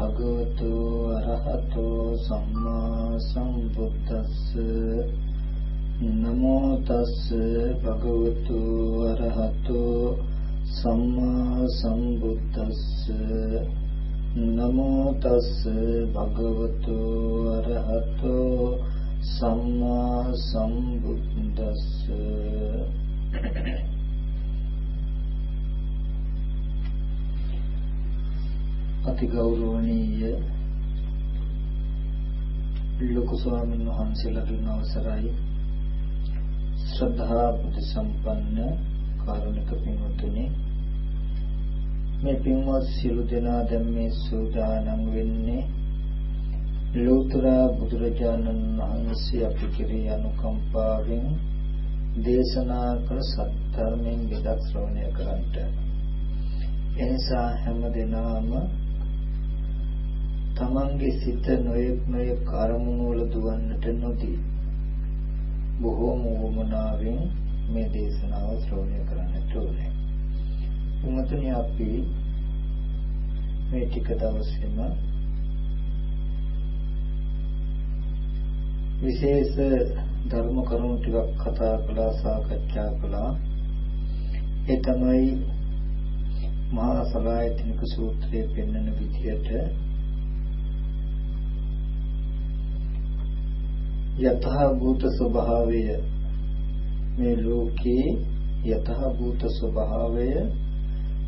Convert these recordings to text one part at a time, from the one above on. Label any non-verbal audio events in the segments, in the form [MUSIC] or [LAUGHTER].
භගවතු අරහතෝ සම්මා සම්බුද්දස්ස. නමෝ තස් භගවතු අරහතෝ සම්මා සම්බුද්දස්ස. නමෝ තස් භගවතු අරහතෝ සම්මා සම්බුද්දස්ස. අති ගෞරවනීය ලොකු ස්වාමීන් වහන්සේලාගේ අවසරයි. ශ්‍රද්ධා බුද්ධ සම්පන්න කාරුණික පින්වත්නි මේ පින්වත් සියලු දෙනා දැන් මේ සූදානම් වෙන්නේ ලෝතර බුදුරජාණන් වහන්සේ අපි කෙරෙහි අනුකම්පාවෙන් දේශනා කළ සත්‍යයෙන් බෙදක් ශ්‍රවණය කරන්ට එනිසා හැම දිනම තමන්ගේ සිත නොයෙක් නොයෙක් අරමුණු වල දුවන්නට නොදී බොහෝම වමනාවෙන් මේ දේශනාව ශ්‍රවණය කරන්නට ඕනේ. උමතුනි අපි මේ ටික දවසේම විශේෂ ධර්ම කරුණු ටිකක් කතා කළා සාකච්ඡා කළා. ඒ තමයි මහා සලායතනික සූත්‍රයේ පෙන්වන විදිහට යතහ භූත ස්වභාවය. මේ ලෝකේ යතහ භූත ස්වභාවය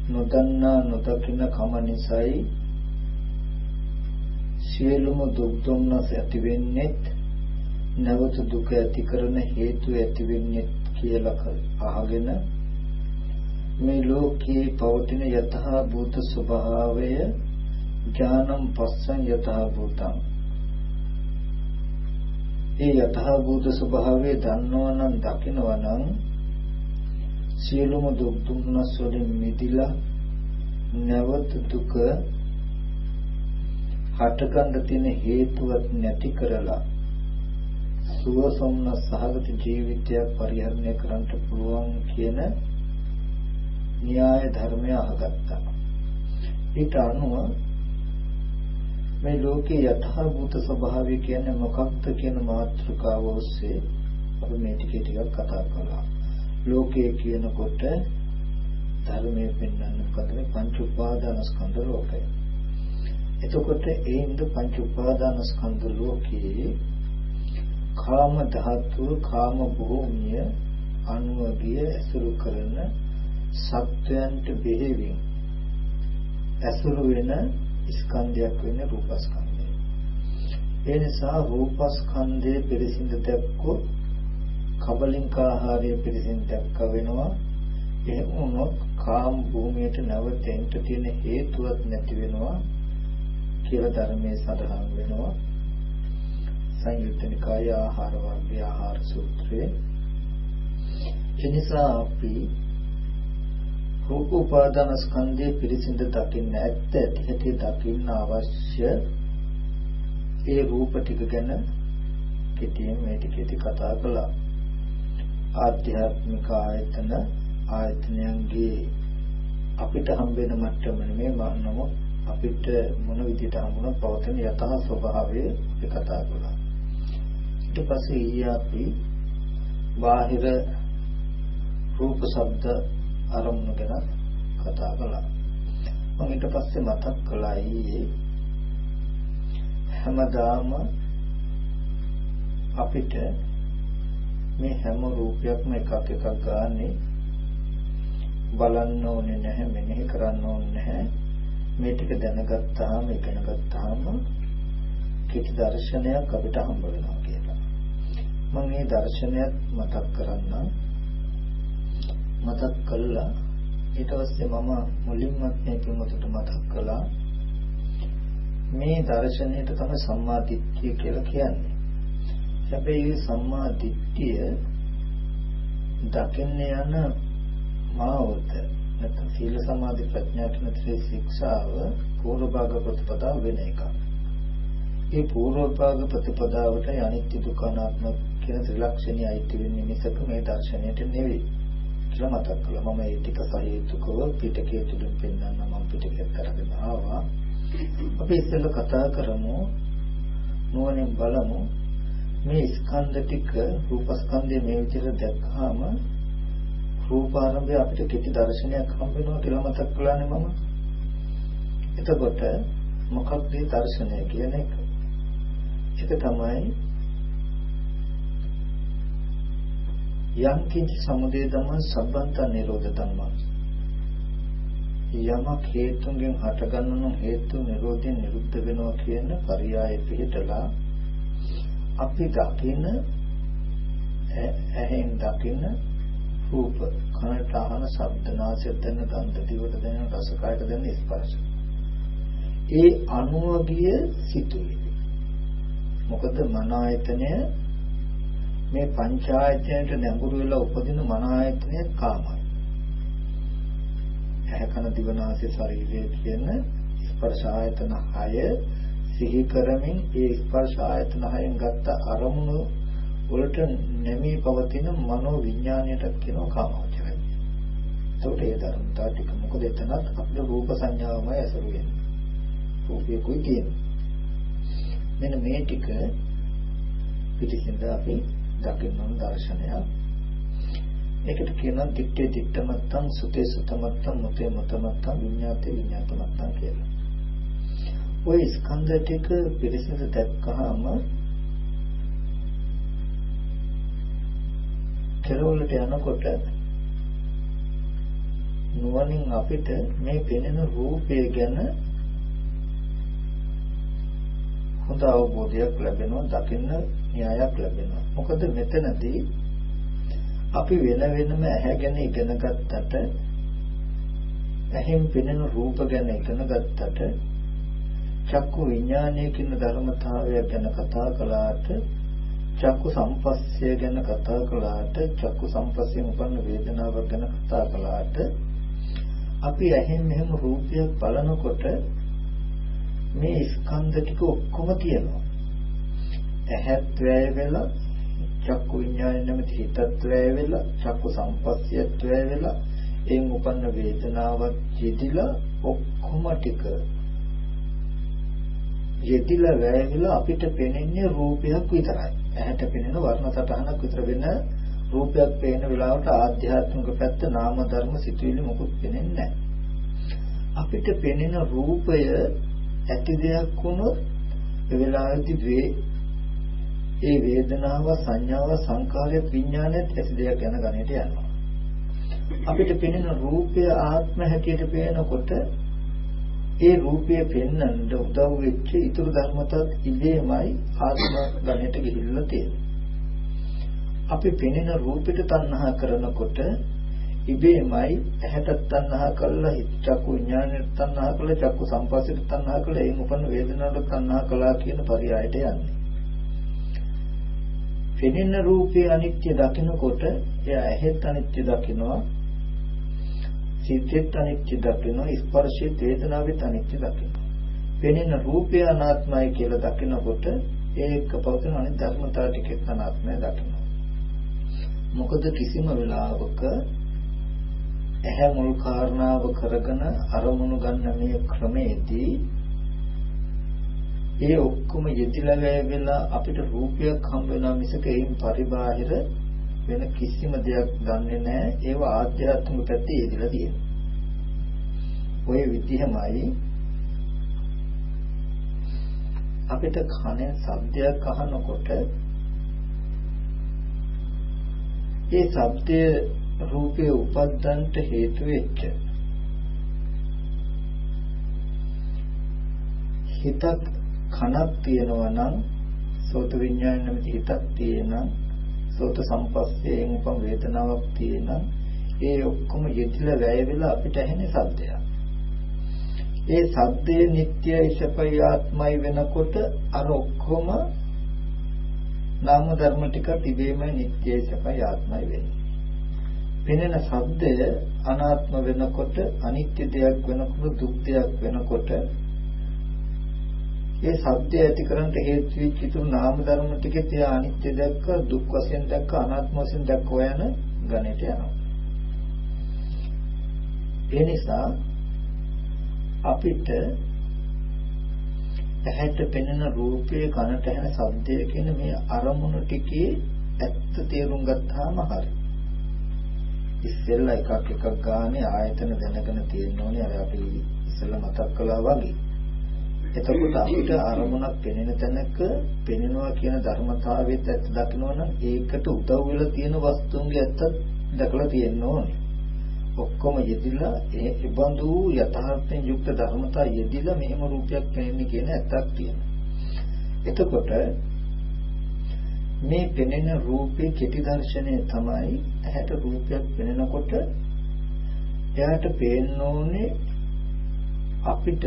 නොදන්නා නොදකින කම නිසායි සියලුම දුක් දුම්නස් ඇති වෙන්නේ නැවත දුක ඇති කරන හේතු ඇති වෙන්නේ කියලා අහගෙන මේ ලෝකේ පවතින යතහ භූත ස්වභාවය ඥානම් පස්සං යතහ භූතං ඒ යතහ භූත ස්වභාවය දන්නවා නම් දකිනවා නම් සියලුම දුක් දුම්නස් වලින් මිදිලා නැවත දුක හටගන්න තියෙන හේතුවත් නැති කරලා සුවසොම්න සහගත ජීවිතයක් පරිහරණය කරන්න පුළුවන් කියන න්‍යාය ධර්මය අහගත්තා. ඊට අනුව මේ ලෝකේ යථාභූත ස්වභාවය කියන්නේ මොකක්ද කියන මාතෘකාව ඔස්සේ අපි මේ ටික ටිකක් කතා කළා. ලෝකය කියනකොට ධර්මයේ පෙන්වන්නේ මොකද මේ පංච උපාදානස්කන්ධ ලෝකය. එතකොට ඒින්ද පංච උපාදානස්කන්ධ ලෝකයේ කාම ධාතුව කාම භූමිය අනුවගිය ඇසුරු කරන සත්වයන්ට බෙහෙවින් ඇසුරු වෙන ස්කන්ධයක් වෙන්නේ රූපස්කන්ධය. ඒ නිසා රූපස්කන්ධයේ පිරිසිඳ දැක්කොත් කබලින්ක ආහාරය පිරිසිඳ දැක්ක වෙනවා. එහෙම වුණොත් කාම භූමියට නැවතෙන්න තියෙන හේතුවක් නැති වෙනවා කියලා ධර්මයේ සඳහන් වෙනවා. සංයුත්ත නිකාය ආහාර වර්ගය ආහාර සූත්‍රයේ එනිසා අපි රූප උපාදාන ස්කන්ධයේ පිරිසිඳ දකින්න ඇත්ත ඇති හැටි දකින්න අවශ්‍ය ඒ රූප ටික ගැන කෙටියෙන් මේ ටිකේදී කතා කළා. ආධ්‍යාත්මික ආයතන ආයතනයන්ගේ අපිට හම්බෙන මට්ටම නෙමෙයි නමුත් අපිට මොන විදිහට හම්බුණත් පවතින යථා ස්වභාවය අපි කතා කළා. ඊට පස්සේ ඊයේ අපි බාහිර රූප ශබ්ද අරමුණු ගැන කතා කළා. මම ඊට පස්සේ මතක් කළා ඊයේ හැමදාම අපිට මේ හැම රූපයක්ම එකක් එකක් ගන්නෙ බලන්න ඕනේ නැහැ මෙනෙහි කරන්න ඕනේ නැහැ මේ ටික දැනගත්තාම ඉගෙන ගත්තාම කිසි දර්ශනයක් අපිට හම්බ වෙනවා කියලා. මම මේ දර්ශනයත් මතක් කරන්නම්. මතක් කළා ඊට පස්සේ මම මුලින්මත් මේ පිටුමතට මතක් කළා මේ දර්ශනයට තමයි සම්මා දිට්ඨිය කියලා කියන්නේ. හැබැයි මේ සම්මා දිට්ඨිය දකින්න යන මාවත නැත්නම් සීල සමාධි ප්‍රඥා කියන ත්‍රි ශික්ෂාව පූර්ව භාග ප්‍රතිපදාව වෙන එකක්. ඒ පූර්ව භාග ප්‍රතිපදාවට අනිත්‍ය දුක්ඛ අනාත්ම කියන ත්‍රිලක්ෂණي අයිති වෙන්නේ මිසක මේ දර්ශනයට නෙවෙයි. කියලා මතක් කළා. මම ඒ ටික සහේතුකව පිටකයේ තුලින් පෙන්වන්න මම පිටකයක් අරගෙන ආවා. අපි ඉස්සෙල්ලා කතා කරමු නුවණින් බලමු මේ ස්කන්ධ ටික රූපස්කන්ධය මේ විදිහට දැක්කහම රූපාරම්භය අපිට කෙටි දර්ශනයක් හම්බ වෙනවා කියලා මතක් කළානේ මම. එතකොට මොකක්ද මේ දර්ශනය කියන එක? ඒක තමයි යම් කිසි සමුදය ධම්ම සම්බන්ත නිරෝධ ධම්ම. යමක් හේතුන්ගෙන් හටගන්නු හේතු නිරෝධයෙන් නිරුද්ධ වෙනවා කියන පරියාය පිළිතලා අපි දකින ඇහෙන් දකින රූප කනට අහන ශබ්ද නාසයෙන් දැනෙන ගන්ධ දිවට දැනෙන රස කායට දැනෙන ස්පර්ශ. ඒ අනුව ගිය සිතුවිලි. මොකද මන ආයතනය මේ පංචායතනයට නැඹුරු වෙලා උපදින මන ආයතනය කාමයි. ඇහැ කන දිව නාසය ශරීරය කියන ස්පර්ශ ආයතන 6 සිහි කරමින් ඒ ස්පර්ශ ආයතන 6න් ගත්ත අරමුණු වලට නැමී පවතින මනෝ විඥාණයට කියනවා කාමවචරය. ඒකට ඒ ධර්මතා ටික මොකද එතනත් අපේ රූප සංඥාවමයි ඇසුරු වෙන්නේ. රූපේ කුයි කියන්නේ. මෙන්න මේ ටික පිටිසින්ද අපි දකින්න දර්ශනයක්. ඒකට කියනවා දිත්තේ දිත්තමත්තං සුතේ සුතමත්තං මුතේ මුතමත්තං විඤ්ඤාතේ විඤ්ඤාතමත්තං කියලා. ওই ස්කන්ධ ටික පිරිසිදු දැක්කහම කෙරවලට යනකොට නුවණින් අපිට මේ පෙනෙන රූපය ගැන හොඳ අවබෝධයක් ලැබෙනවා දකින්න න්‍යායක් ලැබෙනවා මොකද මෙතනදී අපි වෙන වෙනම ඇහැ ගැන ඉගෙන ගත්තට ඇහෙන් පෙනෙන රූප ගැන ඉගෙන ගත්තට චක්කු විඥානය කියන ධර්මතාවය ගැන කතා කළාට චක්කු සම්පස්සය ගැන කතා කළාට චක්කු සම්පස්සයෙන් උපන්න වේදනාවක් ගැන කතා කළාට අපි ඇහෙන් මෙහෙම රූපයක් බලනකොට මේ ස්කන්ධ ටික ඔක්කොම තියෙනවා. ඇහත් වැය වෙලා චක්කු විඥානය නැමැති හිතත් වැය වෙලා චක්කු සංපස්සියත් වැය වෙලා එයින් උපන්න වේදනාවක් යෙදිලා ඔක්කොම ටික යෙදිලා වැය වෙලා අපිට පෙනෙන්නේ රූපයක් විතරයි. ඇහැට පෙනෙන වර්ණ සටහනක් විතර වෙන රූපයක් පේන වෙලාවට ආධ්‍යාත්මික පැත්ත නාම ධර්ම සිතුවිලි මොකුත් පෙනෙන්නේ නැහැ. අපිට පෙනෙන රූපය ඇති දෙයක් වුණොත් ඒ වෙලාවේදී ද්වේ ඒ වේදනාව සංඥාව සංකාරය විඥානයත් ඇති දෙයක් ගැන ගණයට යනවා අපිට පෙනෙන රූපය ආත්ම හැටියට පේනකොට ඒ රූපය පෙන්වන්න උදව් වෙච්ච ඊතුරු ධර්මතාවත් ඉබේමයි ආත්ම ගණයට ගිහිල්ලා තියෙන්නේ අපි පෙනෙන රූපෙට තණ්හා කරනකොට ඉබේමයි ඇහැට තණ්හා කළා චක්කු විඥානෙට තණ්හා කළා චක්කු සංපස්සෙට තණ්හා කළා එයින් උපන්න වේදනාවට තණ්හා කළා කියන පරියායට යන්නේ. පෙනෙන රූපේ අනිත්‍ය දකිනකොට එයා ඇහෙත් අනිත්‍ය දකිනවා සිතෙත් අනිත්‍ය දකිනවා ස්පර්ශෙත් වේදනාවෙත් අනිත්‍ය දකිනවා. පෙනෙන රූපය අනාත්මයි කියලා දකිනකොට ඒක පවතින අනිත් ධර්මතාව ටිකක් අනාත්මයි දකිනවා. මොකද කිසිම වෙලාවක ඇහැ මුල් කාරණාව කරගෙන අරමුණු ගන්න මේ ක්‍රමයේදී ඒ ඔක්කොම යෙදිලා වෙලා අපිට රූපයක් හම්බ වෙනා මිසක ඒන් පරිබාහිර වෙන කිසිම දෙයක් ගන්නෙ නැහැ ඒව ආධ්‍යාත්මික පැත්තේ යෙදිලා තියෙනවා. ඔය විදිහමයි අපිට කනෙන් ශබ්දයක් අහනකොට ඒ ශබ්දය රූපේ උපද්දන්ට හේතු වෙච්ච හිතක් කනක් තියෙනවා නම් සෝත විඥාන නැමැති හිතක් තියෙනම් සෝත සම්පස්සයෙන් උපම වේදනාවක් තියෙනම් ඒ ඔක්කොම යෙදිලා වැය වෙලා අපිට ඇහෙන සද්දයක්. ඒ සද්දේ නිට්ටයයි සපයි ආත්මයි වෙනකොට අර ඔක්කොම නාම ධර්ම ටික තිබීම නිට්ටයයි සපයි ආත්මයි වෙන්නේ. පෙනෙන ශබ්දය අනාත්ම වෙනකොට අනිත්‍ය දෙයක් වෙනකොට දුක් දෙයක් වෙනකොට ඒ ශබ්දය ඇති කරන්ට හේතු වෙච්ච තුරු නාම ධර්ම ටිකේ තියා අනිත්‍ය දැක්ක දුක් වශයෙන් දැක්ක අනාත්ම වශයෙන් දැක්ක හොයන ගණයට යනවා ඒ නිසා අපිට ඒ ශබ්දය රූපේ ඇහැට පෙනෙන රූපය කනට ඇහෙන ශබ්දය කියන මේ අරමුණු ටිකේ ඇත්ත තේරුම් ගත්තාම හරි. ඉස්සෙල්ලා එකක් එකක් ගානේ ආයතන දැනගෙන තියෙන්න ඕනේ අර අපි ඉස්සෙල්ලා මතක් කළා වගේ. එතකොට අපිට අරමුණක් පෙනෙන තැනක පෙනෙනවා කියන ධර්මතාවයත් ඇත්ත දකිනවා නම් ඒකට උදව් වෙලා තියෙන වස්තුන්ගේ ඇත්ත දැකලා තියෙන්න ඕනේ. ඔක්කොම යෙදිලා ඒ ඉබඳු යථාර්ථයෙන් යුක්ත ධර්මතා යෙදිලා මෙහෙම රූපයක් පෙනෙන්නේ කියන ඇත්තක් තියෙනවා. එතකොට මේ පෙනෙන රූපේ කෙටි දර්ශනය තමයි ඇහැට රූපයක් පෙනෙනකොට එයාට පේන්න ඕනේ අපිට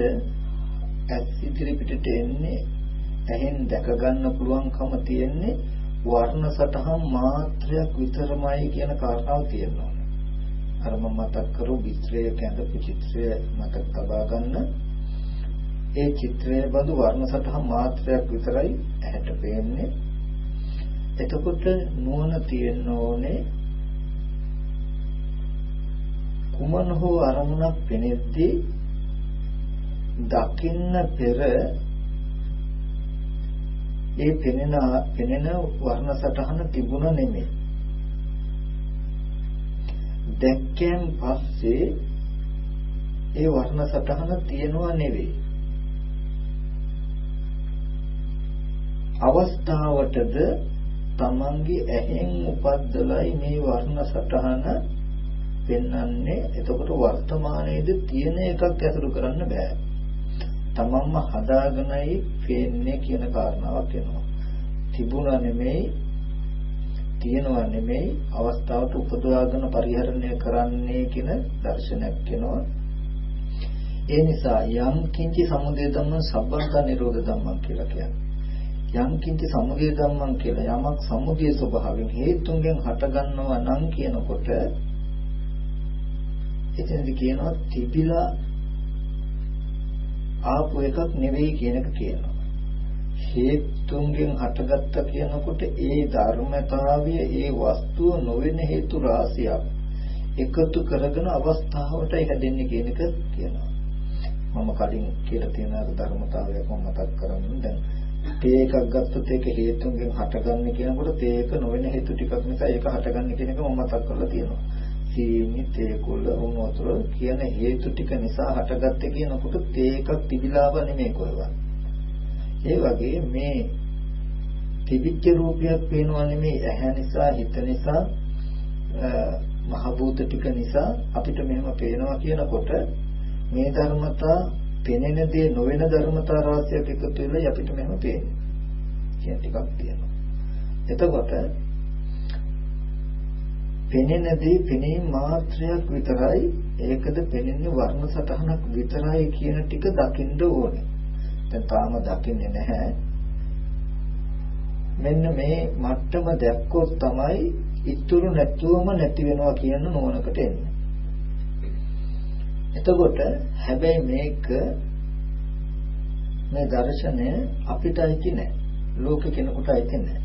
ඇස් ඉදිරි පිටට එන්නේ ඇහෙන් දැක ගන්න පුළුවන්කම තියෙන්නේ වර්ණ සටහන් මාත්‍රයක් විතරමයි කියන කාරණාව තියෙනවා. අර මම මතක් කරු විත්‍රය කැඳපු චිත්‍රය මතක තබා ගන්න. ඒ චිත්‍රයේ බඳු වර්ණ සටහන් මාත්‍රයක් විතරයි ඇහැට පේන්නේ. එතකොට නුවණ තියෙන්න ඕනේ කුමන හෝ අරමුණක් පෙනෙද්දී දකින්න පෙර ඒ පෙනෙන පෙනෙන වර්ණ සටහන තිබුණ නෙමෙයි. දැක්කෙන් පස්සේ ඒ වර්ණ සටහන තියෙනවා නෙවෙයි. අවස්ථාවටද තමන්ගේ ඇහෙන් උපද්දලයි මේ වර්ණ සටහන පෙන්වන්නේ. එතකොට වර්තමානයේදී තියෙන එකක් ඇසුරු කරන්න බෑ. තමන්ම හදාගෙනයි පේන්නේ කියන කාරණාවක් එනවා. තිබුණා නෙමෙයි තියෙනවා නෙමෙයි අවස්ථාවට උපදවාගෙන පරිහරණය කරන්නේ කියන දර්ශනයක් එනවා. ඒ නිසා යම් කිංචි සමුදය ධම්ම සබ්බන්ත නිරෝධ ධම්මං කියලා කියන්නේ. යම් කිංචි සමුදය ධම්මං කියලා යමක් සමුදය ස්වභාවයෙන් හේතුන්ගෙන් හටගන්නවා නම් කියනකොට එතනදි කියනවා තිබිලා ආපු එකක් නෙවෙයි කියන එක කියනවා. හේතුන්ගෙන් හටගත්ත කියනකොට ඒ ධර්මතාවය ඒ වස්තුව නොවන හේතු රාශියක් එකතු කරගෙන අවස්ථාවටයි හැදෙන්නේ කියන එක කියනවා. මම කලින් කියලා තියෙන අර ධර්මතාවයක් මම මතක් කරගන්න දැන් තේ එකක් ගත්තොත් ඒක හේතුන්ගෙන් හටගන්නේ කියනකොට තේ එක නොවන හේතු ටිකක් නිසා ඒක හටගන්නේ කියන එක මම මතක් කරලා තියෙනවා. සීනි තේකොළ වුණ වතුර කියන හේතු ටික නිසා හටගත්තේ කියනකොට තේ එකක් තිබිලාව නෙමෙයි කොහෙවත්. ඒ වගේ මේ තිබිච්ච රූපයක් පේනවා නෙමෙයි ඇහැ නිසා හිත නිසා මහ භූත ටික නිසා අපිට මෙහෙම පේනවා කියනකොට මේ ධර්මතා පෙනෙන දේ නොවන ධර්මතා රාශියක් එකතු වෙලා අපිට මෙහෙම පේන්නේ. කියන ටිකක් තියෙනවා. එතකොට පෙනෙන දේ පෙනීම මාත්‍රයක් විතරයි ඒකද පෙනෙන්නේ වර්ණ සටහනක් විතරයි කියන ටික දකින්න ඕනේ. දැන් තාම දකින්නේ නැහැ. මෙන්න මේ මට්ටම දැක්කොත් තමයි ඉතුරු නැතුවම නැති වෙනවා කියන නෝනකට එන්නේ. එතකොට හැබැයි මේක මේ දර්ශනය අපිට අයිති නැහැ. ලෝක කෙනෙකුට අයිති නැහැ.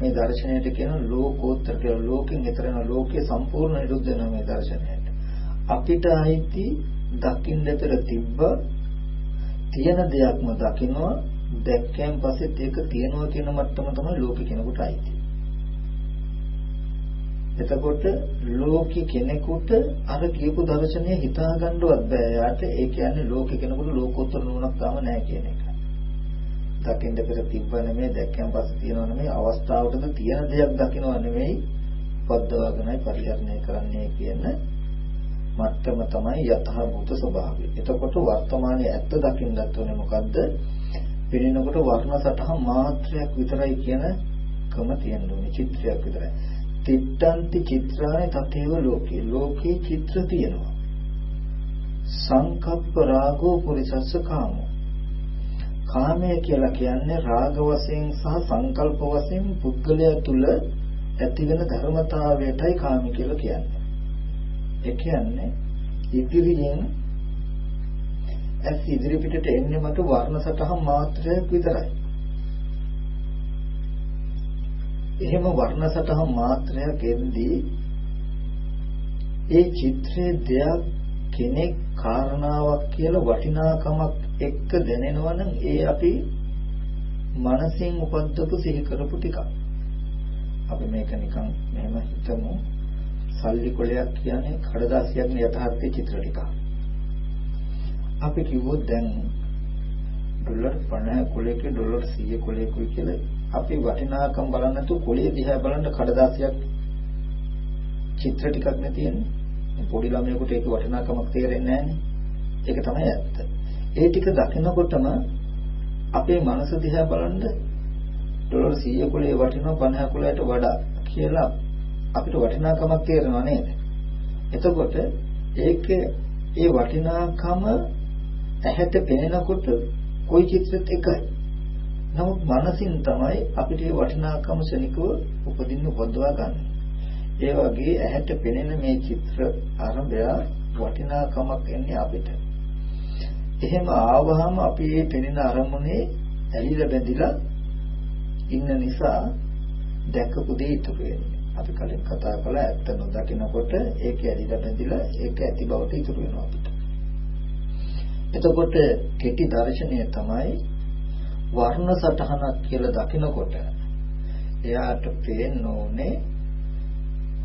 මේ දර්ශනයට කියන ලෝකෝත්තර කියලා ලෝකෙන් ඈතර යන ලෝකයේ සම්පූර්ණ නිරුද්ධ වෙන මේ දර්ශනයට. අපිට අයිති දකින්න දෙතර තිබ්බ තියෙන දෙයක්ම දකිනවා දැක්කයන් පස්සෙත් ඒක තියෙනවා කියන මට්ටම තමයි ලෝකෙ කෙනෙකුට අයිති. එතකොට ලෝකෙ කෙනෙකුට අර කියපු දර්ශනය හිතා ගන්නවත් බෑ. යාට ඒ කියන්නේ ලෝකෙ කෙනෙකුට ලෝකෝත්තර නුවණක් තාම නැහැ කියන එක. දකින්න පෙර තිබ්බ නෙමෙයි දැක්කයන් පස්සේ තියෙනව නෙමෙයි අවස්ථාවටද තියෙන දෙයක් දකින්නව නෙමෙයි පද්දවාගෙනයි පරිහරණය කරන්නේ කියන මට්ටම තමයි යථාභූත ස්වභාවය. එතකොට වර්තමානයේ ඇත්ත දකින්නත් ඕනේ මොකද්ද? පෙනෙනකොට වර්ණ සටහන් මාත්‍රයක් විතරයි කියන කම තියෙන්න ඕනේ චිත්‍රයක් විතරයි. තිත්තන්ති චිත්‍රාය තතේව ලෝකේ. ලෝකේ චිත්‍ර තියෙනවා. සංකප්ප රාගෝ පුරිසස්ස කාමෝ. කාමය කියලා කියන්නේ රාග වශයෙන් සහ සංකල්ප වශයෙන් පුද්ගලයා තුල ඇතිවෙන ධර්මතාවයටයි කාමය කියලා කියන්නේ. ඒ කියන්නේ ඉදිරියෙන් ඇස් ඉදිරි පිටට එන්නේ මත වර්ණ සටහන් මාත්‍රයක් විතරයි. එහෙම වර්ණ සටහන් මාත්‍රයක් එද්දී ඒ චිත්‍රයේ දෙයක් කෙනෙක් කාරණාවක් කියලා වටිනාකමක් එක්ක දැනෙනවා නම් ඒ අපි මනසින් උපද්දපු සිහි කරපු ටිකක්. අපි මේක නිකන් මෙහෙම හිතමු. සල්ලි කොලයක් කියන්නේ කඩදාසියක් යථාර්ථයේ චිත්‍ර ටිකක්. අපි කිව්වොත් දැන් ඩොලර් 50 කොලයක ඩොලර් 100 කොලයකුයි කියලා අපි වටිනාකම් බලන්න නැතුව කොලේ දිහා බලන්න කඩදාසියක් චිත්‍ර ටිකක් නේ තියෙන්නේ. පොඩි ළමයෙකුට ඒක වටිනාකමක් තේරෙන්නේ නැහැ ඒක තමයි ඇත්ත. ඒ ටික දකිනකොටම අපේ මනස දිහා බලන්න ඩොලර් 100 කුලේ වටිනවා 50 කුලයට වඩා කියලා අපිට වටිනාකමක් තේරෙනව නේද? එතකොට ඒක ඒ වටිනාකම ඇහැට පෙනෙනකොට કોઈ චිත්‍රෙත් එකයි. නමුත් මනසින් තමයි අපිට මේ වටිනාකම ශනිකව උපදින්න උපදවා ගන්න. ඒ වගේ ඇහැට පෙනෙන මේ චිත්‍ර අරබය වටිනාකමක් එන්නේ අපිට. එහෙම ආවහම අපි මේ පෙනෙන අරමුණේ ඇලිලා බැඳිලා ඉන්න නිසා දැකපු දේ ඉතුරු වෙන්නේ. අපි කලින් කතා කළා ඇත්ත නොදකිනකොට ඒක ඇලිලා බැඳිලා ඒක ඇති බවට ඉතුරු වෙනවා අපිට. එතකොට කෙටි දර්ශනය තමයි වර්ණ සටහනක් කියලා දකිනකොට එයාට පේන්න ඕනේ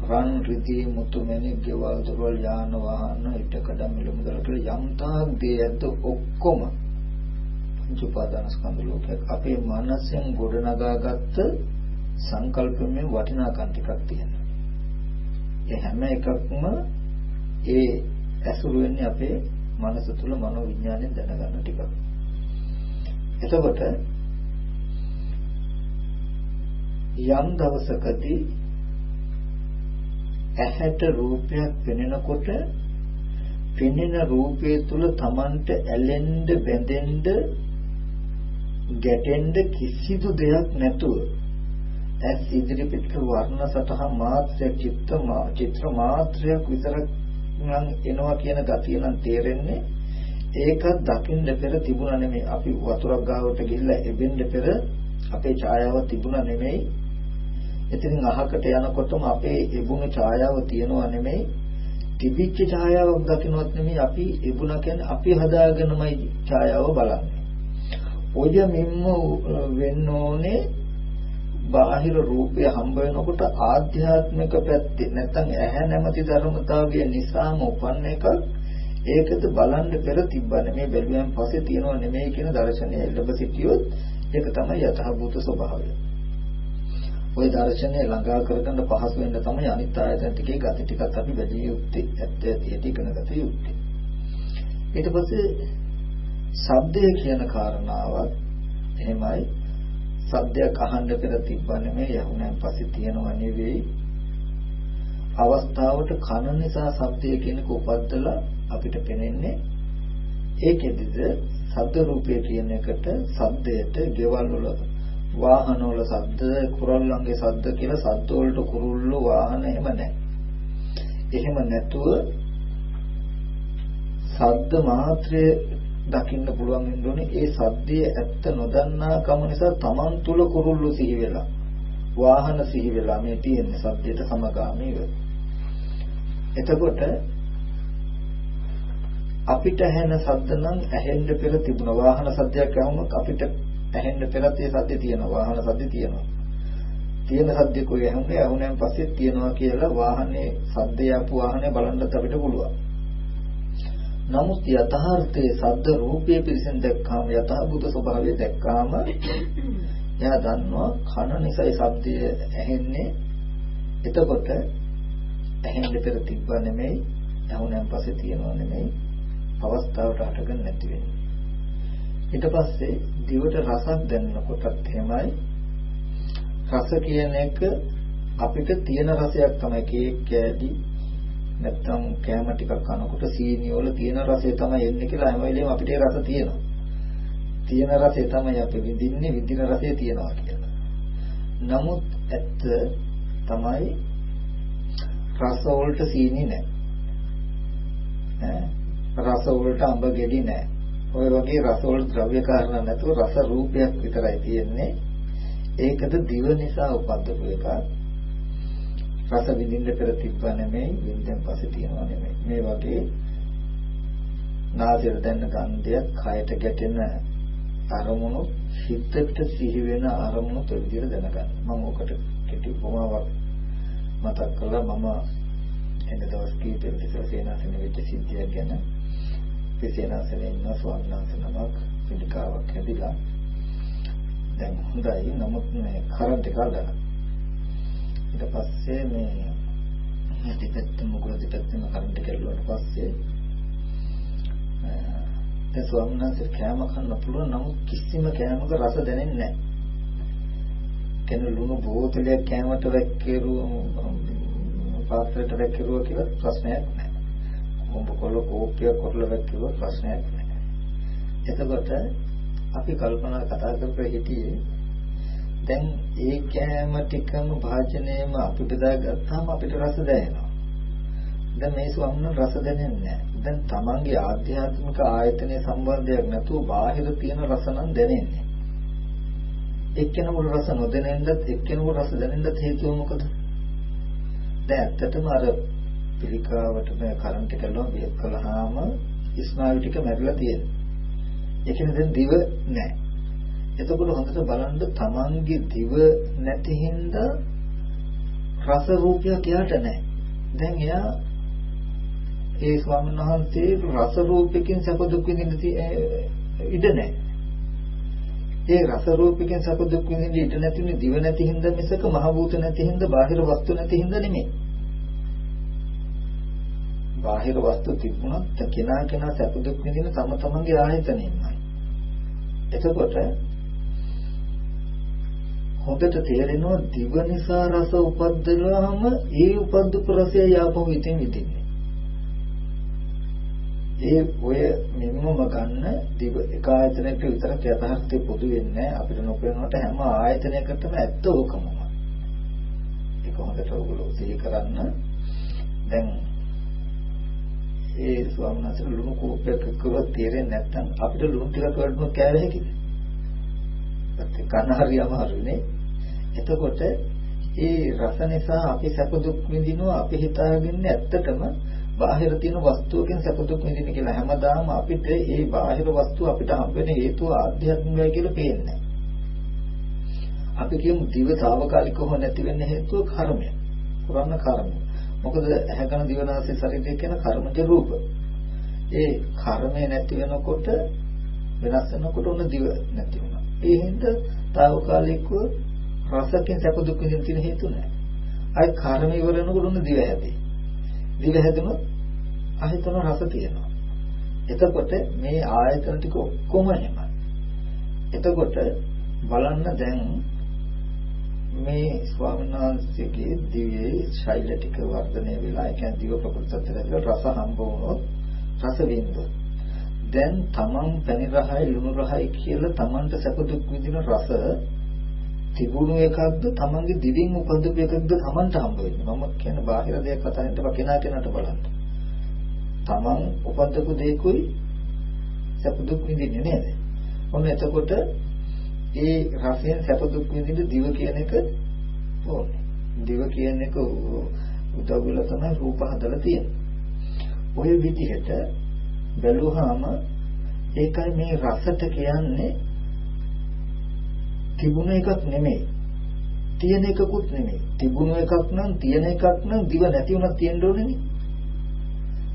රන් රිදී මුතු මැණික් ගෙවල් දොරවල් යාන වාහන ඉටකඩ මිල මුදල් කියලා යම් තාක් දේ ඇද්ද ඔක්කොම පංච උපාදාන ස්කන්ධ ලෝකයක් අපේ මනසෙන් ගොඩනගාගත්ත සංකල්පමය වටිනාකම් ටිකක් තියෙනවා. ඒ හැම එකක්ම ඒ ඇසුරු වෙන්නේ අපේ මනස තුල මනෝ විඥාණයෙන් දැනගන්න ටිකක්. එතකොට යම් දවසකදී ඇහැට රූපයක් පෙනෙනකොට පෙනෙන රූපය තුල Tamanට ඇලෙන්න බැඳෙන්න ගැටෙන්න කිසිදු දෙයක් නැතුව ඇස් ඉදිරිපිට වර්ණ සතහන් මාත්‍රයක් චිත්ත චිත්‍ර මාත්‍රයක් විතරක් නම් එනවා කියන ගතිය නම් තේරෙන්නේ ඒකත් දකින්න පෙර තිබුණා නෙමෙයි. අපි වතුරක් ගාවට ගිහිල්ලා එබෙන්න පෙර අපේ ඡායාව තිබුණා නෙමෙයි. එතනින් අහකට යනකොටම අපේ එබුණු ඡායාව තියනවා නෙමෙයි. තිබිච්ච ඡායාවක් දකින්නවත් නෙමෙයි අපි එබුණා කියන්නේ අපි හදාගෙනමයි ඡායාව බලන්නේ. ඔය මෙම්ම වෙන්න ඕනේ බාහිර රූපය හම්බ වෙනකොට ආධ්‍යාත්මික පැත්තේ නැත්නම් ඇහැ නැමැති ධර්මතාවය නිසාම උපන්න එකක්. ඒකද බලන්න පෙර තිබ්බනේ. මේ බැලුවෙන් පස්සේ තියෙනව නෙමෙයි කියන දර්ශනය ලැබ සිටියොත් ඒක තමයි යථාභූත ස්වභාවය. ওই දර්ශනය ළඟා කරගන්න පහසු වෙන්න තමයි අනිත් ආයතන ටිකේ ගති ටිකත් අපි වැඩි යුත්තේ ඇත්ත ඇති ඉගෙන ගත යුත්තේ. ඊට පස්සේ ශබ්දය කියන කාරණාවත් එහෙමයි සද්දයක් අහන්න පෙර තිබ්බා නෙමෙයි යහුණන් පස්සේ තියෙනව නෙවෙයි අවස්ථාවට කන නිසා ශබ්දය කියනක උපද්දලා අපිට පෙනෙන්නේ ඒකෙදිද ශබ්ද රූපය කියන එකට ශබ්දයට ගෙවල් වල වාහන වල ශබ්ද කුරල්ලන්ගේ ශබ්ද කියලා ශබ්ද වලට කුරුල්ල වාහන එහෙම නැහැ. එහෙම නැතුව ශබ්ද මාත්‍රයේ දකින්න පුළුවන් වෙන්න ඕනේ ඒ සද්දයේ ඇත්ත නොදන්නා කම නිසා Taman තුල කුරුල්ලු සිහි වෙලා වාහන සිහි වෙලා මේ තියෙන සද්දයට සමගාමීව එතකොට අපිට ඇහෙන සද්ද නම් ඇහෙන්න පෙර තිබුණ වාහන සද්දයක් ඇහුනොත් අපිට ඇහෙන්න පෙරත් ඒ සද්දේ තියෙනවා වාහන සද්දේ තියෙනවා. තියෙන සද්දේ කොයි ඇහුනේ ඇහුනන් පස්සේ තියෙනවා කියලා වාහනේ සද්දේ ආපු වාහනේ බලන්නත් අපිට පුළුවන්. නමුත් යථාර්ථයේ සද්ද රූපයේ පිරිසෙන් දැක්කාම යථාභූත ස්වභාවය දැක්කාම එයා දන්නවා කන නිසා ශබ්දය ඇහෙන්නේ. එතකොට ඇහෙන්න පෙර තිබ්බ නෙමෙයි ඇහුණන් පස්සේ තියෙනව නෙමෙයි අවස්ථාවට අටගෙන නැති වෙන්නේ ඊට පස්සේ දිවට රසක් දැනෙනකොටත් එහෙමයි රස කියන එක අපිට තියෙන රසයක් තමයි කේක් කෑලි නැත්තම් කෑම ටිකක් කනකොට සීනි වල තියෙන රසය තමයි එන්නේ කියලා හැම වෙලේම අපිට ඒ රස තියෙනවා. තියෙන රසය තමයි අපි විඳින්නේ විඳින රසය තියෙනවා කියලා. නමුත් ඇත්ත තමයි රස වලට සීනි නැහැ. රස වලට අඹ ගෙඩි නැහැ. ඔය වගේ රස වල ද්‍රව්‍ය කාරණා නැතුව රස රූපයක් විතරයි තියෙන්නේ. ඒකද දිව නිසා උපද්දපු එකක්. රස විඳින්න පෙර තිබ්බ නෙමෙයි විඳින්න පස්සේ තියනවා නෙමෙයි මේ වගේ නාසයට දැනෙන ගන්ධයක්, කයට ගැටෙන අරමුණු, හිතට සිහි වෙන අරමුණු තව විදිහට දැනගන්න. මම ඔකට කෙටි උපමාවක් මතක් කළා මම එන දවස් කීපෙක ඉස්සර සේනාසනෙ වෙච්ච සිද්ධියක් ගැන. ඒ සේනාසනේ ඉන්න ස්වාමීන් වහන්සේ නමක් පිළිකාවක් හැදිලා දැන් හොඳයි. නමුත් මේ කරන්ට් එක අල්ලලා. ඊට පස්සේ මේ දෙපැත්ත මුගුර දෙපැත්තම කරන්ට් එක ඇල්ලුවාට පස්සේ ඒ ස්වාමීන් වහන්සේ කෑම කන්න පුළුවන්. නමුත් කිසිම කෑමක රස දැනෙන්නේ නැහැ. කෙනෙක් ලුණු බෝතලයක් කෑමට වැක්කිරුවා පාත්‍රයට වැක්කිරුවා කියලා ප්‍රශ්නයක් නැහැ. කොඹ කොළ කෝප්පියක් කොටලා වැක්කිරුවා ප්‍රශ්නයක් නැහැ. එතකොට අපි කල්පනා කතා කරලා හිටියේ දැන් ඒ කෑම ටිකම භාජනයේම අපිට දාගත්තාම අපිට රස දැනෙනවා. දැන් මේ ස්වම්න රස දැනෙන්නේ නැහැ. දැන් තමන්ගේ ආධ්‍යාත්මික ආයතනයේ සම්බන්ධයක් නැතුව බාහිර තියෙන රස නම් දැනෙන්නේ. එක්කෙනෙකුට රස නොදැනෙන්නත් එක්කෙනෙකුට රස දැනෙන්නත් හේතුව මොකද? දැන් ඇත්තටම අර පිළිකාවට මේ කරන්ට් එක ලොම් බෙහෙත් කළාම ස්නායු ටික මැරිලා තියෙනවා. ඒ කියන්නේ දැන් දිව නැහැ. එතකොට හොඳට බලන්න තමන්ගේ දිව නැති හින්දා රස රූපයක් යාට නැහැ. දැන් එයා ඒ ස්වාමීන් වහන්සේ රස රූපකින් සැප දුක් විඳින්න ඉඩ නැහැ. ඒ රස රූපකින් සැප දුක් විඳින්න ඉඩ නැතිනේ දිව නැති හින්දා මිසක මහ භූත නැති හින්දා බාහිර වස්තු නැති හින්දා නෙමෙයි. බාහිර වස්තු තිබුණත් කෙනා කෙනා සැප දුක් විඳින තම තමන්ගේ ආයතනෙමයි. එතකොට හොඳට තේරෙනවා දිව නිසා රස උපද්දනවාම ඒ උපද්දපු රසය යාපහු ඉතින් විඳින්නේ. ඒ ඔය මෙන්නම ගන්න දිව එක ආයතනයක විතරක් යථාර්ථය පොදු වෙන්නේ අපිට නොපෙනෙනවට හැම ආයතනයකටම ඇත්ත ඕකමම. ඒක හොඳට ඔයගොල්ලෝ සිහි කරන්න. දැන් ඒ ස්වාමීන් වහන්සේ ලුණු කෝපයක් කරලා තේරෙන්නේ නැත්නම් අපිට ලුණු ටිකක් වඩන කෑව හැකිද? ඒත් කන හරි අමාරුනේ. එතකොට ඒ රස නිසා අපි සැප දුක් විඳිනවා අපි හිතාගන්නේ ඇත්තටම බාහිර තියෙන වස්තුවකින් සැප දුක් විඳින්න කියලා හැමදාම අපිට ඒ බාහිර වස්තුව අපිට හම්බ වෙන හේතුව ආධ්‍යාත්මිකයි කියලා පේන්නේ. අපි කියමු දිව తాවකාලිකව නැති වෙන්න හේතුව කර්මය. පුරාණ කර්මය. මොකද ඇහැකන දිවනාසය ශරීරය කියන කර්මජ රූප. ඒ කර්මය නැති වෙනකොට වෙනස් වෙනකොට උන දිව නැති වෙනවා. ඒ හින්දා తాවකාලිකව රසකින් සැප දුක් විඳින්න තියෙන හේතු නැහැ. අයි කර්ම ඉවර වෙනකොට උන දිව හැදේ. දිව හැදුනොත් ආයතන රස තියෙනවා. එතකොට මේ ආයතන ටික ඔක්කොම එහෙමයි. එතකොට බලන්න දැන් මේ ස්වාමීන් වහන්සේගේ දිවේ ශෛල ටික වර්ධනය වෙලා ඒ කියන්නේ දිව ප්‍රකෘතතර රස හම්බ වුණොත් රස විඳොත් දැන් තමන් පැණි රහයි ලුණු රහයි කියලා තමන්ට සැප දුක් විඳින රස තිබුණු එකක්ද තමන්ගේ දිවෙන් උපදපු එකක්ද තමන්ට හම්බ වෙන්නේ? මම කියන බාහිර දෙයක් කතා කරනකොට කෙනා කෙනාට බලන්න. තමන් උපදපු දෙයකුයි සැප දුක් විඳින්නේ නේද? ඔන්න එතකොට ඒ රසයෙන් සැප දුක් විඳින්න දිව කියන එක ඕනේ දිව කියන එක උදව් වෙලා තමයි රූප හදලා තියෙන්නේ ඔය විදිහට බැලුවාම ඒකයි මේ රසට කියන්නේ තිබුණ එකක් නෙමෙයි. තියෙන එකකුත් නෙමෙයි. තිබුණ එකක් නම් තියෙන එකක් නම් දිව නැති වුණත් තියෙන්න ඕනේනේ.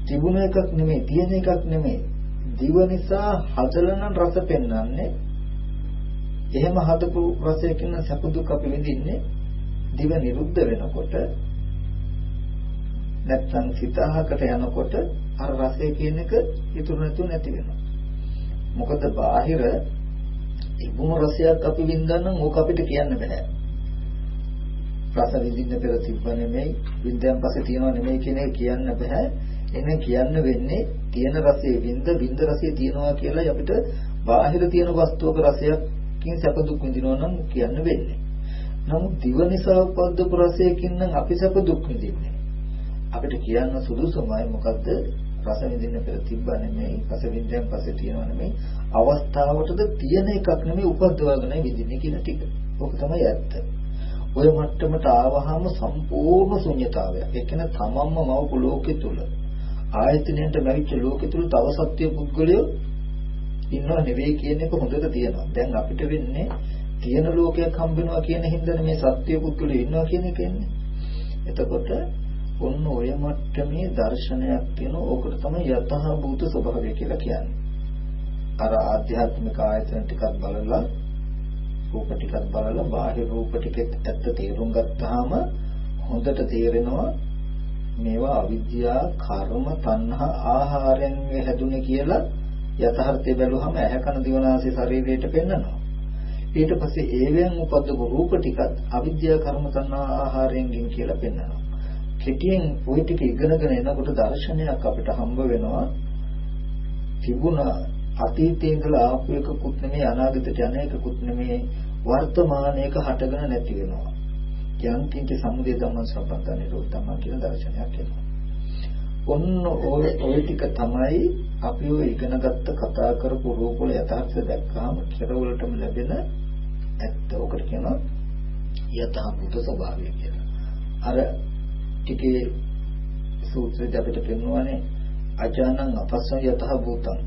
තිබුණ එකක් නෙමෙයි, තියෙන එකක් නෙමෙයි. දිව නිසා හදලා නම් රස පෙන්වන්නේ. එහෙම හදපු රසයකින් සැප දුක් අපි විඳින්නේ දිව නිරුද්ධ වෙනකොට නැත්නම් සිතහකට යනකොට අර රසය කියන එක ඉතුරු නැතුව නැති වෙනවා. මොකද බාහිර තිබුණු රසයක් අපි විඳනනම් ඕක අපිට කියන්න බෑ. රස විඳින්න පෙර තිබ්බ නෙමෙයි, විඳයන් පස්සේ තියනව නෙමෙයි කියන එක කියන්න බෑ. එනේ කියන්න වෙන්නේ තියෙන රසයේ විඳ විඳ රසයේ තියනවා කියලා අපිට බාහිර තියෙන වස්තුවක රසයකින් සැප දුක් විඳිනවා නම් කියන්න වෙන්නේ. නමුත් දිව නිසා උපද්දපු රසයකින් නම් අපි සැප දුක් විඳින්නේ. අපිට කියන්න සුදුසුමයි මොකද්ද රස විඳින්න පෙර තිබ්බා නෙමෙයි රස විඳින්න පස්සේ තියෙනව නෙමෙයි අවස්ථාවටද තියෙන එකක් නෙමෙයි උපද්දවගෙන විඳින්නේ කියන ටික. ඕක තමයි ඇත්ත. ඔය මට්ටමට ආවහම සම්පූර්ණ ශුන්‍යතාවයක්. ඒ කියන්නේ තමන්ම මව ලෝකෙ තුල ආයතනයට ලැබිච්ච ලෝකෙ තුල තව සත්‍ය පුද්ගලයෝ ඉන්නව නෙවෙයි කියන එක හොඳට තියෙනවා. දැන් අපිට වෙන්නේ තියෙන ලෝකයක් හම්බෙනවා කියන හින්දානේ මේ සත්‍ය පුද්ගලයෝ ඉන්නවා කියන එක එන්නේ. එතකොට ඔන්න ඔය මට්ටමේ දර්ශනයක් තියෙන ඕකට තමයි යතහ භූත ස්වභාවය කියලා කියන්නේ. අර ආධ්‍යාත්මික ආයතන ටිකක් බලලා රූප ටිකක් බලලා බාහිර රූප ටිකෙත් ඇත්ත තේරුම් ගත්තාම හොඳට තේරෙනවා මේවා අවිද්‍යා කර්ම තණ්හා ආහාරයෙන් හැදුනේ කියලා යථාර්ථය බැලුවහම ඇහැ කන දිවනාසය ශරීරයට පෙන්වනවා ඊට පස්සේ ඒවෙන් උපද්දපු රූප ටිකත් අවිද්‍යා කර්ම තණ්හා ආහාරයෙන් කියලා පෙන්වනවා කෙටියෙන් ওই ටික ඉගෙනගෙන එනකොට දර්ශනයක් අපිට හම්බ වෙනවා තිබුණා අතීතයේ ඉඳලා ආපු එකකුත් නෙමෙයි අනාගතයට යන එකකුත් නෙමෙයි වර්තමානයේක හටගෙන නැති වෙනවා. යම් කිංච සමුදය ධම්ම සම්පන්න නිරෝධ ධම්ම කියන දර්ශනයක් එනවා. ඔන්න ඔය ඔය ටික තමයි අපි ඔය ඉගෙනගත්ත කතා කරපු රූපවල යථාර්ථය දැක්කාම කෙරවලටම ලැබෙන ඇත්ත. ඔකට කියනවා යථාභූත ස්වභාවය කියලා. අර ටිකේ සූත්‍රය අපිට පෙන්වන්නේ අජානං අපස්සය යථාභූතං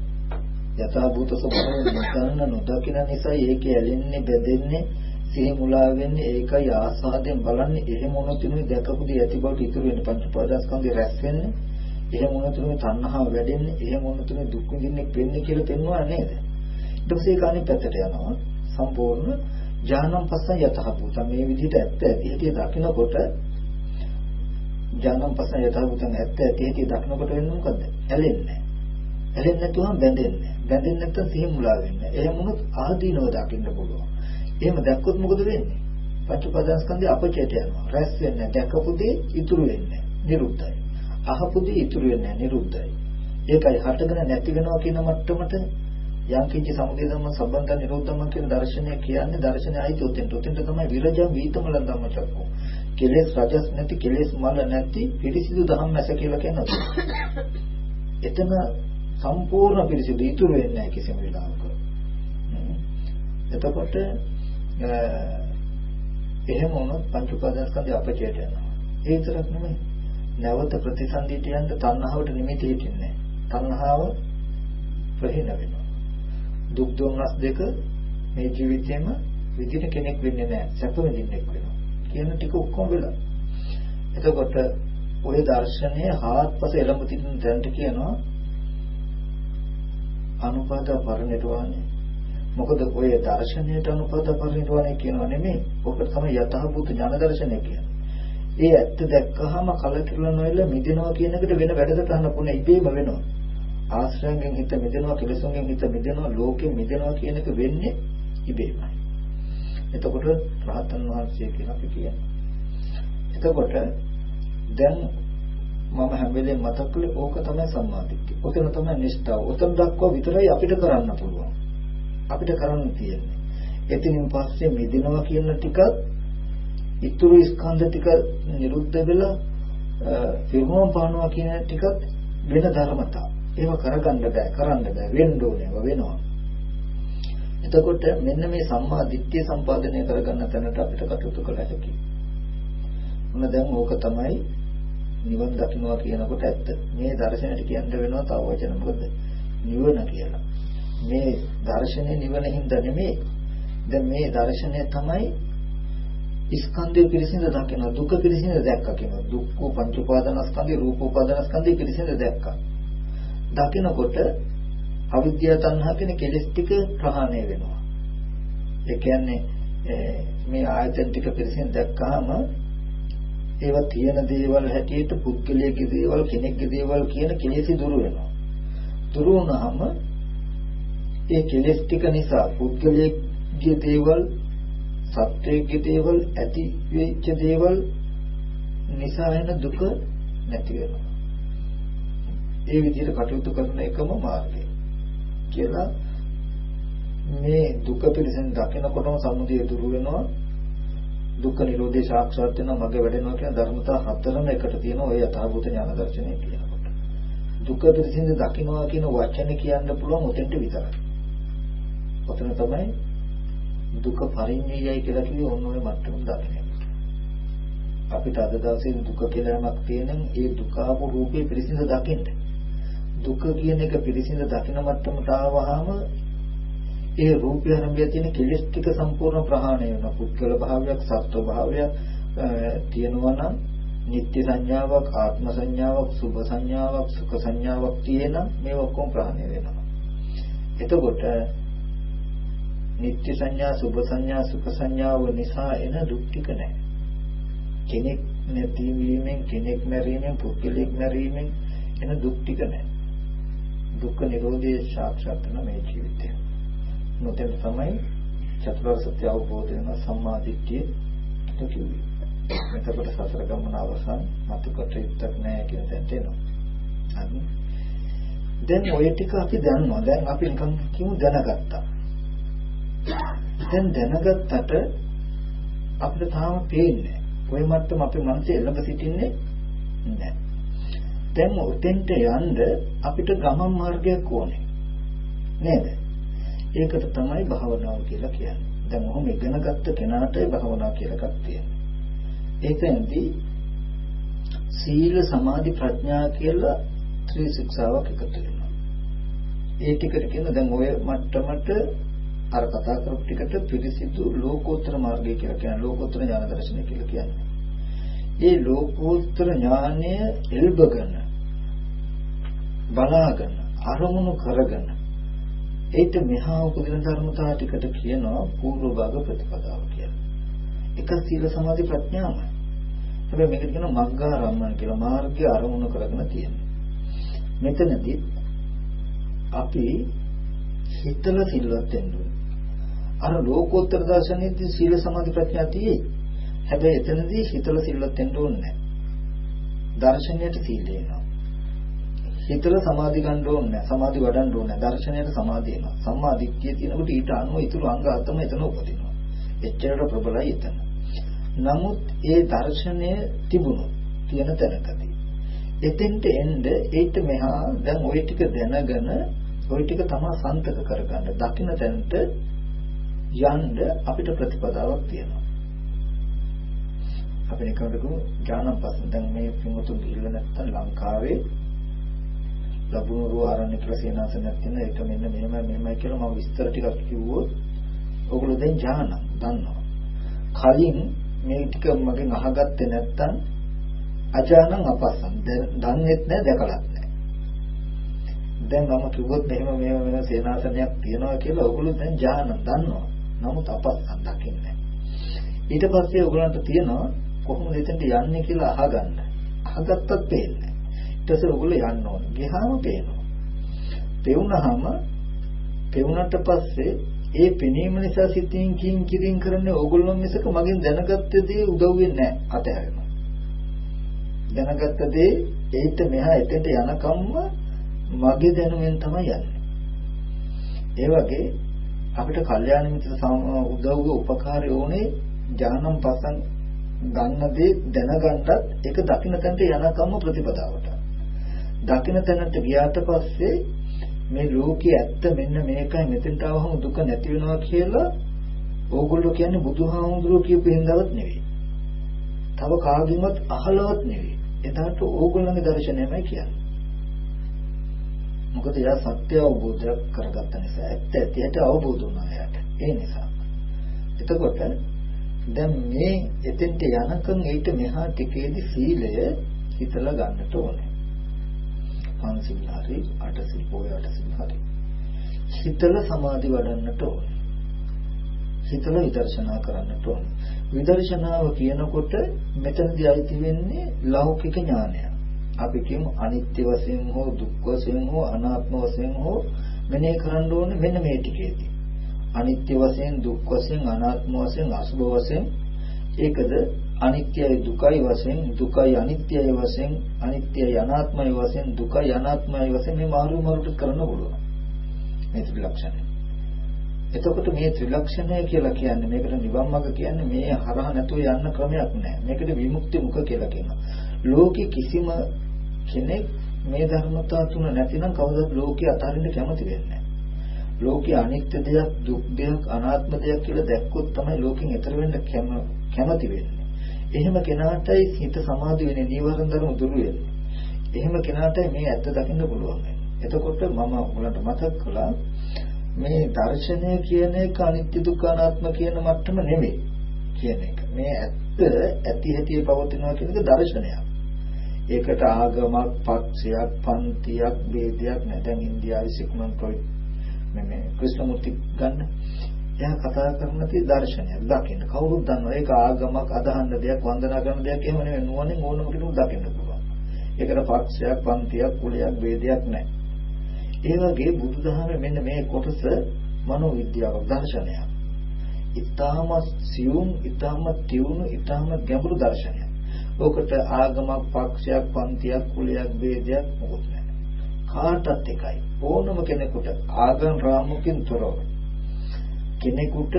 යථා භූත ස්වභාවය නොදන්න නොදකින නිසා ඒක ඇලෙන්නේ බැඳෙන්නේ සිහි මුලා වෙන්නේ ඒකයි ආසාදයෙන් බලන්නේ එහෙම වුණොතිනුයි දැකපු දේ ඇති බවට ඉතුරු වෙන්නේ පංච පාදස්කන්ධය රැස් වෙන්නේ එහෙම වුණොතිනුයි තණ්හාව වැඩෙන්නේ එහෙම වුණොතිනුයි දුක් විඳින්නේ වෙන්නේ කියලා පෙන්වනවා නේද ඊට පස්සේ ඒක අනිත් පැත්තට යනවා සම්පූර්ණ ඥානම් පස්සෙන් යතහ භූත මේ විදිහට ඇත්ත ඇති හැටි දකිනකොට ඥානම් පස්සෙන් යතහ භූතන් ඇත්ත ඇති හැටි දකිනකොට වෙන්නේ මොකද්ද ඇලෙන්නේ ඇලෙන්නේ නැතුවම බැඳෙන්නේ බැඳෙන්නේ නැත්නම් සිහි මුලා වෙන්නේ. එහෙම වුණොත් ආදීනව දකින්න පුළුවන්. එහෙම දැක්කොත් මොකද වෙන්නේ? පංච උපාදානස්කන්ධය අපචයට යනවා. රැස් වෙන්නේ දැකපු දේ ඉතුරු වෙන්නේ නිරුද්ධයි. අහපු දේ ඉතුරු වෙන්නේ නිරුද්ධයි. ඒකයි හටගෙන නැති වෙනවා කියන මට්ටමට යම් කිංච සමුදය ධම්ම සම්බන්ධ නිරෝධ ධම්ම කියන දර්ශනය කියන්නේ දර්ශනය අයිති උතෙන්ට උතෙන්ට තමයි විරජම් වීතමල ධම්ම චක්කෝ. කෙලෙස් රජස් නැති කෙලෙස් මල නැති පිරිසිදු ධම්ම ඇස කියලා කියනවා. එතන සම්පූර්ණ පිරිසිදු ඉතුරු වෙන්නේ නැහැ කිසිම වෙලාවක. එතකොට එහෙම වුණොත් පංච උපාදානස්කන්ධය අපචයට යනවා. ඒ විතරක් නෙමෙයි. නැවත ප්‍රතිසන්දිට යන්න තණ්හාවට නිමිති හිටින්නේ තණ්හාව ප්‍රහීන වෙනවා. දුක් දුන්නස් දෙක මේ ජීවිතේම විඳින කෙනෙක් වෙන්නේ නැහැ. සැප විඳින්නෙක් වෙනවා. කියන ටික ඔක්කොම වෙලා. එතකොට ওই දර්ශනය හාත්පස එළඹ සිටින තැනට කියනවා අනුපාත පරිණිරවාණය. මොකද ඔය දර්ශනයට අනුපාත පරිණිරවාණය කියනවා නෙමෙයි. ඔකට තමයි යථාභූත ඥාන දර්ශනය කියන්නේ. ඒ ඇත්ත දැක්කහම කලකිරලා නොයලා මිදෙනවා කියන එකට වෙන වැඩසටහන පුනේ ඉබේම වෙනවා. ආශ්‍රයෙන් හිත මිදෙනවා, කෙලෙසුන්ගෙන් හිත මිදෙනවා, ලෝකෙ මිදෙනවා කියන එක වෙන්නේ ඉබේමයි. එතකොට රහතන් වහන්සේ කියන අපි කියන්නේ. එතකොට දැන් මම හැම වෙලේම මතක් කළේ ඕක තමයි සම්මාදිට්ඨිය. ඔතන තමයි නිෂ්ඨාව. ඔතන දක්වා විතරයි අපිට කරන්න පුළුවන්. අපිට කරන්න තියෙන්නේ. එතනින් පස්සේ මිදෙනවා කියන ටික ඉතුරු ස්කන්ධ ටික නිරුද්ධ වෙලා පිරුණම් පානවා කියන ටිකත් වෙන ධර්මතා. ඒව කරගන්න බෑ, කරන්න බෑ, වෙන්න ඕනේ, වෙනවා. එතකොට මෙන්න මේ සම්මා දිට්ඨිය සම්පාදනය කරගන්න තැනට අපිට කටයුතු කළ හැකියි. මොන දැන් ඕක තමයි නිවන් දකින්නවා කියනකොට ඇත්ත. මේ දර්ශනයට කියන්න වෙනවා තව වචන මොකද? නිවන කියලා. මේ දර්ශනේ නිවන හින්දා නෙමෙයි. දැන් මේ දර්ශනය තමයි ස්කන්ධය පිරිසිඳ දකින දුක පිරිසිඳ දැක්කා කියන දුක්ඛ පංච උපාදානස්කන්ධේ රූප උපාදානස්කන්ධේ පිරිසිඳ දැක්කා. දකිනකොට අවිද්‍යාව තණ්හා කියන කෙලෙස් ටික ප්‍රහාණය වෙනවා. ඒ කියන්නේ මේ ආයතන ටික පිරිසිඳ දැක්කහම ඒවා තියෙන දේවල් හැටියට පුද්ගලයේ දේවල් කෙනෙක්ගේ දේවල් කියන කෙලෙසි දුරු වෙනවා. දුරු වුණාම ඒ කෙලෙස් ටික නිසා පුද්ගලයේ දේවල් සත්‍යයේ දේවල් ඇති වෙච්ච දේවල් නිසා එන දුක නැති වෙනවා. ඒ විදිහට කටයුතු කරන එකම මාර්ගය කියලා මේ දුක පිළිසෙන් දකිනකොටම සමුදය දුරු වෙනවා දුක්ඛ නිරෝධේ සාක්ෂාත් වෙනවා මගේ වැඩෙනවා කියන ධර්මතා හතරම එකට තියෙන ඔය යථාභූත ඥාන දර්ශනය කියනකොට. දුක්ඛ පිළිසින්ද දකින්නවා කියන වචනේ කියන්න පුළුවන් උතෙන්ට විතරයි. ඔතන තමයි දුක පරිඤ්ඤයයි කියලා කිව්වේ ඕන ඔය මට්ටම දකින්න. අපිට අද දවසේ දුක කියලා යමක් තියෙනම් ඒ දුක ආපු රූපේ පිළිසින්ද දකින්න. දුක කියන එක පිළිසිඳ දකින මට්ටමට ආවහම ඒ රූපය අරඹය තියෙන කෙලෙස් ටික සම්පූර්ණ ප්‍රහාණය වෙනවා. පුද්ගල භාවයක්, සත්ව භාවයක් තියෙනවා නම් නිත්‍ය සංඥාවක්, ආත්ම සංඥාවක්, සුභ සංඥාවක්, සුඛ සංඥාවක් තියෙන මේ ඔක්කොම ප්‍රහාණය වෙනවා. එතකොට නිත්‍ය සංඥා, සුභ සංඥා, සුඛ සංඥාව නිසා එන දුක් ටික නැහැ. කෙනෙක් නැතිවීමෙන්, කෙනෙක් මැරීමෙන්, පුද්ගලෙක් මැරීමෙන් එන දුක් ටික නැහැ. දුක්ඛ නිරෝධයේ සාක්ෂාත් කරන මේ ජීවිතය. නොතෙන් තමයි චතුරාර්ය සත්‍ය අවබෝධ වෙන සම්මා දිට්ඨිය කිව්වේ. එතකොට සසර ගමන අවසන් මතකට යුක්තක් නැහැ කියන තැනට එනවා. හරි. දැන් ඔය ටික අපි දන්නවා. දැන් අපි නිකන් කිමු දැනගත්තා. දැන් දැනගත්තට අපිට තාම පේන්නේ ඔය මට්ටම අපේ මනසේ එළඹ සිටින්නේ නැහැ. දැන් උතෙන්ට යන්න අපිට ගමන් මාර්ගයක් ඕනේ. නේද? ඒකට තමයි භාවනාව කියලා කියන්නේ. දැන් ඔහොම ඉගෙන ගත්ත කෙනාට භාවනා කියලා එකක් තියෙනවා. ඒකෙන්දී සීල සමාධි ප්‍රඥා කියලා ත්‍රි ශික්ෂාවක් එකතු වෙනවා. ඒ ටිකට කියන දැන් ඔය මට්ටමට අර කතා කරපු ටිකට පිරිසිදු ලෝකෝත්තර මාර්ගය කියලා කියන ලෝකෝත්තර ඥාන දර්ශනය කියලා කියන්නේ. ඒ ලෝකෝත්තර ඥානය එල්බගෙන බලාගෙන අරමුණු කරගෙන ඒත් මෙහා උපදින ධර්මතා ටිකට කියනවා පූර්ව භාග ප්‍රතිපදාව කියලා. එක සීල සමාධි ප්‍රඥාමයි. හැබැයි මේකට කියනවා මග්ගාරම්මන කියලා මාර්ගය අරමුණු කරගෙන තියෙනවා. මෙතනදී අපි හිතල සිල්වත් වෙන්න අර ලෝකෝත්තර දර්ශනයේදී සීල සමාධි ප්‍රඥා තියෙයි. හැබැයි එතනදී හිතල සිල්වත් වෙන්න ඕනේ නැහැ. දර්ශනයට සීල එනවා. හිතල සමාධි ගන්න ඕනේ නැහැ. සමාධි වඩන්න ඕනේ නැහැ. දර්ශනයට සමාධි එනවා. සම්මා දිට්ඨිය තියෙනකොට ඊට අනුව ඊතුරු අංග අතම එතන උපදිනවා. එච්චරට ප්‍රබලයි එතන. නමුත් ඒ දර්ශනය තිබුණු තියෙන තැනකදී එතෙන්ට එන්න ඒිට මෙහා දැන් ওই ටික දැනගෙන ওই ටික තමයි සන්තක කරගන්න. දකින්න තැනට යන්න අපිට ප්‍රතිපදාවක් තියෙනවා. අපි නිකන්දකු ඥානම් පස්සේ දැන් මේ පින්වතුන් ගිහිල්ලා නැත්තම් ලංකාවේ ලැබුණු රුව ආරණ්‍ය කියලා සේනාසනයක් තියෙන ඒක මෙන්න මෙහෙමයි මෙහෙමයි කියලා මම විස්තර ටිකක් කිව්වොත් ඔගොල්ලෝ දැන් ඥානම් දන්නවා. කලින් මේ ටික මගෙන් අහගත්තේ නැත්තම් අජානං අපස්සන් දන්නේත් නැහැ දැකලත් නැහැ. දැන් මම කිව්වොත් මෙහෙම මෙහෙම වෙන සේනාසනයක් තියෙනවා කියලා ඔයගොල්ලෝ දැන් ඥාන දන්නවා. නමුත් අපස්සන් දකින්නේ ඊට පස්සේ ඔයගොල්ලන්ට තියෙනවා කොහොමද එතනට යන්නේ කියලා අහගන්න. අහගත්තත් පේන්නේ. ඊට පස්සේ ඔයගොල්ලෝ යන්න ඕනේ. ගියාම පේනවා. පෙවුනහම පෙවුනට පස්සේ ඒ පෙනීම නිසා සිතින් කින් කිරින් කරන්නේ ඕගොල්ලෝ මිසක මගෙන් දැනගත්ත දේ උදව් වෙන්නේ නැහැ අතහැරෙනවා. දැනගත්ත දේ ඒිට මෙහා එතෙන්ට යනකම්ම මගේ දැනුමෙන් තමයි යන්නේ. ඒ වගේ අපිට කල්යාණ මිත්‍ර උදව්ව උපකාරය ඕනේ ඥානම් පසන් ගන්න දේ දැනගන්නත් ඒක දකින්න තැනට යනකම්ම ප්‍රතිපදාවට. දකින්න තැනට ගියාට පස්සේ මේ ලෝකයේ ඇත්ත මෙන්න මේකයි මෙතෙන්ට આવහම දුක නැති වෙනවා කියලා ඕගොල්ලෝ කියන්නේ බුදුහාමුදුරුවෝ කියපු හින්දාවත් නෙවෙයි. තව කාගෙන්වත් අහලවත් නෙවෙයි. එතනට ඕගොල්ලන්ගේ දර්ශනයමයි කියන්නේ. මොකද එයා සත්‍ය අවබෝධ කරගත්ත නිසා ඇත්ත ඇතියට අවබෝධ වුණා එයාට. ඒ නිසා. එතකොට දැන් මේ එතෙන්ට යනකම් ඊට මෙහා ටිකේදී සීලය හිතලා ගන්නට ඕනේ. පන්සිල් හරි අටසිල් පොය අටසිල් හරි. හිතල සමාධි වඩන්නට ඕනේ. හිතල විදර්ශනා කරන්නට ඕනේ. විදර්ශනාව කියනකොට මෙතනදී අයිති වෙන්නේ ලෞකික ඥානය. අපි කියමු අනිත්‍ය වශයෙන් හෝ දුක් වශයෙන් හෝ අනාත්ම වශයෙන් හෝ මෙනෙහි කරන්න ඕනේ මෙන්න මේ ටිකේදී. අනිත්‍ය වශයෙන් දුක් වශයෙන් අනාත්ම වශයෙන් අසුභ වශයෙන්. ඒකද අනිත්‍යයි දුකයි වශයෙන් දුකයි අනිත්‍යයි වශයෙන් අනිත්‍යයි අනාත්මයි වශයෙන් දුකයි අනාත්මයි වශයෙන් මේ මාරු මාරුට කරන්න පුළුවන්. මේ ත්‍රිලක්ෂණය. එතකොට මේ ත්‍රිලක්ෂණය කියලා කියන්නේ මේකට නිවන් මාර්ග කියන්නේ මේ හරහ නැතුව යන්න ක්‍රමයක් නෑ. මේකට විමුක්ති මුඛ කියලා කියනවා. ලෝකේ කිසිම කෙනෙක් මේ ධර්මතා තුන නැතිනම් කවදාවත් ලෝකේ අතහරින්න කැමති වෙන්නේ නෑ ලෝකේ අනිත්‍ය දෙයක් දුක් දෙයක් අනාත්ම දෙයක් කියලා දැක්කොත් තමයි ලෝකෙන් එතර වෙන්න කැමති වෙන්නේ එහෙම කෙනාටයි හිත සමාධි වෙන්නේ නීවරණ ධර්ම දුරු වෙන්නේ. එහෙම කෙනාටයි මේ ඇත්ත දකින්න පුළුවන්. එතකොට මම ඔයාලට මතක් කළා මේ දර්ශනය කියන එක අනිත්‍ය දුක්ඛ අනාත්ම කියන මට්ටම නෙමෙයි කියන එක. මේ ඇත්ත ඇති හැටි පවතිනවා කියන එක දර්ශනයක්. ඒකට ආගමක්, පක්ෂයක්, පන්තියක්, ભેදයක් නැහැ. දැන් ඉන්දියාවේ සිග්මන්ඩ් ෆ්‍රොයිඩ් මේ මේ ක්‍රිෂ්ණමූර්ති ගන්න. එයා කතා කරන තේ දර්ශනයක් දකින්න. කවුරුත් දන්නවා ඒක ආගමක් අදහන්න දෙයක්, වන්දනා කරන දෙයක් එහෙම නෙවෙයි. නුවණින් ඕනම කෙනෙකුට දකින්න පුළුවන්. ඒකට පක්ෂයක්, පන්තියක්, කුලයක්, ભેදයක් නැහැ. ඒ වගේ බුදුදහමේ මෙන්න මේ කොටස මනෝ විද්‍යාවක් දර්ශනයක්. ඊටාම සියුම්, ඊටාම තියුණු, ඊටාම ගැඹුරු දර්ශනයක්. ඔකට ආගමක්, පක්ෂයක්, පන්තියක්, කුලයක්, ભેදයක් මොකුත් නැහැ. කාටත් එකයි. ඕනම කෙනෙකුට ආගම් රාමුකින් තොරව කෙනෙකුට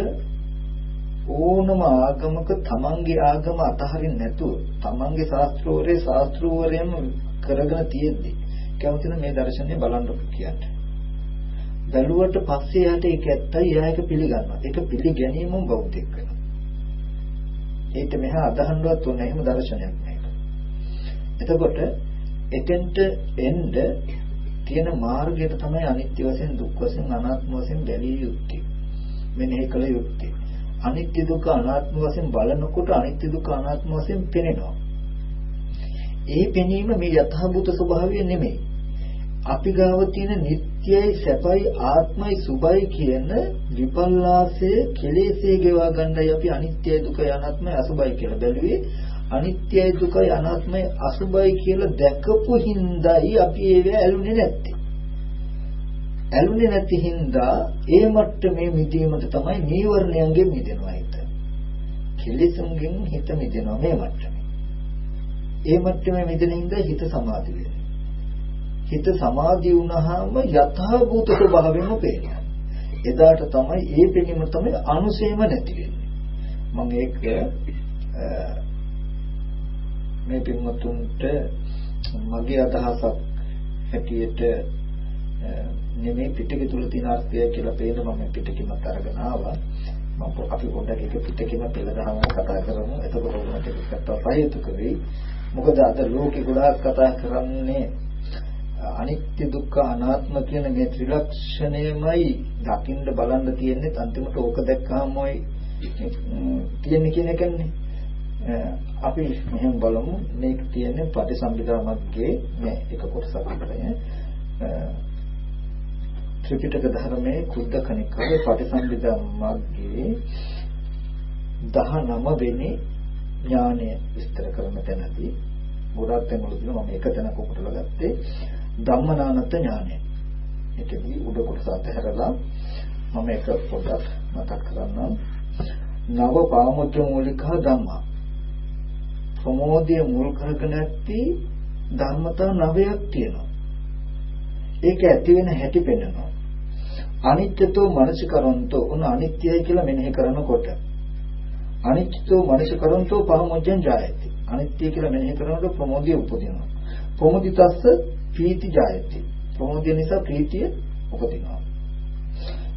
ඕනම ආගමක තමන්ගේ ආගම අතහරින්න නැතුව තමන්ගේ ශාස්ත්‍රෝරේ ශාස්ත්‍රෝරයම කරගෙන තියෙද්දි කැමතින මේ දර්ශනය බලන්නකො කියන්නේ. බැලුවට පස්සේ යාට ඒක ඇත්තයි එයා ඒක පිළිගන්නවා. ඒක පිළිගැනීමම බෞද්ධික වෙනවා. ඒක මෙහා අදහන්නවත් ඕනේ එහෙම දර්ශනයක් මේක. එතකොට එතෙන්ට එන්න තියෙන මාර්ගයට තමයි අනිත්‍ය වශයෙන් දුක් වශයෙන් අනාත්ම වශයෙන් බැලිය යුත්තේ. මෙනෙහි කළ යුත්තේ. අනිත්‍ය දුක අනාත්ම වශයෙන් බලනකොට අනිත්‍ය දුක අනාත්ම වශයෙන් පෙනෙනවා. ඒ පෙනීම මේ යථාභූත ස්වභාවය නෙමෙයි. අපි ගාව තියෙන නිට්ටයයි සැපයි ආත්මයි සුභයි කියන විපල්ලාසයේ කෙලෙසේ ගෙවා ගන්නයි අපි අනිත්‍යයි දුකයි අනාත්මයි අසුභයි කියලා බැලුවේ අනිත්‍යයි දුකයි අනාත්මයි අසුභයි කියලා දැකපු හින්දායි අපි ඒව ඇලුනේ නැත්තේ ඇලුනේ නැති හින්දා ඒ මට්ටමේ මිදීමට තමයි නීවරණයන්ගෙන් මිදෙනවා හිත. කෙලෙසුන්ගෙන් හිත මිදෙනවා මේ මට්ටමේ. ඒ මට්ටමේ මිදෙන හින්දා හිත සමාධි වෙනවා. හිත සමාධි වුණාම යථාභූත ස්වභාවයෙන්ම පේනවා. එදාට තමයි ඒ පෙනීම තමයි අනුසේම නැති වෙන්නේ. මම ඒක මේ පින්වතුන්ට මගේ අදහසක් හැටියට නෙමෙයි පිටකේ තුල තියෙන අර්ථය කියලා පේන මම පිටකෙමත් අරගෙන ආවා. මම අපි පොඩ්ඩක් ඒක පිටකෙම පෙළදහම කතා කරමු. එතකොට උන්ට ඒකට සහයතුක වෙයි. මොකද අද ලෝකේ ගොඩාක් කතා කරන්නේ අනිත්‍ය දුක්ඛ අනාත්ම කියන මේ ත්‍රිලක්ෂණයමයි දකින්න බලන්න තියෙන්නේ අන්තිමට ඕක දැක්කමයි තියෙන්නේ කියන එකනේ. අපි මෙහෙම බලමු මේක තියෙන්නේ පටිසම්භිදා මග්ගේ මේ එක කොටසක් විතරයි. ත්‍රිපිටක ධර්මයේ කුද්දක නිකායේ පටිසම්භිදා මග්ගේ 19 වෙනි ඥානය විස්තර කරන තැනදී ගොඩක් තැන්වලදී මම එක තැනක උපුටලා ගත්තේ ධම්මනානත් ඥානය. ඒකදී උඩ කොටස අතහැරලා මම එක පොඩ්ඩක් මතක් කරන්නම්. නව පාමුද්‍ර මූලිකා ධම්මා. ප්‍රමෝදයේ මුල් කරගෙන ඇති ධර්මතා නවයක් තියෙනවා. ඒක ඇති වෙන හැටි පෙන්වනවා. අනිත්‍යතෝ මනසිකරන්තෝ උන අනිත්‍යයි කියලා මෙනෙහි කරනකොට අනිත්‍යතෝ මනසිකරන්තෝ පහමොජ්ජං ජායති. අනිත්‍ය කියලා මෙනෙහි කරනකොට ප්‍රමෝදය උපදිනවා. ප්‍රමෝදිතස්ස ප්‍රීති ජායති. ප්‍රමෝදය නිසා ප්‍රීතිය උපදිනවා.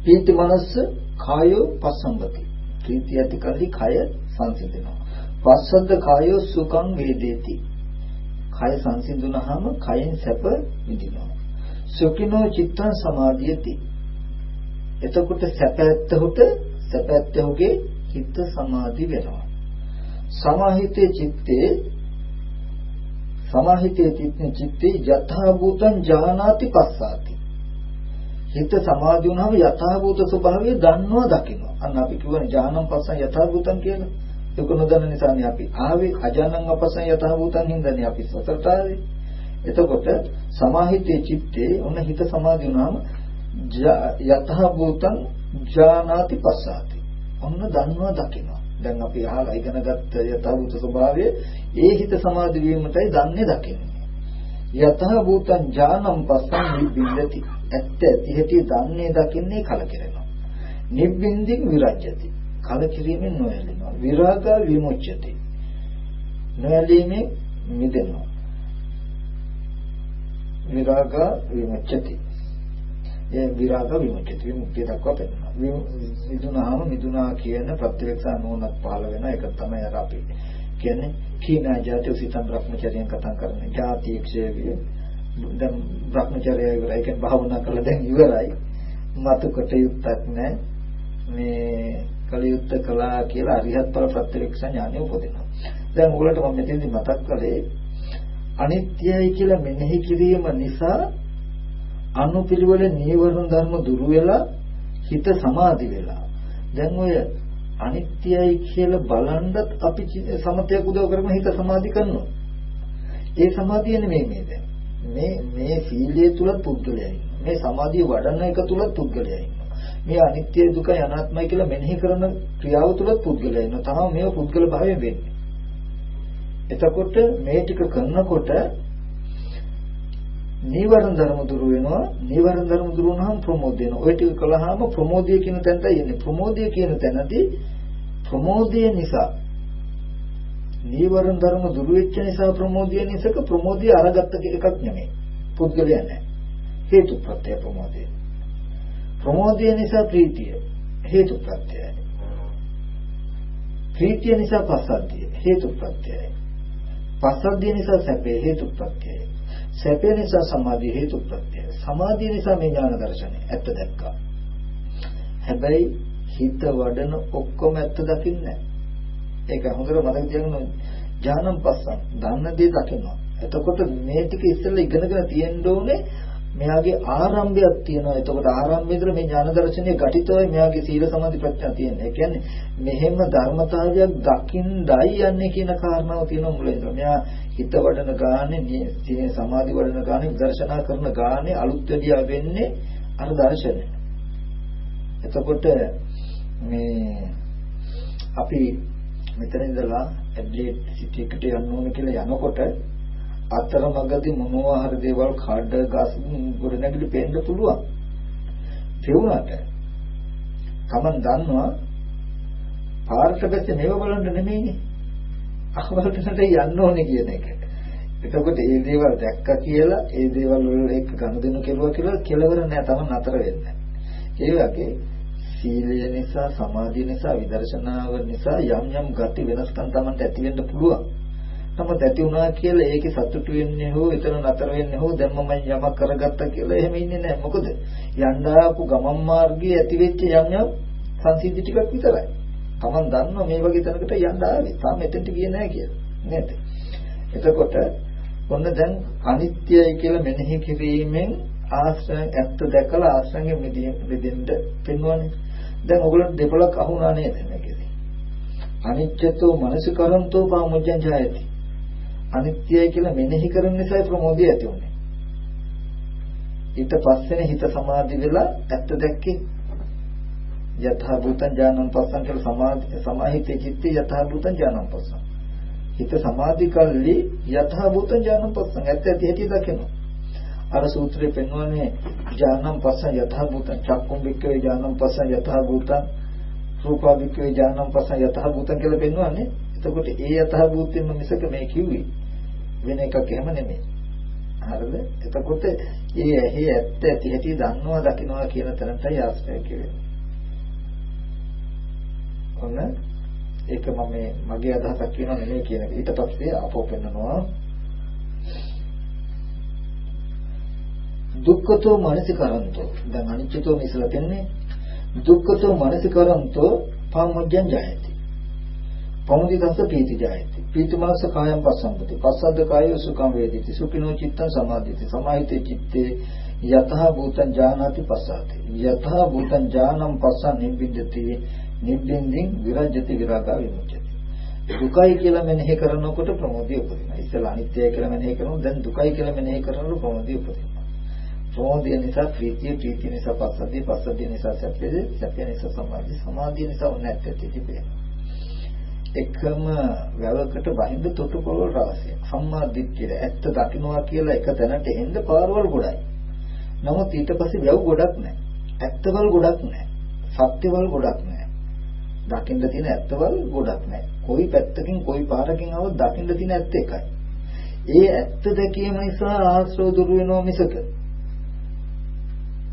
ප්‍රීති මනස්ස කායෝ පස්සම්බති. ප්‍රීතිය ඇති කලී කය සංසිඳෙනවා. පස්සද්ද කායෝ සුඛං වේදේති. කය සංසිඳුනහම කයෙන් සැප විඳිනවා. සුඛිනෝ චිත්තං සමාධියති. එතකොට සැපැත්තහුට සැපැත්තහුගේ චිත්ත සමාධි වෙනවා. සමාහිතේ චිත්තේ සමාහිතේ චිත්තේ යථා භූතං ජානාති පස්සාති. හිත සමාධි වුණාම යථා භූත ස්වභාවය දන්නවා දකිනවා. අන්න අපි කියවනේ ඥානම් පස්සන් යථා භූතං කියලා. ඒක නොදන්න නිසානේ අපි ආවේ අජානං අපසං යථා භූතං හින්දානේ අපි සතරට ආවේ. එතකොට සමාහිතේ චිත්තේ ඔන්න හිත සමාධි වුණාම යතහ භූතං ඥානාති පස්සාති. ඔන්න දන්නවා දකිනවා. දැන් අපි අහලා ඉගෙනගත්ත යතහ භූත ස්වභාවය ඒ හිත සමාධි වීමටයි දන්නේ දකින්නේ. යතහ භූතං ඥානම් පස්සං නිබ්බින්දති. ඇත්ත ඇති හැටි දන්නේ දකින්නේ කලකිරෙනවා. නිබ්බින්දින් විරජ්‍යති. කලකිරීමෙන් නොයැලෙනවා. විරාගා විමුච්ඡති. නොයැලීමෙන් මිදෙනවා. විරාගා විමුච්ඡති. ඒ විරාග විමුක්තිය විමුක්තිය දක්වා පෙන්නනවා. මිදුනාම මිදුනා කියන ප්‍රත්‍යක්ෂ නෝනක් පහළ වෙන එක තමයි අර අපි කියන්නේ කීනා ජාති උසිතම් බ්‍රහ්මචර්යයන් කතා කරන්නේ. ජාති ක්ෂේවිය දැන් භ්‍රමචර්යය ඉවරයි. කියන්නේ භාවනා කරලා දැන් ඉවරයි. මතු කොට යුක්තක් නැහැ මේ කලියුත්ත කළා කියලා අරිහත් ඵල ප්‍රත්‍යක්ෂ ඥානය උපදිනවා. දැන් උගලට මම මෙතෙන්දි මතක් කළේ අනිත්‍යයි කියලා මෙනෙහි කිරීම නිසා අනුපිළිවෙල නීවරණ ධර්ම දුරු වෙලා හිත සමාධි වෙලා. දැන් ඔය අනිත්‍යයි කියලා බලනවත් අපි සමතයක් උදව් කරගෙන හිත සමාධි කරනවා. ඒ සමාධිය නෙමෙයි මේ දැන්. මේ මේ සීලයේ තුල පුද්ගලයා මේ සමාධිය වඩන එක තුල පුද්ගලයා මේ අනිත්‍ය දුකයි අනාත්මයි කියලා මෙනෙහි කරන ක්‍රියාව තුල පුද්ගලයා ඉන්නවා. තමයි මේව පුද්ගල භාවය වෙන්නේ. එතකොට මේ ටික කරනකොට නීවරණ ධර්ම දුරු වෙනවා. නීවරණ ධර්ම දුරු වුණාම ප්‍රමෝදය වෙනවා. ඔය ටික කළාම ප්‍රමෝදය කියන තැනට එන්නේ. ප්‍රමෝදය කියන තැනදී ප්‍රමෝදය නිසා නීවරණ ධර්ම දුරු වෙච්ච නිසා ප්‍රමෝදය නිසාක ප්‍රමෝදය අරගත්ත එකක් නෙමෙයි. පුද්ගලයා නැහැ හේතු ප්‍රත්‍ය ප්‍රමෝදය. ප්‍රමෝදය නිසා ප්‍රීතිය. හේතු ප්‍රත්‍යයයි ප්‍රීතිය නිසා පස්සද්ධිය. හේතු ප්‍රත්‍යයයි පස්සද්ධිය නිසා සැපේ හේතු ප්‍රත්‍යයයි. සැපේ නිසා සමාධිය හේතු ප්‍රත්‍යයයි. සමාධිය නිසා මේ ඥාන දර්ශනය ඇත්ත දැක්කා. හැබැයි හිත වඩන ඔක්කොම ඇත්ත දකින්නේ ඒක හොඳට මතක තියාගන්න ඥානම් පස්සන් දන්න දේ දකිනවා. එතකොට මේ ටික ඉස්සෙල්ලා ඉගෙනගෙන තියෙන්න ඕනේ මෙයාගේ ආරම්භයක් තියෙනවා. එතකොට ආරම්භයේදී මේ ඥාන දර්ශනයේ ඝටිතවයි මෙයාගේ සීල සමාධි ප්‍රඥා තියෙන්නේ. ඒ කියන්නේ මෙහෙම ධර්මතාවයක් දකින්නයි යන්නේ කියන කාරණාව තියෙනවා මුලින්ම. මෙයා හිත වඩන ගානේ, සීල සමාධි වඩන ගානේ, දර්ශනා කරන ගානේ අලුත් වැඩියා වෙන්නේ අර දර්ශනය. එතකොට මේ අපි මෙතන ඉඳලා ඇඩ්ලේට් සිටි එකට යන්න ඕන කියලා යනකොට අතරමඟදී මොනවා හරි දේවල් කඩ ගස් ගොඩනැගිලි පේන්න පුළුවන්. පෙවුනට Taman දන්නවා පාරට බැස්සේ මේව බලන්න නෙමෙයිනේ. අහවලට යන්න ඕනේ කියන එක. එතකොට මේ දේවල් දැක්කා කියලා ඒ දේවල් වල එක්ක ගනුදෙනු කෙරුවා කියලා කෙලවර නෑ Taman අතර වෙන්නේ. ඒ වගේ සීලය නිසා සමාධිය නිසා විදර්ශනාව නිසා යම් යම් ගති වෙනස්කම් Tamanට ඇති වෙන්න පුළුවන්. නමුත් ඇති වුණා කියලා ඒකේ සතුටු වෙන්නේ හෝ එතන නතර වෙන්නේ හෝ දැන් මම යමක් කරගත්තා කියලා එහෙම ඉන්නේ නැහැ. මොකද යන්න ආපු ගමන් මාර්ගයේ ඇති වෙච්ච යම් යම් සංසිද්ධි ටිකක් විතරයි. Taman දන්නවා මේ වගේ තැනකට යන්න ආවේ. තාම එතනට ගියේ නැහැ කියලා. නේද? එතකොට ඔන්න දැන් අනිත්‍යයි කියලා මෙනෙහි කිරීමෙන් ආශ්‍රය ඇත්ත දැකලා ආශ්‍රයෙන් මිදෙන්න පෙන්වන්නේ. දැන් ඔයගොල්ලෝ දෙපළක් අහුණා නේද මේකේදී? අනිත්‍යතෝ මනසිකරන්තෝ පාමුජ්ජං ජායති. අනිත්‍යයි කියලා මෙනෙහි කරන නිසා ප්‍රමෝදය ඇති වුනේ. ඊට පස්සේ හිත සමාධි වෙලා ඇත්ත දැක්කේ යථා භූතං ඥානං පස්සං කියලා සමාධි සමාහිතේ චිත්තේ යථා භූතං ඥානං පස්සං. හිත සමාධි කල්ලි යථා භූතං ඥානං පස්සං ඇත්ත ඇති හැටි දකිනවා. අර සූත්‍රයේ පෙන්වන්නේ ඥානං පස්සං යථා භූතං චක්කුම් වික්කේ ඥානං පස්සං යථා භූතං රූපා වික්කේ ඥානං පස්සං යථා භූතං කියලා පෙන්වන්නේ එතකොට ඒ යතහ භූතයෙන්ම මිසක මේ කිව්වේ වෙන එකක් එහෙම නෙමෙයි. හරිද? එතකොට ඒ ඇහි ඇත්ත ඇති හැටි දන්නවා දකින්නවා කියන තැනටයි ආශ්‍රය කියන්නේ. ඔන්න ඒක මම මගේ අදහසක් කියනවා නෙමෙයි කියන එක. ඊට පස්සේ ආපෝ පෙන්නනවා. දුක්ඛතෝ මනසිකරන්තෝ. දැන් අනිච්චතෝ මිසලා තෙන්නේ. දුක්ඛතෝ මනසිකරන්තෝ පාමුජ්ජං ජයති. පමුදිතස්ස පීති ජායති. පීතිමාස කායම් පස්සම්පති. පස්සද්ද කායෝ සුඛං වේදිති. සුඛිනෝ චිත්තං සමාධිති. සමාහිතේ චිත්තේ යතහ භූතං ජානාති පස්සාති. යතහ භූතං ජානම් පස්සං නිබ්බින්දති. නිබ්බින්දින් විරජ්‍යති විරාගා විමුච්ඡති දුකයි කියලා මෙනෙහි කරනකොට ප්‍රමෝදය උපදිනවා ඉස්සෙල්ලා අනිත්‍යයි කියලා මෙනෙහි කරනවා දැන් දුකයි කියලා මෙනෙහි කරනකොට ප්‍රමෝදය උපදිනවා ප්‍රමෝදය නිසා ප්‍රීතිය ප්‍රීතිය නිසා පස්සද්ධිය පස්සද්ධිය නිසා සැපය සැපය නිසා සමාධිය සමාධිය නිසා උන්නත් තිබෙනවා එකම වැවකට වහින්න තොටුපොළ රාශිය. සම්මා දිට්ඨිය ඇත්ත දකින්නවා කියලා එක තැනට එන්න පාරවල් ගොඩයි. නමුත් ඊට පස්සේ වැව් ගොඩක් නැහැ. ඇත්තවල් ගොඩක් නැහැ. සත්‍යවල් ගොඩක් නැහැ. දකින්න තියෙන ඇත්තවල් ගොඩක් නැහැ. කොයි පැත්තකින් කොයි පාරකින් ආවොත් දකින්න තියෙන ඇත්ත එකයි. ඒ ඇත්ත දැකීම නිසා ආශ්‍රව දුරු වෙනවා මිසක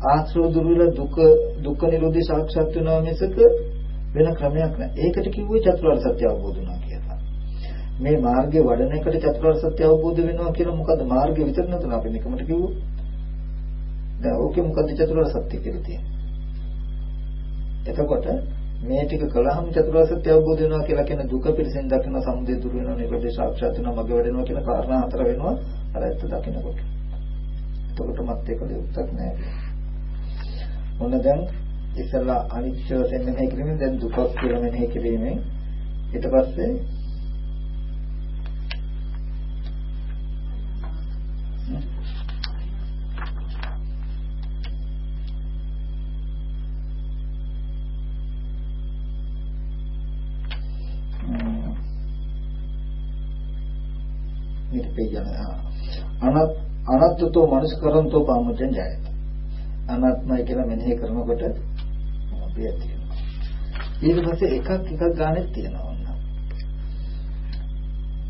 ආශ්‍රව දුරු වෙලා දුක දුක්ඛ නිරෝධය සාක්ෂාත් වෙනවා මිසක වෙන ක්‍රමයක් නැහැ. ඒකට කිව්වේ චතුරාර්ය සත්‍ය අවබෝධ වුණා කියලා. මේ මාර්ගයේ වඩන එකට චතුරාර්ය සත්‍ය අවබෝධ වෙනවා කියලා මොකද්ද මාර්ගය විතර නේද අපි නිකමට කිව්වොත් දැන් ඕකේ මොකද්ද චතුරාර්ය සත්‍ය කියලා තියෙන්නේ එතකොට මේ ටික කළාම චතුරාර්ය සත්‍ය අවබෝධ වෙනවා කියලා කියන දුක පිළිසෙන් දකින්න සමුදය දුර වෙනවා නිරෝධය සාක්ෂාත් වෙනවා මග වැඩෙනවා කියන කාරණා හතර වෙනවා. අර ඇත්ත දකින්නකොට. එතකොට මත් ඒක දෙයක් නැහැ. මොන දැන් ඉස්සලා අනිත්‍ය වශයෙන් මෙහෙය කිරීමෙන් දැන් දුකක් කියලා මෙහෙය කිරීමෙන්. ඊට පස්සේ ඊට පෙයන අනත් අනත්තතෝ මනස්කරන්තෝ පාමුචෙන් ජයති අනාත්මයි කියලා මෙනෙහි කරනකොට අපිය තියෙනවා ඊට පස්සේ එකක් එකක් ගානෙත් තියෙනවා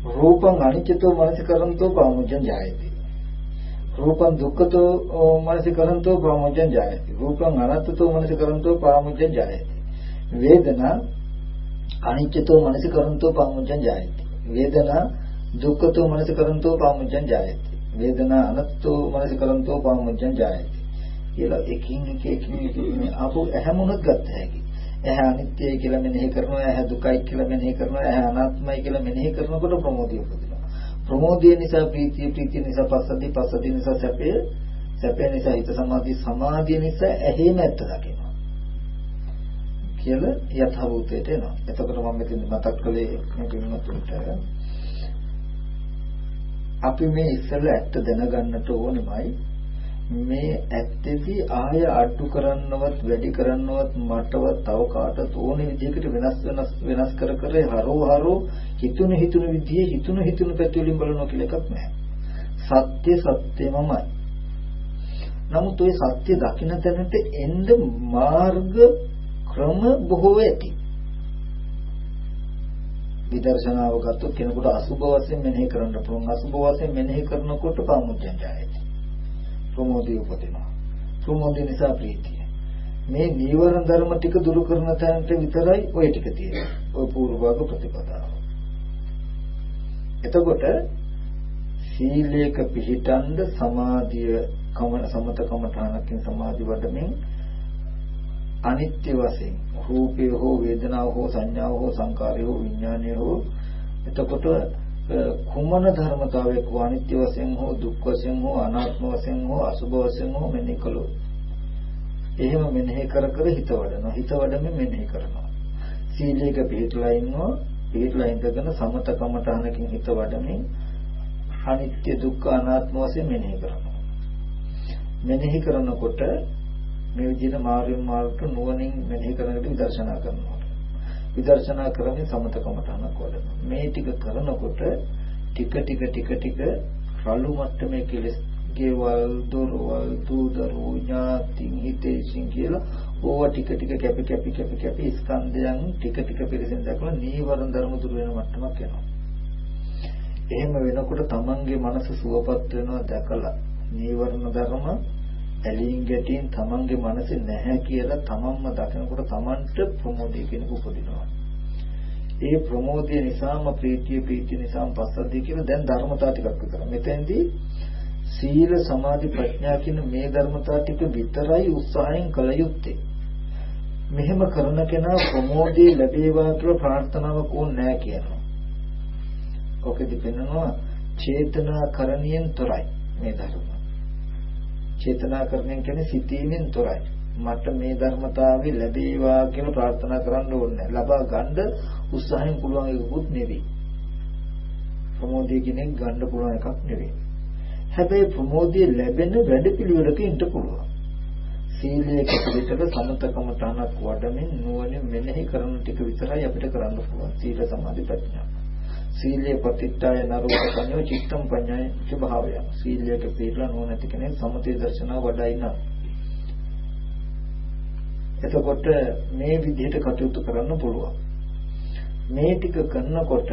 රූපං අනිච්චතෝ මනස්කරන්තෝ පාමුචෙන් ජයති. රූපං දුක්ඛතෝ මනස්කරන්තෝ පාමුචෙන් ජයති. රූපං අනත්තතෝ මනස්කරන්තෝ පාමුචෙන් ජයති. වේදනා අනිච්චතෝ මනස්කරන්තෝ පාමුචෙන් ජයති. වේදනා දුක්ඛතෝ මනසකරන්තෝ පාමුච්ඡං ජායති. වේදනා අනත්තෝ මනසකරන්තෝ පාමුච්ඡං ජායති. කියලා එකින් එක එකින් එක ආපු ඇහැමුණත් ගත්ත හැකි ඇහැ අනිත්‍යයි කියලා මෙනෙහි කරනවා ඇහැ දුකයි කියලා මෙනෙහි කරනවා ඇහැ අනාත්මයි කියලා මෙනෙහි කරනකොට ප්‍රමෝදය උපදිනවා. ප්‍රමෝදය නිසා ප්‍රීතිය ප්‍රීතිය නිසා පස්සද්ධි පස්සද්ධි නිසා සැපය සැපය නිසා හිත සමාධි සමාධිය නිසා ඇහිම ඇත්ත දකිනවා. කියලා යථාභූතයට එනවා. එතකොට මම මෙතන මතක් කළේ මේ පින්වතුන්ට අපි මේ ඉස්සෙල්ලා ඇත්ත දැනගන්නට ඕනෙමයි මේ ඇත්තෙදි ආය අඩු කරන්නවත් වැඩි කරන්නවත් මටවත් තව කාටවත් ඕන විදිහකට වෙනස් වෙනස් වෙනස් කර කර හරෝ හරෝ හිතුන හිතුන විදිහේ හිතුන හිතුන පැති වලින් බලනවා කියලා එකක් නැහැ. සත්‍ය සත්‍යමමයි. නමුත් ওই සත්‍ය දකින්න තැනට එන්න මාර්ග ක්‍රම බොහෝ ඇති. විදර්ශනාව ගත්තොත් කෙනෙකුට අසුබ වශයෙන් මෙනෙහි කරන්න පුළුවන් අසුබ වශයෙන් මෙනෙහි කරනකොට පාමුච්චන් ජායති ප්‍රමෝදය උපදිනවා ප්‍රමෝදය නිසා ප්‍රීතිය මේ නීවරණ ධර්ම ටික දුරු කරන තැනට විතරයි ওই ටික තියෙන්නේ ওই පූර්වභාග ප්‍රතිපදාව එතකොට සීලයක පිහිටන්ද සමාධිය කම සමත කමඨානකින් සමාධි වඩමින් අනිත්‍ය වශයෙන් රූපය හෝ වේදනාව හෝ සංඥාව හෝ සංකාරය හෝ විඥානය හෝ එතකොට කුමන ධර්මතාවයක අනිත්‍ය වශයෙන් හෝ දුක් වශයෙන් හෝ අනාත්ම වශයෙන් හෝ අසුභ වශයෙන් හෝ මෙනෙහි කළොත් එහෙම මෙනෙහි කර කර හිත වඩනවා. හිත වඩමින් මෙනෙහි කරනවා. සීලයක පිළිතුලා ඉන්නවා පිළිතුලා ඉඳගෙන සමතකමට අනකින් හිත වඩමින් අනිත්‍ය දුක්ඛ අනාත්ම වශයෙන් මෙනෙහි කරනවා. මෙනෙහි කරනකොට මේ විදිහට මාර්ගයෙන් මාර්ගට නුවණින් මෙනෙහි කරනකොට විදර්ශනා කරනවා. විදර්ශනා කරමින් සමතකමටහනක් වඩනවා. මේ ටික කරනකොට ටික ටික ටික ටික රළු මට්ටමේ කෙලස් ගෙවල් දොරවල් දූදරු ඥාතින් හිතේසින් කියලා ඕවා ටික ටික කැපි කැපි කැපි කැපි ස්කන්ධයන් ටික ටික පිරසෙන් දක්වලා නීවරණ ධර්ම දුර වෙන මට්ටමක් එනවා. එහෙම වෙනකොට තමන්ගේ මනස සුවපත් වෙනවා දැකලා නීවරණ ධර්ම ඇලීම් ගැටීම් තමන්ගේ මනසේ නැහැ කියලා තමන්ම දකිනකොට තමන්ට ප්‍රමෝදය කියන උපදිනවා. ඒ ප්‍රමෝදය නිසාම ප්‍රීතිය ප්‍රීතිය නිසාම පස්සද්ධිය කියන දැන් ධර්මතා ටිකක් විතර. මෙතෙන්දී සීල සමාධි ප්‍රඥා කියන මේ ධර්මතා ටික විතරයි උත්සාහයෙන් කළ යුත්තේ. මෙහෙම කරන කෙනා ප්‍රමෝදය ලැබේවා කියලා ප්‍රාර්ථනාවක් ඕනේ නැහැ කියනවා. ඔකෙදි පෙන්නනවා චේතනා කරණියෙන් තොරයි මේ ධර්ම. චේතනා කරමින් කියන්නේ සිතීමෙන් තොරයි. මට මේ ධර්මතාවය ලැබේවා කියලා ප්‍රාර්ථනා කරන්න ඕනේ. ලබා ගන්න උත්සාහයෙන් පුළුවන් එකකුත් නෙවෙයි. ප්‍රමෝදය කෙනෙක් ගන්න පුළුවන් එකක් නෙවෙයි. හැබැයි ප්‍රමෝදය ලැබෙන වැඩපිළිවෙලක ඉන්න පුළුවන්. සීලයක පිළිතර සමතකම තනක් වඩමින් නුවණින් මෙනෙහි කරන ටික විතරයි අපිට කරන්න පුළුවන්. සීල සමාධි ප්‍රඥා. සීලයේ ප්‍රතිත්තාය නරෝප සංයෝ චිත්තම් පඤ්ඤාය ස්වභාවය. සීලයක පිළිලා නොනැති කෙනෙක් සමතේ දර්ශනාව වඩයි නම්. එතකොට මේ විදිහට කටයුතු කරන්න පුළුවන්. මේ ටික කරනකොට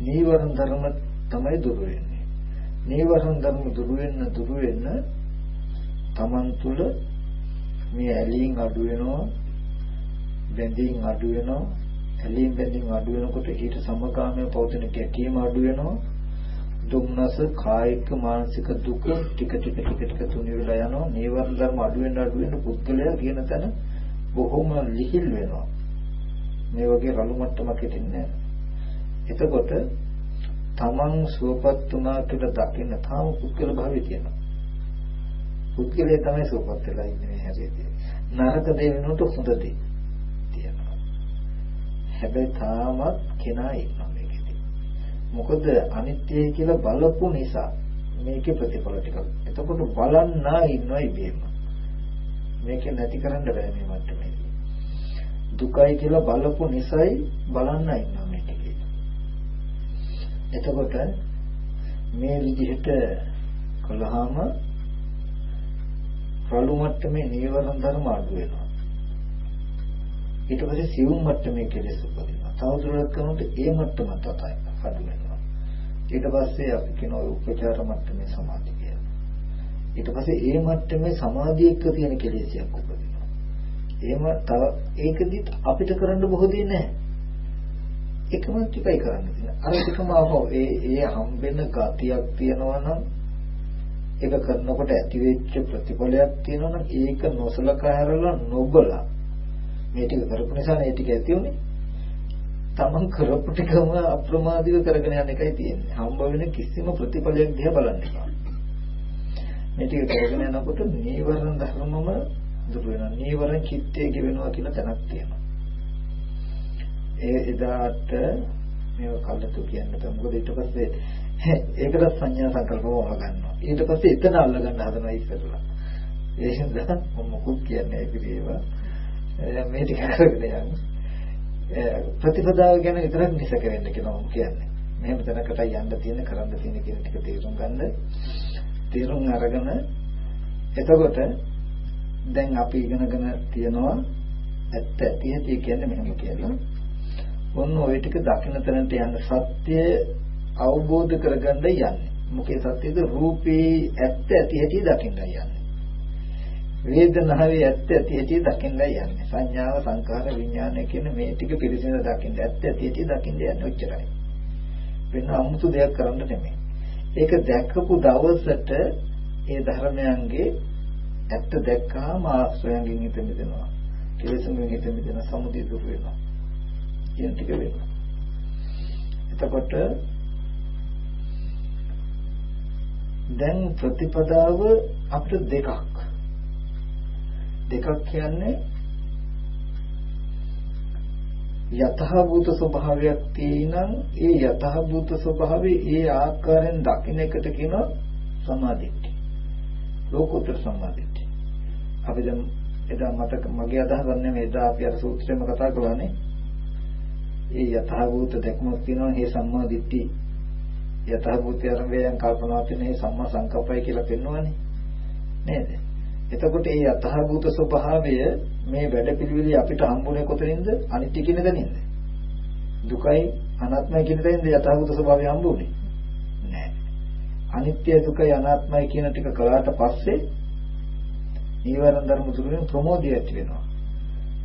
නීවරණ ධර්ම තමයි දුර වෙන්නේ. නීවරණ ධර්ම දුර වෙන්න දුර වෙන්න Taman තුල මේ ඇලීම් අඩු වෙනවා, බැඳීම් අඩු වෙනවා, ඇලීම් බැඳීම් අඩු වෙනකොට ඊට සමගාමීව පවතින ගැටීම අඩු වෙනවා. දුම්නස කායික මානසික දුක ටික ටික ටික ටික තුනි වෙලා යනවා. නීවරණ ධර්ම අඩු වෙන අඩු වෙන පුද්ගලයා කියන තැන බොහොම ලිහිල් වෙනවා. මේ වගේ රළු මට්ටමක් හිටින්නේ එතකොට තමන් සුවපත් වුණා කියලා දකින්න තාම පුද්ගල භාවය තියෙනවා. පුද්ගලයා තමයි සුවපත් වෙලා ඉන්නේ මේ හැටේදී. නරක දේ වෙනකොට හොඳ දේ තියෙනවා. හැබැයි තාමත් කෙනා ඉන්නවා මේකෙදි. මොකද අනිත්‍යයි කියලා බලපු නිසා මේකේ ප්‍රතිඵල ටික. එතකොට බලන්නා ඉන්නවා ඉබේම. මේක නැති කරන්න බෑ මේ මට්ටමේදී. දුකයි කියලා බලපු නිසායි බලන්න ඉන්නවා මේකේ. එතකොට මේ විදිහට කළාම රළු මට්ටමේ නීවරණ ධර්ම අඩු වෙනවා. ඊට පස්සේ සිවුම් මට්ටමේ කෙලෙස් උපදිනවා. තවදුරටත් කරනකොට ඒ මට්ටම තතයි අඩු වෙනවා. ඊට පස්සේ අපි කියන උපචාර මට්ටමේ සමාධිය කියලා. ඊට පස්සේ ඒ මට්ටමේ සමාධිය එක්ක තියෙන කෙලෙස්යක් උපදිනවා. එහෙම තව ඒකදිත් අපිට කරන්න බොහෝ දෙයක් නැහැ. එකම ටිකයි කරන්න තියෙන්නේ. අර එකම ආවෝ ඒ ඒ හම්බෙන ගතියක් තියෙනවා නම් ඒක කරනකොට ඇති වෙච්ච ප්‍රතිඵලයක් තියෙනවා නම් ඒක නොසලකා හැරලා නොබලා මේ ටික කරපු නිසා මේ ටික ඇති උනේ තමන් කරපු ටිකම අප්‍රමාදීව කරගෙන යන එකයි තියෙන්නේ හම්බ වෙන කිසිම ප්‍රතිඵලයක් දිහා බලන්න එපා මේ ටික කරගෙන යනකොට නීවරණ ධර්මම දුර වෙනවා නීවරණ චිත්තයේ ගෙවෙනවා කියන තැනක් තියෙනවා ඒ එදාට මේව කල්ලාතු කියන්න බෑ මොකද ඊට පස්සේ [LAUGHS] ඒකට සංඥා සංකල්පව ගන්නවා. ඊට පස්සේ එතන අල්ල ගන්න හදනවා ඉස්සරලා. ඒ හින්දා මම මොකුත් කියන්නේ ඒක දේවා. මේ ටික කරගෙන යන්න. ප්‍රතිපදාව ගැන විතරක් නිසක වෙන්න කියලා මම කියන්නේ. මෙහෙම තැනකට යන්න තියෙන කරන්න තියෙන කියන ටික තේරුම් ගන්න. තේරුම් අරගෙන එතකොට දැන් අපි ඉගෙනගෙන තියනවා ඇත්ත ඇති ඇති කියන්නේ මෙහෙම කියලා. ඔන්න ওই ටික දකින්න තැනට යන සත්‍ය අවබෝධ කරගන්න යන්නේ. මොකේ සත්‍යද රූපේ ඇත්ත ඇති හැටි දකින්න යන්නේ. වේදනාවේ ඇත්ත ඇති හැටි දකින්න යන්නේ. සංඥාව සංකාර විඥානය කියන මේ ටික පිළිසින දකින්න ඇත්ත ඇති හැටි දකින්න යන්නේ ඔච්චරයි. වෙන 아무තු දෙයක් කරන්න නෙමෙයි. ඒක දැක්කපු දවසට ඒ ධර්මයන්ගේ ඇත්ත දැක්කාම ආශ්‍රයන්ගෙන් හිත මිදෙනවා. කෙලෙසුන්ගෙන් හිත මිදෙන සමුදය දුර වෙනවා. කියන ටික වෙනවා. එතකොට දැන් ප්‍රතිපදාව අපිට දෙකක් දෙකක් කියන්නේ යතහභූත ස්වභාවයක් තියෙනම් ඒ යතහභූත ස්වභාවය ඒ ආකාරයෙන් දකින්න එකට කියන සමාධිත්‍ය ලෝකෝත්තර සමාධිත්‍ය අපි දැන් එදා මතක මගේ අදහස ගන්න මේ එදා අපි අර සූත්‍රෙම කතා කළානේ. ඒ යතහභූත දැක්මක් තියෙනවා මේ සම්මාදිට්ඨි. යථාභූතය අරඹයන් කල්පනා වෙන සම්මා සංකප්පය කියලා පෙන්වන්නේ නේද? එතකොට මේ යථාභූත ස්වභාවය මේ වැඩපිළිවෙලේ අපිට හම්බුනේ කොතනින්ද? අනිත්‍ය කියන තැනින්ද? දුකයි අනාත්මයි කියන තැනින්ද යථාභූත ස්වභාවය හම්බුනේ? නෑ. අනිත්‍ය දුකයි අනාත්මයි කියන ටික කළාට පස්සේ නීවරණ ධර්ම දුරුවෙන් ප්‍රමෝදය ඇති වෙනවා.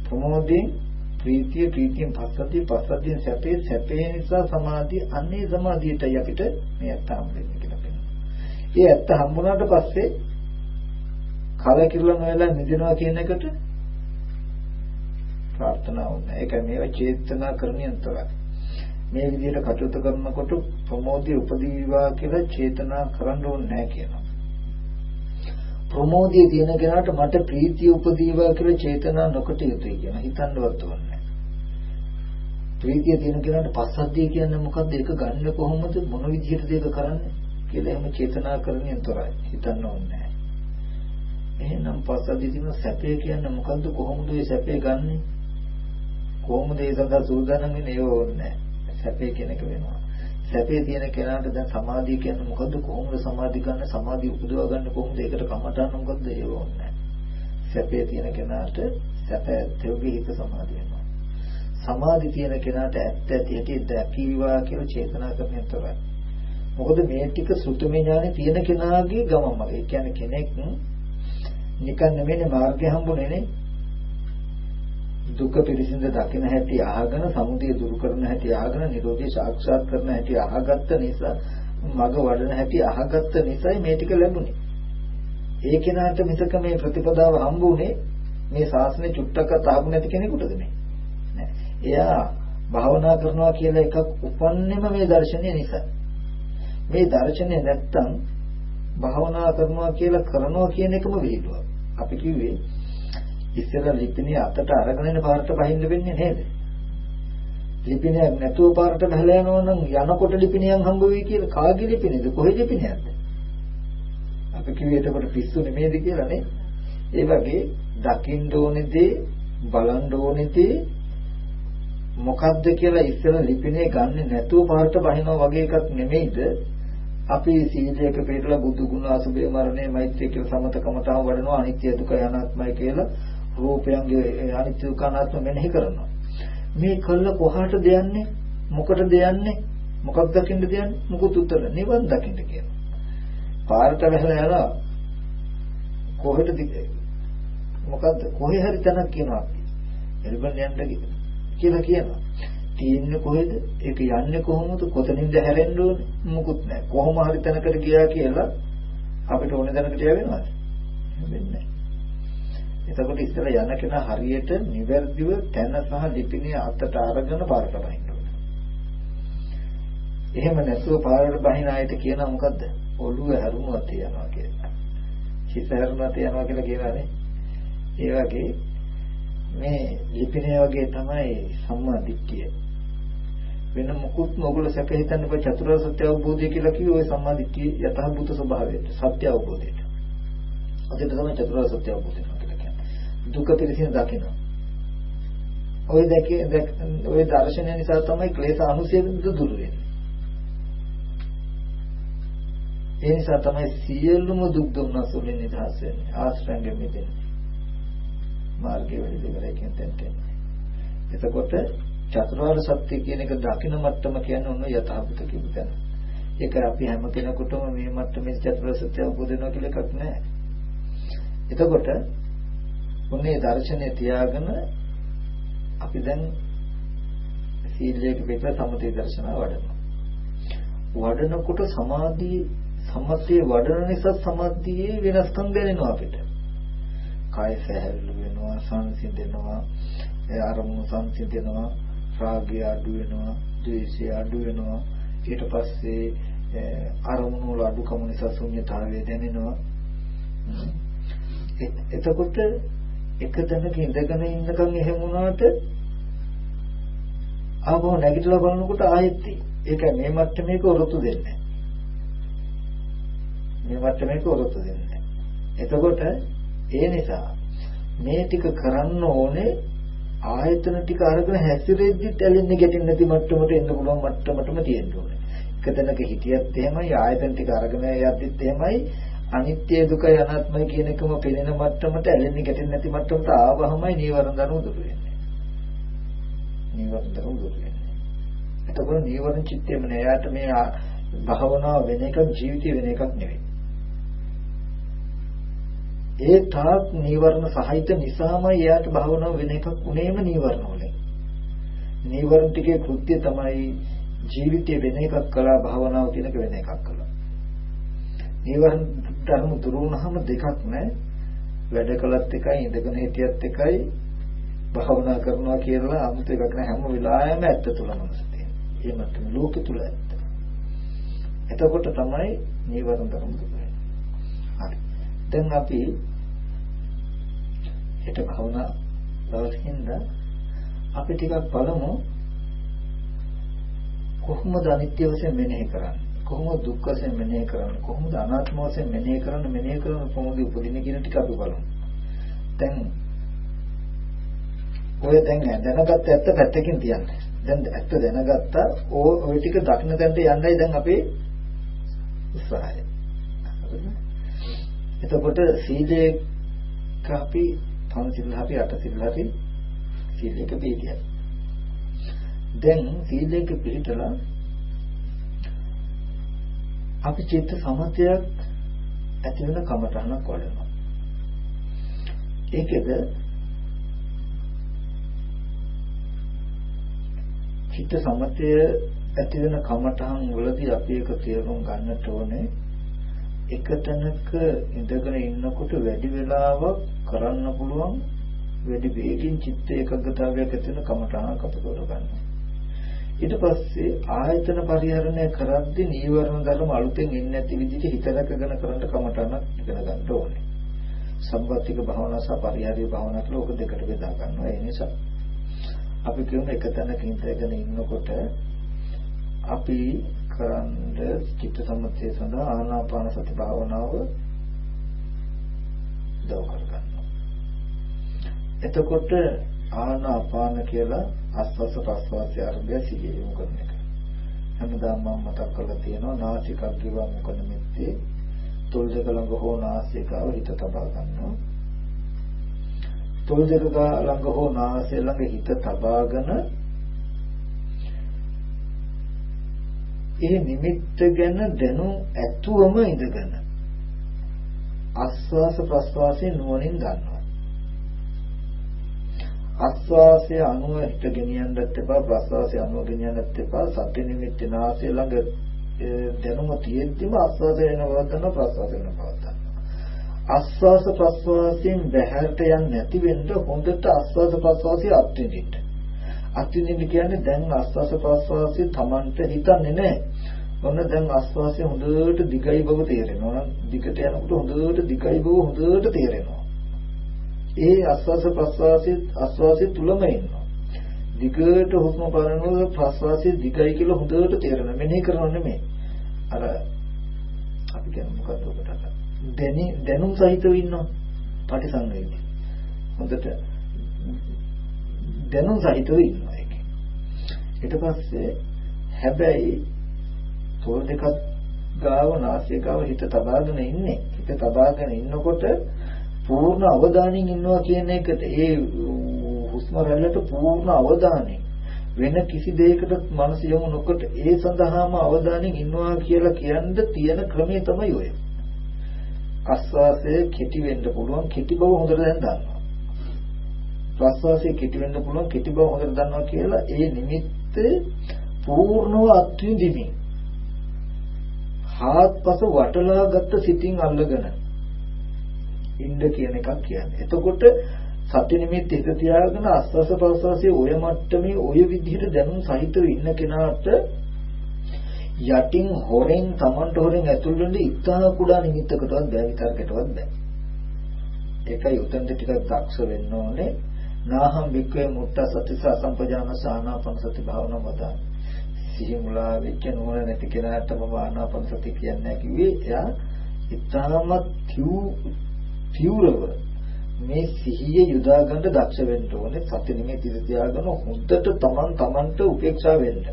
ප්‍රමෝදයෙන් ප්‍රීතිය ප්‍රීතියෙන් පස්සද්ධිය පස්සද්ධියෙන් සැපේ සැපේ නිසා සමාධිය අන්නේ සමාධියටයි අපිට මේ ඇත්ත හම්බෙන්නේ කියලා කියනවා. ඒ ඇත්ත හම්බුනාට පස්සේ කලකිරලා නොයලා නිදිනවා කියන එකට ප්‍රාර්ථනාවක් නැහැ. ඒක මේව චේතනා කරණියන් තොරයි. මේ විදිහට කටයුතු කරනකොට ප්‍රමෝදය උපදීවා කියලා චේතනා කරන්න ඕනේ නැහැ කියනවා. ප්‍රමෝදයේ තියෙන කෙනාට මට ප්‍රීතිය උපදීවා කියලා චේතනා නොකොට යුතුයි කියන හිතන්නවත් ඕනේ. ප්‍රීතිය තියෙන කෙනාට පස්සද්ධිය කියන්නේ මොකද්ද? ඒක ගන්න කොහොමද? මොන විදිහටද ඒක කරන්නේ? කියලා එහෙම චේතනා කරන්නේ තොරයි. හිතන්න ඕනේ නැහැ. එහෙනම් පස්සද්ධිය තියෙන සැපේ කියන්නේ මොකද්ද? කොහොමද ඒ සැපේ ගන්නෙ? කොහොමද ඒ සඳහා සූදානම් වෙන්නේ? ඒව ඕනේ නැහැ. සැපේ කියන එක වෙනවා. සැපේ තියෙන කෙනාට දැන් සමාධිය කියන්නේ මොකද්ද? කොහොමද සමාධි ගන්න? සමාධිය උපදවා ගන්න කොහොමද? ඒකට කමටහන් මොකද්ද? ඒව ඕනේ නැහැ. සැපේ තියෙන කෙනාට සැප තෙවගේ හිත සමාධිය වෙනවා. සමාධි තියෙන කෙනාට ඇත්ත ඇති ඇති දැකීවා කියලා චේතනා කරන්නේ තොරයි. මොකද මේ ටික සුතමේ ඥානෙ තියෙන කෙනාගේ ගමම. ඒ කියන්නේ කෙනෙක් නිකන් නෙමෙයි මාර්ගය හම්බුනේ නේ. දුක පිරිසිඳ දකින හැටි අහගෙන සමුදය දුරු කරන හැටි අහගෙන නිරෝධය සාක්ෂාත් කරන හැටි අහගත්ත නිසා මග වඩන හැටි අහගත්ත නිසායි මේ ටික ලැබුණේ. ඒ කෙනාට මිසක මේ ප්‍රතිපදාව හම්බුනේ මේ ශාසනය චුට්ටක්වත් ආපු නැති කෙනෙකුටද මේ? නෑ. එයා භාවනා කරනවා කියලා එකක් උපන්නෙම මේ දර්ශනය නිසා. මේ දර්ශනය නැත්තම් භාවනා කරනවා කියලා කරනවා කියන එකම විහිළුවක්. අපි කිව්වේ ඉස්සර ලිපිනේ අතට අරගෙන යන පාරට බහින්න වෙන්නේ නේද? ලිපිනයක් නැතුව පාරට බහලා යනවා නම් යනකොට ලිපිනියන් හම්බ වෙයි කියලා කාගේ ලිපිනේද කොහේ ලිපිනයක්ද? අපි කිව්වේ එතකොට පිස්සු නෙමෙයිද කියලා නේ? ඒ වගේ දකින්න ඕනේ දේ බලන්න ඕනේ දේ මොකද්ද කියලා ඉස්සර ලිපිනේ ගන්නෙ නැතුව පාරට බහිනවා වගේ එකක් නෙමෙයිද? අපි සීලයක පිළිපදලා බුදු ගුණ අසුභය මරණය මෛත්‍රිය කියලා සමතකමතාව වඩනවා අනිත්‍ය දුක අනාත්මයි කියලා රූපයන්ගේ අනිත්‍ය දුක අනාත්ම මෙනෙහි කරනවා. මේ කළ කොහාටද යන්නේ? මොකටද යන්නේ? මොකක් දකින්නද යන්නේ? මොකුත් උත්තර නිවන් දකින්න කියනවා. පාරට වැහලා යනවා. කොහෙටද මොකද්ද කොහේ හරි තැනක් කියනවා. එල්බන් යන්න කියලා කියනවා. තියෙන්නේ කොහෙද? ඒක යන්නේ කොහොමද? කොතනින්ද හැරෙන්න ඕනේ? මොකුත් නැහැ. කොහොම හරි තැනකට ගියා කියලා අපිට ඕනේ තැනකට යවෙනවද? වෙන්නේ එතකොට ඉස්සර යන කෙනා හරියට නිවැරදිව තැන සහ ලිපිනේ අතට අරගෙන පාරට බහින්න ඕනේ. එහෙම නැතුව පාරට බහින අයට කියනවා මොකද්ද? ඔළුව හැරුණා තියනවා කියලා. හිත හැරුණා තියනවා කියලා කියලානේ. ඒ වගේ මේ ලිපිනේ වගේ තමයි සම්මා දිට්ඨිය. වෙන මොකුත් නෝගල සැක හිතන්න බෑ චතුරාර්ය සත්‍ය අවබෝධය කියලා කිව්වේ ඔය සම්මාදිට්ඨිය යථාභූත ස්වභාවයට සත්‍ය අවබෝධයට. අදිට තමයි චතුරාර්ය සත්‍ය අවබෝධය කියලා කියන්නේ. දුක පිළිසින දකින්න. ඔය දැකේ ඔය දර්ශනය නිසා තමයි ක්ලේශ අනුසය දුරු වෙන්නේ. ඒ නිසා තමයි සියලුම දුක් දුම්නස් වලින් නිදහස් වෙන්නේ ආශ්‍රයෙන් මිදෙන්නේ. මාර්ගය වෙලෙදි කරේ කියන තැනට. එතකොට චතුරාර්ය සත්‍ය කියන එක දකින මට්ටම කියන්නේ ඔන්න යථාභූත කියන තැන. ඒක අපි හැම කෙනෙකුටම මේ මට්ටමේ චතුරාර්ය සත්‍ය අවබෝධ වෙනවා කියලා එකක් නැහැ. එතකොට ඔන්නේ දර්ශනය තියාගෙන අපි දැන් සීලයක පිට සමතේ දර්ශනාව වඩනවා. වඩනකොට සමාධිය සමතේ වඩන නිසා සමාධියේ වෙනස්කම් දැනෙනවා අපිට. කය සැහැල්ලු වෙනවා, සංසිඳෙනවා, අරමුණු සංසිඳෙනවා, රාගය අඩු වෙනවා, ද්වේෂය අඩු වෙනවා. ඊට පස්සේ අරමුණු වල අඩුකම නිසා ශුන්‍යතාවය දැනෙනවා. එතකොට එක තැනක ඉඳගෙන ඉන්නකම් එහෙම වුණාට ආවෝ නැගිටලා බලනකොට ආයෙත් ඒක මේ මට්ටමේක ඔරොත්තු දෙන්නේ මේ මට්ටමේක ඔරොත්තු දෙන්නේ එතකොට ඒ නිසා මේ ටික කරන්න ඕනේ ආයතන ටික අරගෙන හැසිරෙද්දි ඇලෙන්නේ ගැටෙන්නේ නැති මට්ටමට එන්න පුළුවන් මට්ටමටම තියෙන්න ඕනේ. එක තැනක හිටියත් එහෙමයි ආයතන ටික අරගෙන යද්දිත් එහෙමයි අනිත්‍ය දුක අනාත්මයි කියන එකම පෙනෙන මට්ටමට ඇලෙන්නේ ගැටෙන්නේ නැති මට්ටමට ආවහමයි නීවරණ ධර්ම දුරු වෙන්නේ. නීවරණ ධර්ම දුරු වෙන්නේ. එතකොට නීවරණ චිත්තයම නෑ. යාට මේ භාවනාව වෙන එකක් ජීවිතය වෙන එකක් නෙවෙයි. ඒ තාක් නීවරණ සහිත නිසාම එයාට භවනාව වෙන එකක් උනේම නීවරණ වලින්. නීවරණ ටිකේ කෘත්‍ය තමයි ජීවිතේ වෙන එකක් කළා භවනාව කියන එක වෙන එකක් කළා. නීවරණ ධර්ම දුරු වුණාම දෙකක් නෑ. වැඩ කළත් එකයි ඉඳගෙන හිටියත් එකයි භවනා කරනවා කියලා 아무ත එකක් නෑ හැම වෙලාවෙම ඇත්ත තුල මනස තියෙනවා. ඒ මතම ලෝකෙ තුල ඇත්ත. එතකොට තමයි නීවරණ ධර්ම දුරු වෙන්නේ. හරි. දැන් අපි හෙට භවනා දවසකින්ද අපි ටිකක් බලමු කොහොමද අනිත්‍ය වශයෙන් මෙනෙහි කරන්නේ? කොහොමද දුක් වශයෙන් මෙනෙහි කරන්නේ? කොහොමද අනාත්ම වශයෙන් මෙනෙහි කරන්නේ? මෙනෙහි කරන කොහොමද උපදින කියන ටික අපි බලමු. දැන් ඔය දැන් දැනගත්ත ඇත්ත පැත්තකින් තියන්නේ. දැන් ඇත්ත දැනගත්තා ඔය ටික දකින්න තැනට යන්නයි දැන් අපේ උත්සාහය. හරිද එතකොට සීලයක අපි පංචශීල අපි අටශීල අපි සීලයක පිළිපදියා. දැන් සීලයක පිළිතලා අපි චිත්ත සමතයක් ඇති වෙන කමඨහනක් වඩනවා. ඒකෙද චිත්ත සමතය ඇති වෙන කමඨහන් වලදී අපි එක තේරුම් ගන්නට ඕනේ එක තැනක ඉඳගෙන ඉන්නකොට වැඩි වෙලාවක් කරන්න පුළුවන් වැඩි වේගින් චිත්ත ඒකග්‍රතාවයක් ඇති වෙන කමඨහනක් අපි කර ගන්නවා. ඊට පස්සේ ආයතන පරිහරණය කරද්දී නීවරණ ධර්ම අලුතෙන් එන්නේ නැති විදිහට හිත රැකගෙන කරන්න කමඨහනක් ඉගෙන ගන්න ඕනේ. සම්පත්තික භාවනා සහ පරිහාරිය භාවනා කියලා ඔක දෙකට බෙදා ගන්නවා. ඒ නිසා අපි කියමු එක තැනක ඉඳගෙන ඉන්නකොට අපි කරන්න චිත්ත සම්පත්තිය සඳහා ආනාපාන සති භාවනාව දව කරගන්නවා. එතකොට ආනාපාන කියලා ආස්වාස ප්‍රස්වාසය අරබය සිහිය යොමු කරන එක. හැමදාම මම මතක් කරලා තියෙනවා නාසිකක් ගිවා මොකද මෙත්තේ තොල් දෙක ළඟ හෝ නාසිකාව හිත තබා ගන්නවා. තොල් දෙක ළඟ හෝ නාසය ළඟ හිත තබාගෙන ඒ නිමිත්ත ගැන දැනුම් ඇතුවම ඉඳගෙන ආස්වාස ප්‍රස්වාසයේ නුවණින් ගන්නවා. ආස්වාසය අනුව හිත ගෙනියන්නත් එපා ප්‍රස්වාසය අනුව ගෙනියන්නත් එපා සත්‍ය නිමිත්ත නාසය ළඟ දැනුම තියෙද්දිම ආස්වාසය වෙන පවත්තන ප්‍රස්වාසය වෙන පවත්තන. ආස්වාස ප්‍රස්වාසයෙන් බැහැරට යන්නේ නැති වෙන්න හොඳට ආස්වාස ප්‍රස්වාසය අත්විඳින්න. අත්විඳින්න කියන්නේ දැන් ආස්වාස ප්‍රස්වාසය Tamanට හිතන්නේ නැහැ. ඔන්න දැන් ආස්වාසය හොඳට දිගයි බව තේරෙනවා. දිගට යනකොට හොඳට දිගයි බව හොඳට තේරෙනවා. ඒ ආස්වාස ප්‍රස්වාසයේ ආස්වාසය තුලම ඉන්නවා. දිගට හුස්ම බලනකොට ප්‍රස්වාසයේ දිගයි කියලා හොඳට තේරෙනවා. මෙනෙහි කරනව නෙමෙයි. අර අපි කියන්නේ මොකක්ද ඔකට? දැනි දැනුම් සහිතව ඉන්නවා. පටිසංවේදී. හොඳට දැනුම් සහිතව ඉන්නවා ඒකේ. ඊට පස්සේ හැබැයි තොල් දෙකක් ගාව නාසය ගාව හිත තබාගෙන ඉන්නේ. හිත තබාගෙන ඉන්නකොට පූර්ණ අවධානයෙන් ඉන්නවා කියන එකට ඒ හුස්ම රැල්ලට පූර්ණ අවධානය වෙන කිසි දෙයකට මනස යොමු නොකොට ඒ සඳහාම අවධානයෙන් ඉන්නවා කියලා කියන්න තියෙන ක්‍රමය තමයි ඔය. ආස්වාසය කෙටි වෙන්න පුළුවන් කෙටි බව හොඳට දැන් දන්නවා. ප්‍රස්වාසයේ කෙටි වෙන්න පුළුවන් කෙටි බව හොඳට දන්නවා කියලා ඒ නිමිත්ත පූර්ණව අත්විඳිමින් හාත්පස වටලා ගත්ත සිතින් අල්ලගෙන ඉන්න කියන එකක් කියන්නේ. එතකොට සති නිමිත්ත හිත තියාගෙන ආස්වාස ප්‍රස්වාසයේ ඔය මට්ටමේ ඔය විදිහට දැනුම් සහිතව ඉන්න කෙනාට යටින් හොරෙන් Tamanට හොරෙන් ඇතුල් වෙන්න ඉතා කුඩා නිමිත්තකටවත් බෑ විතරකටවත් බෑ. ඒකයි උතන්ද ටිකක් දක්ෂ වෙන්න ඕනේ. නාහම් වික්‍රේ මුත්ත සති සම්පජාන සානාපන සති භාවනා වදා. සිහි මුලා වෙච්ච නුවණ නැති කෙනාට මම ආනාපන සති කියන්නේ කිව්වේ එයා ඉතාමත් තියුරව මේ සිහිය යොදා ගන්න දක්ෂ වෙන්න ඕනේ. සති නිමිති තියාගෙන හොඳට තමන් තමන්ට උපේක්ෂා වෙන්න.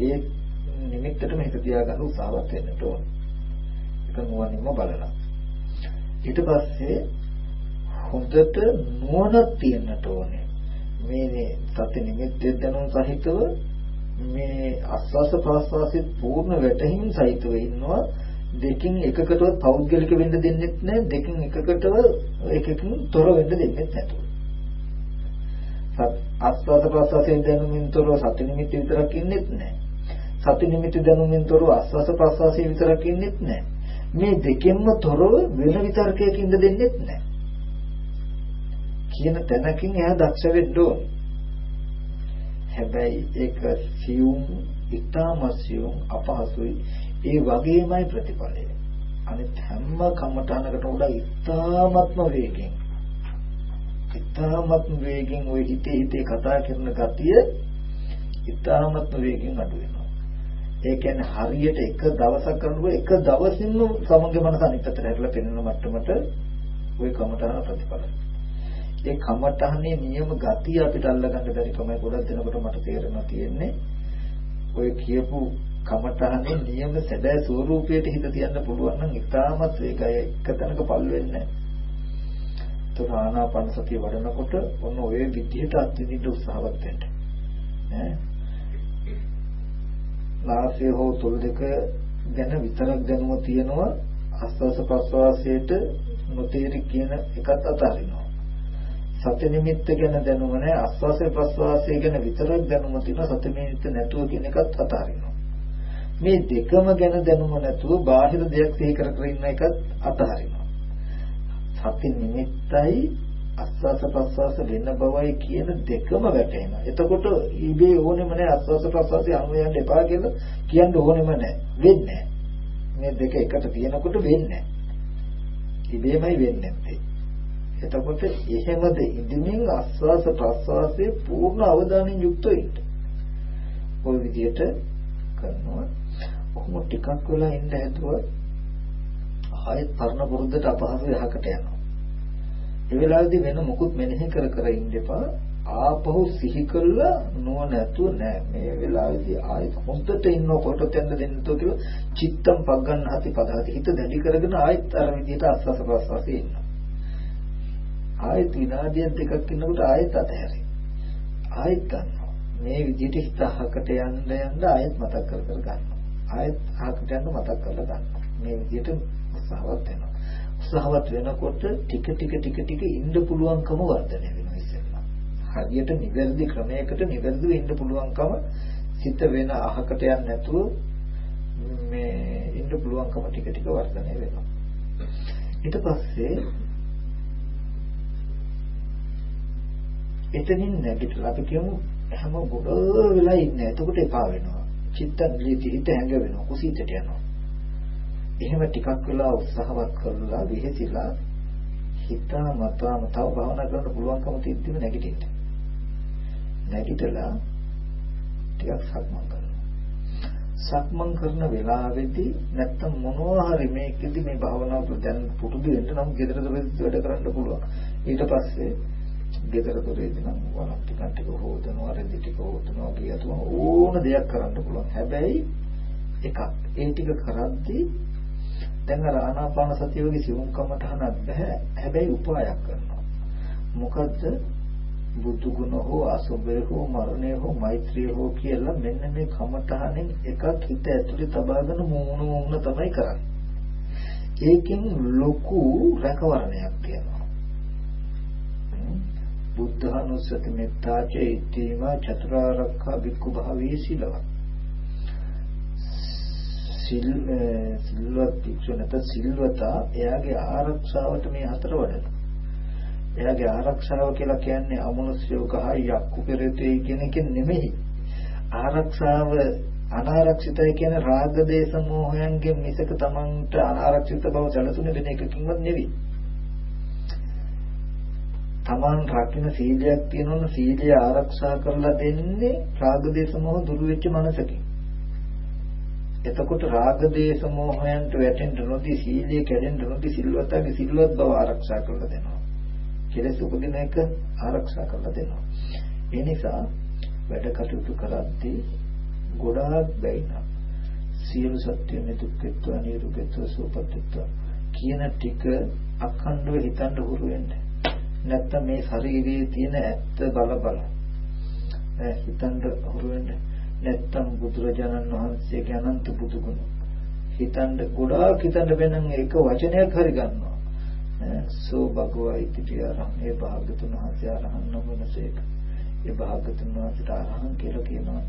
ඒ නිමිත්තටම හිත තියාගන්න උත්සාහවත් වෙන්න ඕනේ. ඒක නුවණින්ම බලලා. ඊට පස්සේ හොඳට නුවණක් තියෙන්නට ඕනේ. මේ සති නිමිත්තේ දැනුම් සහිතව මේ ආස්වාස ප්‍රාස්වාසයේ පූර්ණ වැටහීම් සහිතව ඉන්නවා. දෙකින් එකකටවත් පෞද්ගලික වෙන්න දෙන්නෙත් නැහැ. දෙකින් එකකටව එකකින් තොර වෙන්න දෙන්නෙත් නැතුව. ආස්වාද ප්‍රාස්වාසයෙන් දැනුමින් තොරව සති නිමිති විතරක් ඉන්නෙත් නැහැ. සති නිමිති දැනුමින් තොරව ආස්වාද ප්‍රාස්වාසයෙන් විතරක් ඉන්නෙත් නැහැ. මේ දෙකෙන්ම තොරව වෙන විතරකයකින්ද දෙන්නෙත් නැහැ. කියන තැනකින් එයා දක්ෂ වෙන්න ඕනේ. හැබැයි ඒක සියුම්, ඊටමසියුම් අපහසුයි. ඒ වගේමයි ප්‍රතිඵලය. අනිත් හැම කමඨානකට උඩ ඊටාත්ම වේගෙන් ඊටාත්ම වේගෙන් ওই හිතේ හිතේ කතා කරන ගතිය ඊටාත්ම වේගෙන් අඩු වෙනවා. ඒ කියන්නේ හරියට එක දවසක් කරනකොට එක දවසින්ම සමග මනස අනිත් පැත්තට හැරිලා පෙනෙන මට්ටමට ওই කමඨාන ප්‍රතිඵලයි. ඒ කමඨහනේ නියම ගතිය අපිට අල්ලගන්න බැරි කමයි ගොඩක් දෙනකොට මට තේරෙනවා තියෙන්නේ ඔය කියපු කමඨහනේ නියම සැබෑ ස්වરૂපයට හිත තියන්න පුළුවන් නම් ඉතාමත් ඒකයි එක තැනක පල් වෙන්නේ නැහැ. ආනාපාන සතිය වඩනකොට ඔන්න ඔය විදිහට අත්විඳින්න උත්සාහවත් වෙන්න. ඈ නාසය හෝ තොල් දෙක ගැන විතරක් දැනුම තියෙනවා ආස්වාස ප්‍රස්වාසයේට නොතේරි කියන එකත් අතාරිනවා. සති නිමිත්ත ගැන දැනුම නැහැ ආස්වාසේ ප්‍රස්වාසයේ ගැන විතරක් දැනුම තියෙන සති නිමිත්ත නැතුව කියන එකත් අතහරිනවා. මේ දෙකම ගැන දැනුම නැතුව බාහිර දෙයක් සිහි කර කර ඉන්න එකත් අතහරිනවා. සති නිමිත්තයි ආස්වාස ප්‍රස්වාස වෙන බවයි කියන දෙකම වැටෙනවා එතකොට ඊබේ ඕනෙම නැහැ ආස්වාස ප්‍රස්වාසයේ අනු යන්න එපා කියලා කියන්න ඕනෙම නැහැ. වෙන්නේ මේ දෙක එකට තියෙනකොට වෙන්නේ ඉබේමයි වෙන්නේ නැත්තේ. එතකොට එහෙමද ඉඳිමින් ආස්වාස ප්‍රස්වාසයේ පූර්ණ අවධානයෙන් යුක්තව ඉන්න. ওই විදිහට කරනවා. කොහොම ටිකක් වෙලා ඉඳ හැදුවා ආයෙත් පරණ පුරුද්දට අපහසු යහකට යනවා. ඒ වෙලාවේදී වෙන මොකුත් මෙනෙහි කර කර ඉන්න එපා. ආපහු සිහි කළා නුවණ නැතුව නෑ මේ වෙලාවේදී ආයෙත් හොඳට ඉන්න කොටත් යන්න දෙන්න තෝ කියලා චිත්තම් පග්ගන්න හති පදහති හිත දැඩි කරගෙන ආයෙත් අර විදිහට අස්වාස ප්‍රස්වාසයේ ඉන්නවා. ආයෙත් විනාඩියක් දෙකක් ඉන්නකොට ආයෙත් අතහැරි. ආයෙත් ගන්නවා. මේ විදිහට හිත අහකට යන්න යන්න ආයෙත් මතක් කර කර ගන්නවා. ආයෙත් අහකට යන්න මතක් කරලා ගන්නවා. මේ විදිහට උත්සාහවත් වෙනවා. උත්සාහවත් වෙනකොට ටික ටික ටික ටික ඉන්න පුළුවන්කම වර්ධනය වෙනවා ඉස්සෙල්ලා. හරියට නිවැරදි ක්‍රමයකට නිවැරදිව ඉන්න පුළුවන්කම සිත වෙන අහකට යන්නේ නැතුව මේ ඉන්න පුළුවන්කම ටික ටික වර්ධනය වෙනවා. ඊට පස්සේ එතනින් නැගිටලා අපි කියමු හැම ගොඩ වෙලා ඉන්නේ. එතකොට එපා වෙනවා. චිත්ත නිලිති හිත හැඟ වෙනවා. කුසීතට යනවා. එහෙම ටිකක් වෙලා උත්සාහවත් කරලා විහෙතිලා හිතා මතාම තව භාවනා කරන්න පුළුවන්කම තියද්දිම නැගිටින්න. නැගිටලා ටිකක් සක්මන් කරනවා. සක්මන් කරන වෙලාවේදී නැත්තම් මොනවා හරි මේකෙදි මේ භාවනාව දැන් පුරුදු වෙන්න නම් gedara වැඩ කරන්න පුළුවන්. ඊට පස්සේ ගෙදර දොරේදී නම් වරක් ටිකක් ටික හොදනවා රෙදි ටික හොදනවා කියතුම ඕන දෙයක් කරන්න පුළුවන්. හැබැයි එකක් ඒ ටික කරද්දී දැන් අර ආනාපාන සතිය වගේ සිවුම්කමට හනක් බෑ. හැබැයි උපායක් කරනවා. මොකද්ද? බුදු ගුණ හෝ අසුබය හෝ මරණය හෝ මෛත්‍රිය හෝ කියලා මෙන්න මේ කමඨහනෙන් එකක් හිත ඇතුලේ තබාගෙන මූණ මූණ තමයි කරන්නේ. ඒකෙන් ලොකු රැකවරණයක් තියෙනවා. බුද්ධානුස්සති මෙත්තාච ඉත්තේම චතුරාර්යක බික්ඛු භාවී සීලව සිල් සිල්වත් භික්ෂුව නැත සිල්වතා එයාගේ ආරක්ෂාවට මේ හතර වඩනවා. එයාගේ ආරක්ෂාව කියලා කියන්නේ අමනුෂ්‍යව ගහයි යක්කු පෙරේතේ කියන එක නෙමෙයි. ආරක්ෂාව අනාරක්ෂිතයි කියන රාග දේශ මොහයන්ගෙන් මිසක තමන්ට අනාරක්ෂිත බව සැලසුනේ දෙන එකකින්වත් නෙවෙයි. Taman රකින්න සීලයක් තියෙනවනම් සීලය ආරක්ෂා කරලා දෙන්නේ රාග දේශ මොහ දුරු වෙච්ච මනසකින්. එතකොට රාග දේශ මොහයන්ට වැටෙන්න නොදී සීලය කැඩෙන්න නොදී සිල්වතගේ සිල්වත් බව ආරක්ෂා කරලා දෙනවා. කෙලෙස් උපදින එක ආරක්ෂා කරලා දෙනවා. ඒ නිසා වැඩ කටයුතු කරද්දී ගොඩාක් බැයිනා සියලු සත්‍ය නිදුක්කත්ව නිරුක්කත්ව සුපත්ත්ව කියන ටික අඛණ්ඩව හිතන්න හුරු වෙන්නේ. නැත්තම් මේ ශරීරයේ තියෙන ඇත්ත බල බල. හිතන්න හුරු වෙන්න. නැත්තම් බුදුරජාණන් වහන්සේගේ අනන්ත බුදු ගුණ. හිතන්න ගොඩාක් හිතන්න වෙනනම් ඒක වචනයක් හරි ගන්නවා. සෝ භගවා ඉතිරියරම් ඒ භාගතුන් වහන්සේ අරහන් නොවනසේක ඒ භාගතුන් වහන්සේට අරහන් කියලා කියනවා.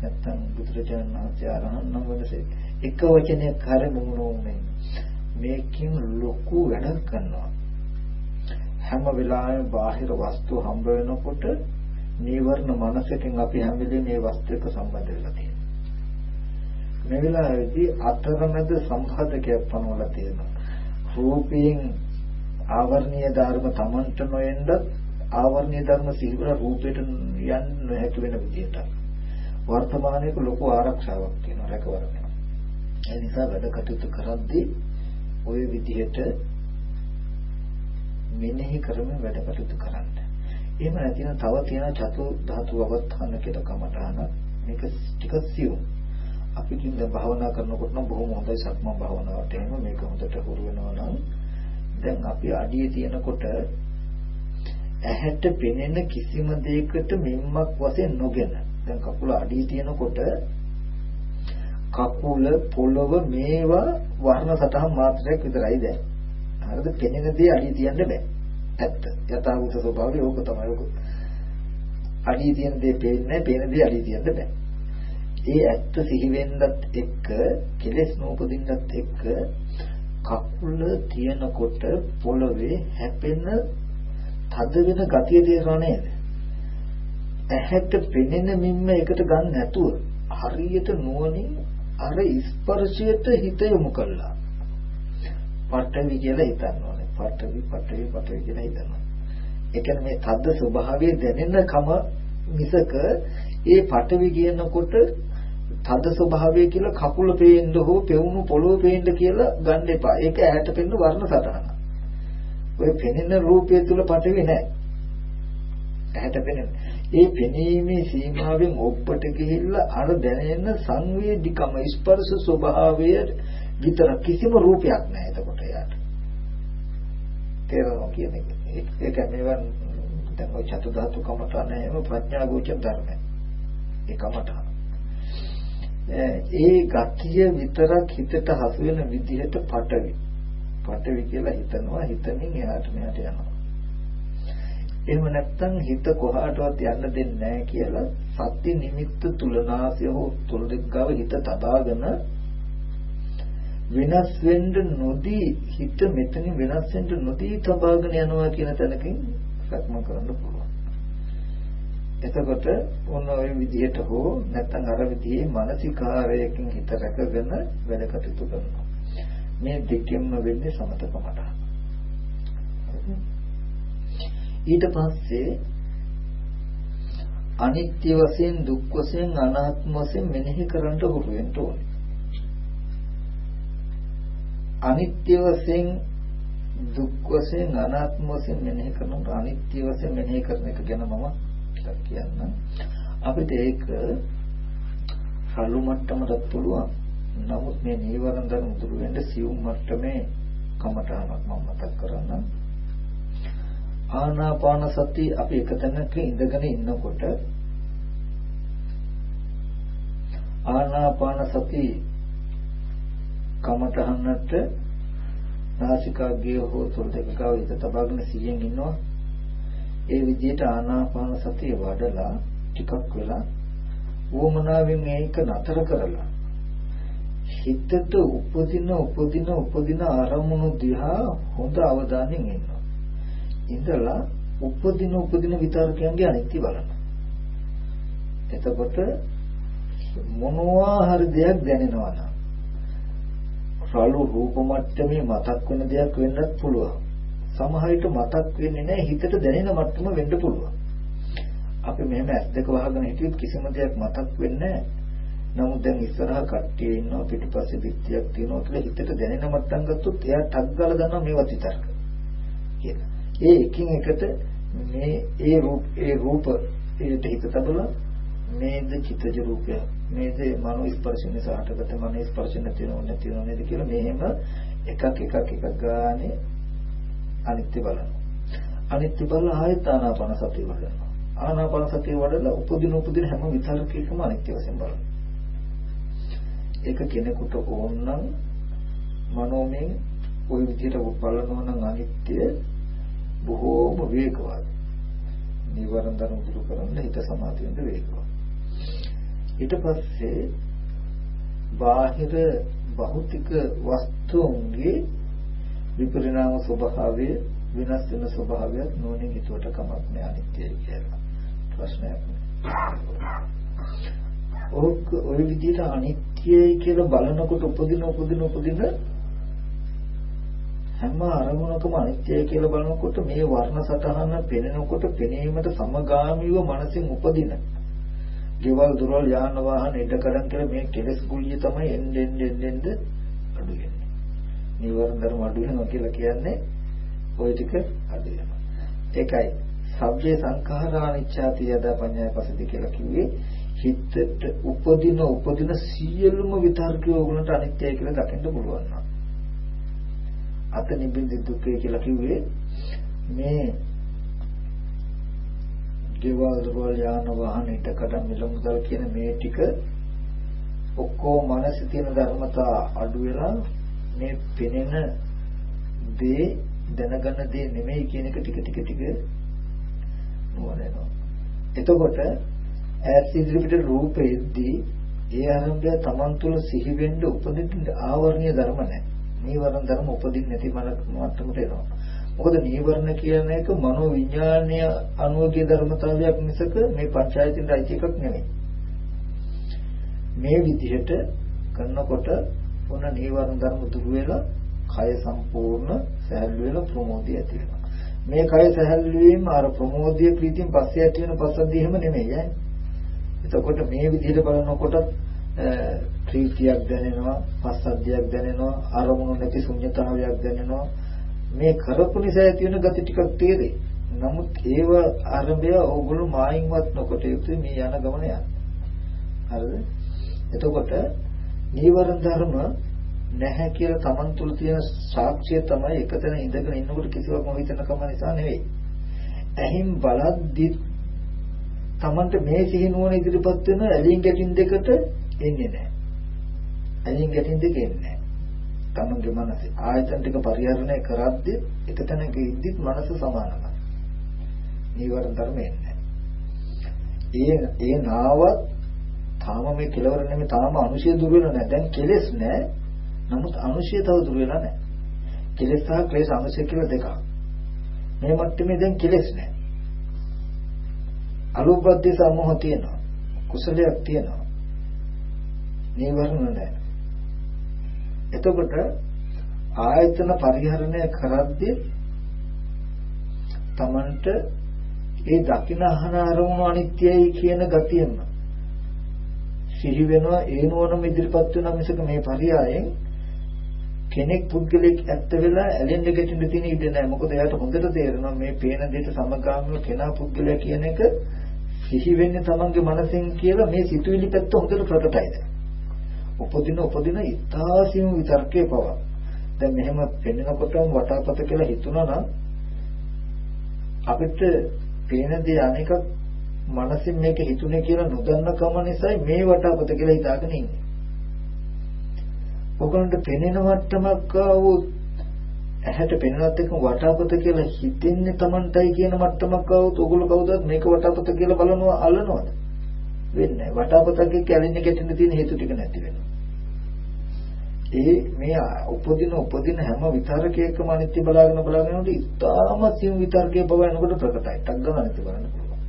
නැත්තම් බුදුරජාණන් වහන්සේ අරහන් නොවනසේක එක වචනයක් හරි මුමුණුන්නේ මේකෙන් ලොකු වැඩක් කරනවා. හැම වෙලාවෙම බාහිර වස්තු හම්බ වෙනකොට නීවරණ මනසකින් අපි හැම වෙලේම මේ වස්තු එක්ක සම්බන්ධ වෙලා තියෙනවා. මේ වෙලාවේදී අතරමැද සම්බන්ධකයක් පනවලා තියෙනවා. රූපයෙන් ආවර්ණීය ධර්ම Tamanට නොයෙන්ද ආවර්ණීය ධර්ම සිහිවර රූපයට යන්න නොහැකි වෙන විදියට. වර්තමානයේ ලොකු ආරක්ෂාවක් තියෙනවා රැකවරණයක්. ඒ නිසා වැඩ කටයුතු කරද්දී ওই විදිහට මෙනෙහි කරමින් වැඩ කටයුතු කරන්න. එහෙම නැතිනම් තව තියෙන චතු ධාතු අවස්ථාන කියලා කමටහන මේක ටිකක් සියුම්. අපි කින් දැන් භාවනා කරනකොට නම් බොහොම හොඳයි සක්මන් භාවනාවට එහෙම මේක හොඳට හුරු වෙනවා නම් දැන් අපි අඩියේ තියෙනකොට ඇහැට පෙනෙන කිසිම දෙයකට මිම්මක් වශයෙන් නොගෙන දැන් කකුල අඩියේ තියෙනකොට කකුල පොළව මේවා වර්ණ සටහන් මාත්‍රයක් විතරයි දැන් හරිද? පෙනෙන දේ අඩිය තියන්න බෑ. ඇත්ත. යථාභූත ස්වභාවය ඕක තමයි ඕක. අඩිය තියෙන දේ පේන්නේ පේන දේ අඩිය තියෙන්න බෑ. ඒ ඇත්ත සිහි වෙන්නත් එක්ක කෙලෙස් නූපදින්නත් එක්ක කකුල තියනකොට පොළවේ හැපෙන තද වෙන ගතිය දේශනා නේද? ඇහැට පෙනෙන මිම්ම එකට ගන්න නැතුව හරියට නුවණින් අර ස්පර්ශයට හිත යොමු කළා. පඨවි කියලා හිතන්න ඕනේ. පඨවි පඨවි පඨවි කියලා හිතනවා. ඒ කියන්නේ මේ තද්ද ස්වභාවය දැනෙන කම මිසක ඒ පඨවි කියනකොට තද ස්වභාවය කියලා කකුල පේන්න හෝ පෙවුණු පොළොව පේන්න කියලා ගන්න එපා. ඒක ඇහැට පෙනෙන වර්ණ සටහන. ඔය පෙනෙන රූපය තුල පටවි නැහැ. ඇහැට පෙනෙන. ඒ පෙනීමේ සීමාවෙන් ඔබට ගිහිල්ලා අර දැනෙන සංවේදිකම ස්පර්ශ ස්වභාවය විතර කිසිම රූපයක් නැහැ එතකොට යාට. තේරෙනවා කියන්නේ. ඒක මේවන් දැන් ඔය චතු ධාතු කමඨාන එහෙම ප්‍රඥා ගෝචර ධර්මයි. ඒ කමඨාන. ඒ ගතිය විතරක් හිතට හසු වෙන විදිහට පටවි. පටවි කියලා හිතනවා හිතමින් එහාට මෙහාට යනවා. එහෙම නැත්නම් හිත කොහාටවත් යන්න දෙන්නේ නැහැ කියලා සත්‍ය නිමිත්ත තුලනාසය හෝ තුලෙක් ගාව හිත තබාගෙන වෙනස් වෙන්න නොදී හිත මෙතනින් වෙනස් වෙන්න නොදී තබාගෙන යනවා කියන තැනකින් සක්ම කරන්න පුළුවන්. එතකොට ඔන්න ඔය විදිහට හෝ නැත්නම් අර විදිහේ මානසිකාරයකින් හිත රැකගෙන වැඩ කටයුතු කරනවා. මේ දෙකෙන්ම වෙන්නේ සමතකමට. ඊට පස්සේ අනිත්‍ය වශයෙන් දුක් වශයෙන් අනාත්ම වශයෙන් මෙනෙහි කරන්න හුරු වෙන්න ඕනේ. අනිත්‍ය වශයෙන් දුක් වශයෙන් අනාත්ම වශයෙන් මෙනෙහි කරනකොට අනිත්‍ය වශයෙන් මෙනෙහි කරන එක ගැන මම ටිකක් කියන්නම්. අපිට ඒක රළු මට්ටමකට පුළුවන්. නමුත් මේ නීවරණ ධර්ම දුරු වෙන්න සියුම් මට්ටමේ කමඨානක් මම මතක් කරන්නම්. ආනාපාන සති අපි එක තැනක ඉඳගෙන ඉන්නකොට ආනාපාන සති කමඨහන්නට නාසිකාග්‍රය හෝ තොල් දෙක ගාව හිත තබාගෙන සිහියෙන් ඉන්නවා ඒ විදිහට ආනාපාන සතිය වඩලා ටිකක් වෙලා වොමනාවෙන් මේක නතර කරලා හිතට උපදින උපදින උපදින අරමුණු දිහා හොඳ අවධානයෙන් ඉන්නවා. ඉඳලා උපදින උපදින විතරකයන්ගේ අනිත්‍ය බලනවා. එතකොට මොනවා හරි දෙයක් දැනෙනවා නම් රළු රූප මට්ටමේ මතක් වෙන දෙයක් වෙන්නත් පුළුවන්. සමහර විට මතක් වෙන්නේ නැහැ හිතට දැනෙන මට්ටම වෙන්න පුළුවන්. අපි මෙහෙම ඇස් දෙක වහගෙන හිටියොත් කිසිම දෙයක් මතක් වෙන්නේ නැහැ. නමුත් දැන් ඉස්සරහා කට්ටිය ඉන්නවා පිටිපස්සේ පිටියක් තියෙනවා කියලා හිතට දැනෙන මට්ටම් ගත්තොත් එයා ටක් ගාලා දන්නවා මේවත් විතරක කියලා. ඒ එකින් එකට මේ ඒ රූප ඒ රූප ඒට හිත තබලා මේද චිත්තජ රූපය මේද මනෝ ස්පර්ශ නිසා හටගත මනෝ ස්පර්ශ නැතිව නැතිව නේද කියලා මෙහෙම එකක් එකක් එකක් ගානේ අනිත්‍ය බලනවා. අනිත්‍ය බලලා ආයත ආනාපාන සතිය වඩනවා. ආනාපාන සතිය වඩලා උපදින උපදින හැම විතරකයකම අනිත්‍ය වශයෙන් බලනවා. ඒක කෙනෙකුට ඕනනම් මනෝමයෙන් ওই විදිහට බලනවා නම් අනිත්‍ය බොහෝම වේගවත්. නිවරණ ධර්ම දුරු කරන්න හිත සමාධි වෙන්න වේගවත්. ඊට පස්සේ බාහිර භෞතික වස්තුන්ගේ විපරිණාම ස්වභාවය වෙනස් වෙන ස්වභාවයක් නොනින් හිතුවට කමක් නෑ අනිත්‍යයි කියලා. ප්‍රශ්නයක් නෑ. ඕක ওই විදිහට අනිත්‍යයි කියලා බලනකොට උපදින උපදින උපදින හැම අරමුණකම අනිත්‍යයි කියලා බලනකොට මේ වර්ණ සටහන පෙනෙනකොට පෙනීමට සමගාමීව මනසින් උපදින. දේවල් දුරවල් යාන වාහන ඉදකඩම් කියලා මේ කෙලස් ගුලිය තමයි එන්න එන්න එන්න අඩු වෙන්නේ. නිවර්ණ ධර්ම අඩු වෙනවා කියලා කියන්නේ ওই ටික අඩු වෙනවා. ඒකයි සබ්බේ සංඛාරා අනිච්චාති යදා පඤ්ඤාය පසති කියලා කිව්වේ හිතට උපදින උපදින සියලුම විතර්කය ඕගලන්ට අනිත්‍යයි කියලා දකින්න පුළුවන් නම්. අත නිබින්දි දුක්ඛය කියලා කිව්වේ මේ දේවල් දරවල් යාන වාහන ඉදකට මිල මුදල් කියන මේ ටික ඔක්කොම මනසේ තියෙන ධර්මතා අඩු වෙලා මේ පෙනෙන දේ දැනගන්න දේ නෙමෙයි කියන එක ටික ටික ටික නොවනවා. එතකොට ඈත් ඉදිරිපිට රූපෙද්දී ඒ ආරම්භය Taman තුල සිහි වෙන්න උපදින්න ආවරණීය ධර්ම නැහැ. නීවරණ ධර්ම උපදින්න නැති මට්ටමට එනවා. මොකද නීවරණ කියන එක මනෝ විඥානීය අනුවගේ ධර්මතාවයක් මිසක මේ පංචායතින් රයිති එකක් නෙමෙයි. මේ විදිහට කරනකොට මොන නීවරණ ධර්ම දුරු වෙලා කය සම්පූර්ණ සැහැල්ලු වෙලා ප්‍රමෝදය ඇති වෙනවා. මේ කය සැහැල්ලු වීම අර ප්‍රමෝදය ප්‍රීතියෙන් පස්සේ ඇති වෙන පස්සද්ධිය එහෙම නෙමෙයි ඈ. එතකොට මේ විදිහට බලනකොට ප්‍රීතියක් දැනෙනවා, පස්සද්ධියක් දැනෙනවා, අරමුණු නැති ශුන්‍යතාවයක් දැනෙනවා. මේ කරපු නිසා ඇති වෙන gati ටිකක් තේරෙයි. නමුත් ඒව ආරම්භය ඕගොල්ලෝ මායින්වත් නොකොට යුතුයි මේ යන ගමන යන්න. හරිද? එතකොට නීවරණ ධර්ම නැහැ කියලා Taman තුල තියෙන සාක්ෂිය තමයි එකතැන ඉඳගෙන ඉන්නකොට කිසිවක් මොහිතන කම නිසා නෙවෙයි. ඇහින් බලද්දි Tamanට මේ සිහි නුවණ ඉදිරිපත් වෙන ඇලින් ගැටින් දෙකට එන්නේ නැහැ. ඇලින් ගැටින් දෙක එන්නේ නැහැ. Tamanගේ මනසේ ආයතන ටික පරිහරණය කරද්දි එකතැනක ඉද්දිත් මනස සමානමයි. නීවරණ ධර්ම එන්නේ ඒ ඒ නාවත් තාම මේ කෙලවර නෙමෙයි තාම අනුශය දුර වෙලා නැහැ. දැන් කෙලෙස් නැහැ. නමුත් අනුශය තව දුර වෙලා නැහැ. කෙලෙස් සහ ක්ලේශ අනුශය කියලා දෙකක්. මේ මට්ටමේ දැන් කෙලෙස් නැහැ. අරූපද්දී සමෝහ තියෙනවා. කුසලයක් තියෙනවා. නීවරණ නැහැ. එතකොට ආයතන පරිහරණය කරද්දී තමන්ට ඒ දකින අහන අරමුණු අනිත්‍යයි කියන ගතියෙම සිහි වෙනවා ඒ නුවණම ඉදිරිපත් වෙනවා මිසක මේ පරියායෙන් කෙනෙක් පුද්ගලෙක් ඇත්ත වෙලා ඇලෙන්න ගැටෙන්න තියෙන ඉඩ නැහැ. මොකද එයාට හොඳට තේරෙනවා මේ පේන දෙයට සමගාමීව කෙනා පුද්ගලයා කියන එක සිහි වෙන්නේ තමන්ගේ මනසෙන් කියලා මේ සිතුවිලි පැත්ත හොඳට ප්‍රකටයි දැන්. උපදින උපදින ඉතාසියුම් විතර්කයේ පව. දැන් මෙහෙම පෙන්නකොටම වටාපත කියලා හිතුණා නම් අපිට පේන දේ අනිකක් මනසින් මේක හිතුනේ කියලා නොදන්න කම නිසා මේ වටාපත කියලා හිතාගෙන ඉන්නේ. ඔගොල්ලන්ට පෙනෙන මට්ටමක් ආවොත් ඇහැට පෙනෙනත් එක්ක වටාපත කියලා හිතෙන්නේ Tamanටයි කියන මට්ටමක් ආවොත් ඔගොල්ලෝ කවුදත් මේක වටාපත කියලා බලනවා අල්ලනවද? වෙන්නේ නැහැ. වටාපතක් එක්ක ඇලෙන්නේ ගැටෙන්න තියෙන හේතු ටික නැති වෙනවා. ඒ මේ උපදින උපදින හැම විතරකයකම අනිත්‍ය බලාගෙන බලාගෙන යනකොට ඉතාම සියුම් විතරකයේ බව එනකොට ප්‍රකටයි. ටක් ගන්න අනිත්‍ය බලන්න පුළුවන්.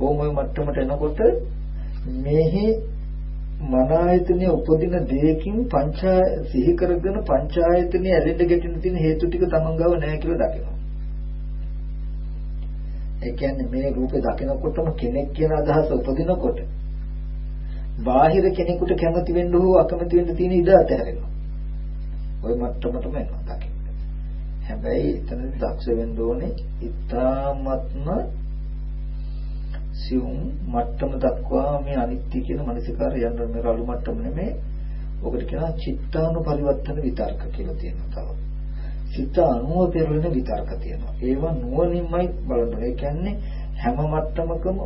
ඕම ඔය මට්ටමට එනකොට මෙහි මන ආයතනයේ උපදින දෙයකින් පංචා සිහි කරගෙන පංචායතනයේ ඇලෙන්න ගැටෙන්න තියෙන හේතු ටික තමන් ගාව නැහැ කියලා දකිනවා. ඒ කියන්නේ මේ රූපේ දකිනකොටම කෙනෙක් කියන අදහස උපදිනකොට බාහිර කෙනෙකුට කැමති වෙන්න හෝ අකමැති වෙන්න තියෙන ඉඩ අතහැරෙනවා. ওই මට්ටමටම එනවා දකින්න. හැබැයි එතන දක්ෂ වෙන්න ඕනේ ඊ타ත්ම සියුම් මට්ටම දක්වා මේ අනිත්‍ය කියන මනසිකාරය යන්න මේ රළු මට්ටම නෙමේ. ඔකට කියනවා චිත්තාණු පරිවර්තන විතර්ක කියලා තියෙනවා තව. චිත්ත අනුව පෙරලෙන විතර්ක තියෙනවා. ඒවා නුවණින්මයි බලන්න. ඒ කියන්නේ හැම මට්ටමකම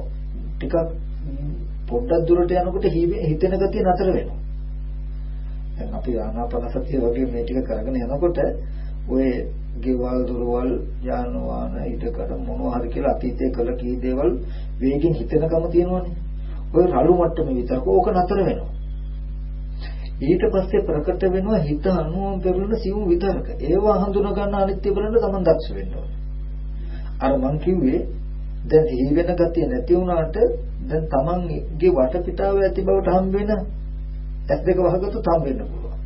ටිකක් පොඩ්ඩක් දුරට යනකොට හිතෙන ගතිය නතර වෙනවා. දැන් අපි ආනාපාන සතිය වගේ මේ ටික කරගෙන යනකොට ඔය ගෙවල් දොරවල් යාන වාහන ඊටකට මොනවා හරි කියලා අතීතයේ කළ කී දේවල් වේගෙන් හිතෙනකම තියෙනවනේ. ඔය රළු මට්ටමේ විතරක ඕක නතර වෙනවා. ඊට පස්සේ ප්‍රකට වෙනවා හිත අනුව පෙරලෙන සිවුම් විතරක. ඒවා හඳුනා ගන්න අනිත්‍ය බලන්න තමයි දක්ෂ වෙන්න ඕනේ. අර මං කිව්වේ දැන් හිහි වෙන ගතිය නැති වුණාට දැන් තමන්ගේ වටපිටාව ඇති බවට හම් වෙන ඇස් දෙක වහගත්තොත් හම් වෙන්න පුළුවන්.